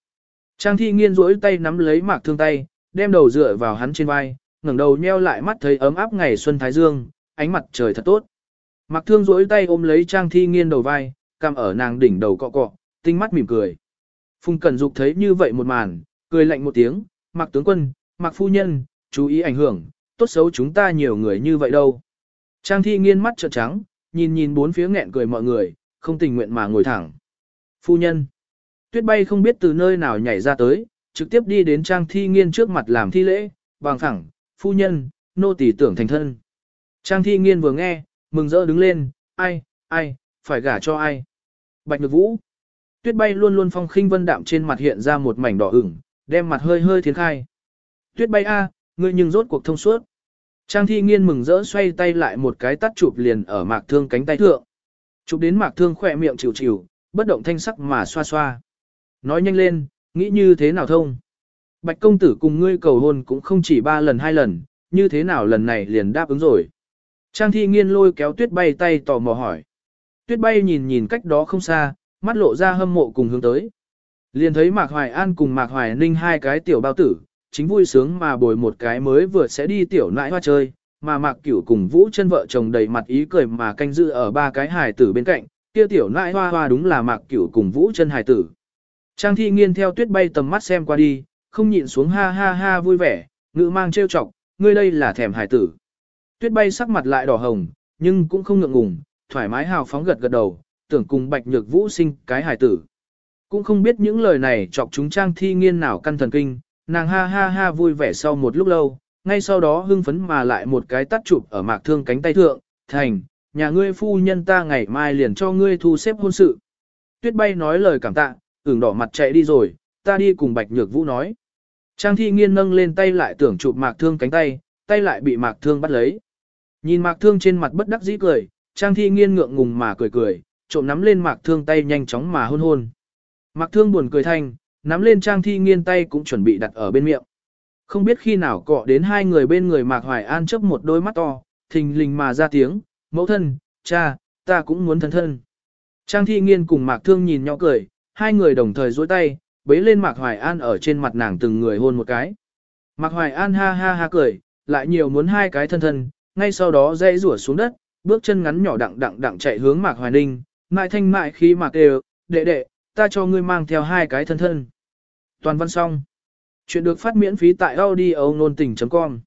Speaker 1: Trang Thi Nghiên rỗi tay nắm lấy Mạc Thương tay, đem đầu dựa vào hắn trên vai, ngẩng đầu nheo lại mắt thấy ấm áp ngày xuân thái dương, ánh mặt trời thật tốt. Mạc Thương rỗi tay ôm lấy Trang Thi Nghiên đầu vai, cằm ở nàng đỉnh đầu cọ cọ, tinh mắt mỉm cười. Phùng Cẩn Dục thấy như vậy một màn, cười lạnh một tiếng, Mạc tướng quân, Mạc phu nhân, chú ý ảnh hưởng, tốt xấu chúng ta nhiều người như vậy đâu. Trang Thi Nghiên mắt trợn trắng, nhìn nhìn bốn phía nghẹn cười mọi người, không tình nguyện mà ngồi thẳng. Phu nhân. Tuyết bay không biết từ nơi nào nhảy ra tới, trực tiếp đi đến Trang Thi Nghiên trước mặt làm thi lễ, bằng thẳng, phu nhân, nô tỳ tưởng thành thân. Trang Thi Nghiên vừa nghe, mừng rỡ đứng lên, ai, ai, phải gả cho ai. Bạch Nhược Vũ. Tuyết bay luôn luôn phong khinh vân đạm trên mặt hiện ra một mảnh đỏ ửng, đem mặt hơi hơi thiến khai. Tuyết bay a, ngươi nhưng rốt cuộc thông suốt. Trang Thi Nghiên mừng rỡ xoay tay lại một cái tắt chụp liền ở mạc thương cánh tay thượng. Chụp đến mạc thương khỏe miệng chịu chịu, bất động thanh sắc mà xoa xoa. Nói nhanh lên, nghĩ như thế nào thông. Bạch công tử cùng ngươi cầu hôn cũng không chỉ ba lần hai lần, như thế nào lần này liền đáp ứng rồi. Trang thi nghiên lôi kéo tuyết bay tay tò mò hỏi. Tuyết bay nhìn nhìn cách đó không xa, mắt lộ ra hâm mộ cùng hướng tới. Liền thấy Mạc Hoài An cùng Mạc Hoài Ninh hai cái tiểu bao tử, chính vui sướng mà bồi một cái mới vừa sẽ đi tiểu nãi hoa chơi, mà Mạc Cửu cùng Vũ chân vợ chồng đầy mặt ý cười mà canh giữ ở ba cái hài tử bên cạnh, kia tiểu nãi hoa hoa đúng là Mạc Cửu cùng Vũ chân hài tử. Trang thi nghiên theo tuyết bay tầm mắt xem qua đi, không nhịn xuống ha ha ha vui vẻ, ngữ mang trêu chọc, ngươi đây là thèm hài tử. Tuyết bay sắc mặt lại đỏ hồng, nhưng cũng không ngượng ngùng, thoải mái hào phóng gật gật đầu, tưởng cùng bạch nhược vũ sinh cái hài tử. Cũng không biết những lời này chọc chúng trang thi nghiên nào căn thần kinh, nàng ha ha ha vui vẻ sau một lúc lâu, ngay sau đó hưng phấn mà lại một cái tắt chụp ở mạc thương cánh tay thượng, thành, nhà ngươi phu nhân ta ngày mai liền cho ngươi thu xếp hôn sự. Tuyết bay nói lời cảm tạ, ửng đỏ mặt chạy đi rồi, ta đi cùng bạch nhược vũ nói. Trang thi nghiên nâng lên tay lại tưởng chụp mạc thương cánh tay, tay lại bị mạc thương bắt lấy. Nhìn mạc thương trên mặt bất đắc dĩ cười, trang thi nghiên ngượng ngùng mà cười cười, trộm nắm lên mạc thương tay nhanh chóng mà hôn hôn. Mạc thương buồn cười thanh, nắm lên trang thi nghiên tay cũng chuẩn bị đặt ở bên miệng. Không biết khi nào cọ đến hai người bên người mạc hoài an chấp một đôi mắt to, thình lình mà ra tiếng, mẫu thân, cha, ta cũng muốn thân thân. Trang thi nghiên cùng mạc thương nhìn nhỏ cười, hai người đồng thời duỗi tay, bế lên mạc hoài an ở trên mặt nàng từng người hôn một cái. Mạc hoài an ha ha ha cười, lại nhiều muốn hai cái thân thân, ngay sau đó dây rủa xuống đất, bước chân ngắn nhỏ đặng đặng đặng chạy hướng Mạc Hoài Ninh, mại thanh mại khí Mạc đều, đệ đệ, ta cho ngươi mang theo hai cái thân thân. Toàn văn xong. Chuyện được phát miễn phí tại audio nôn tình.com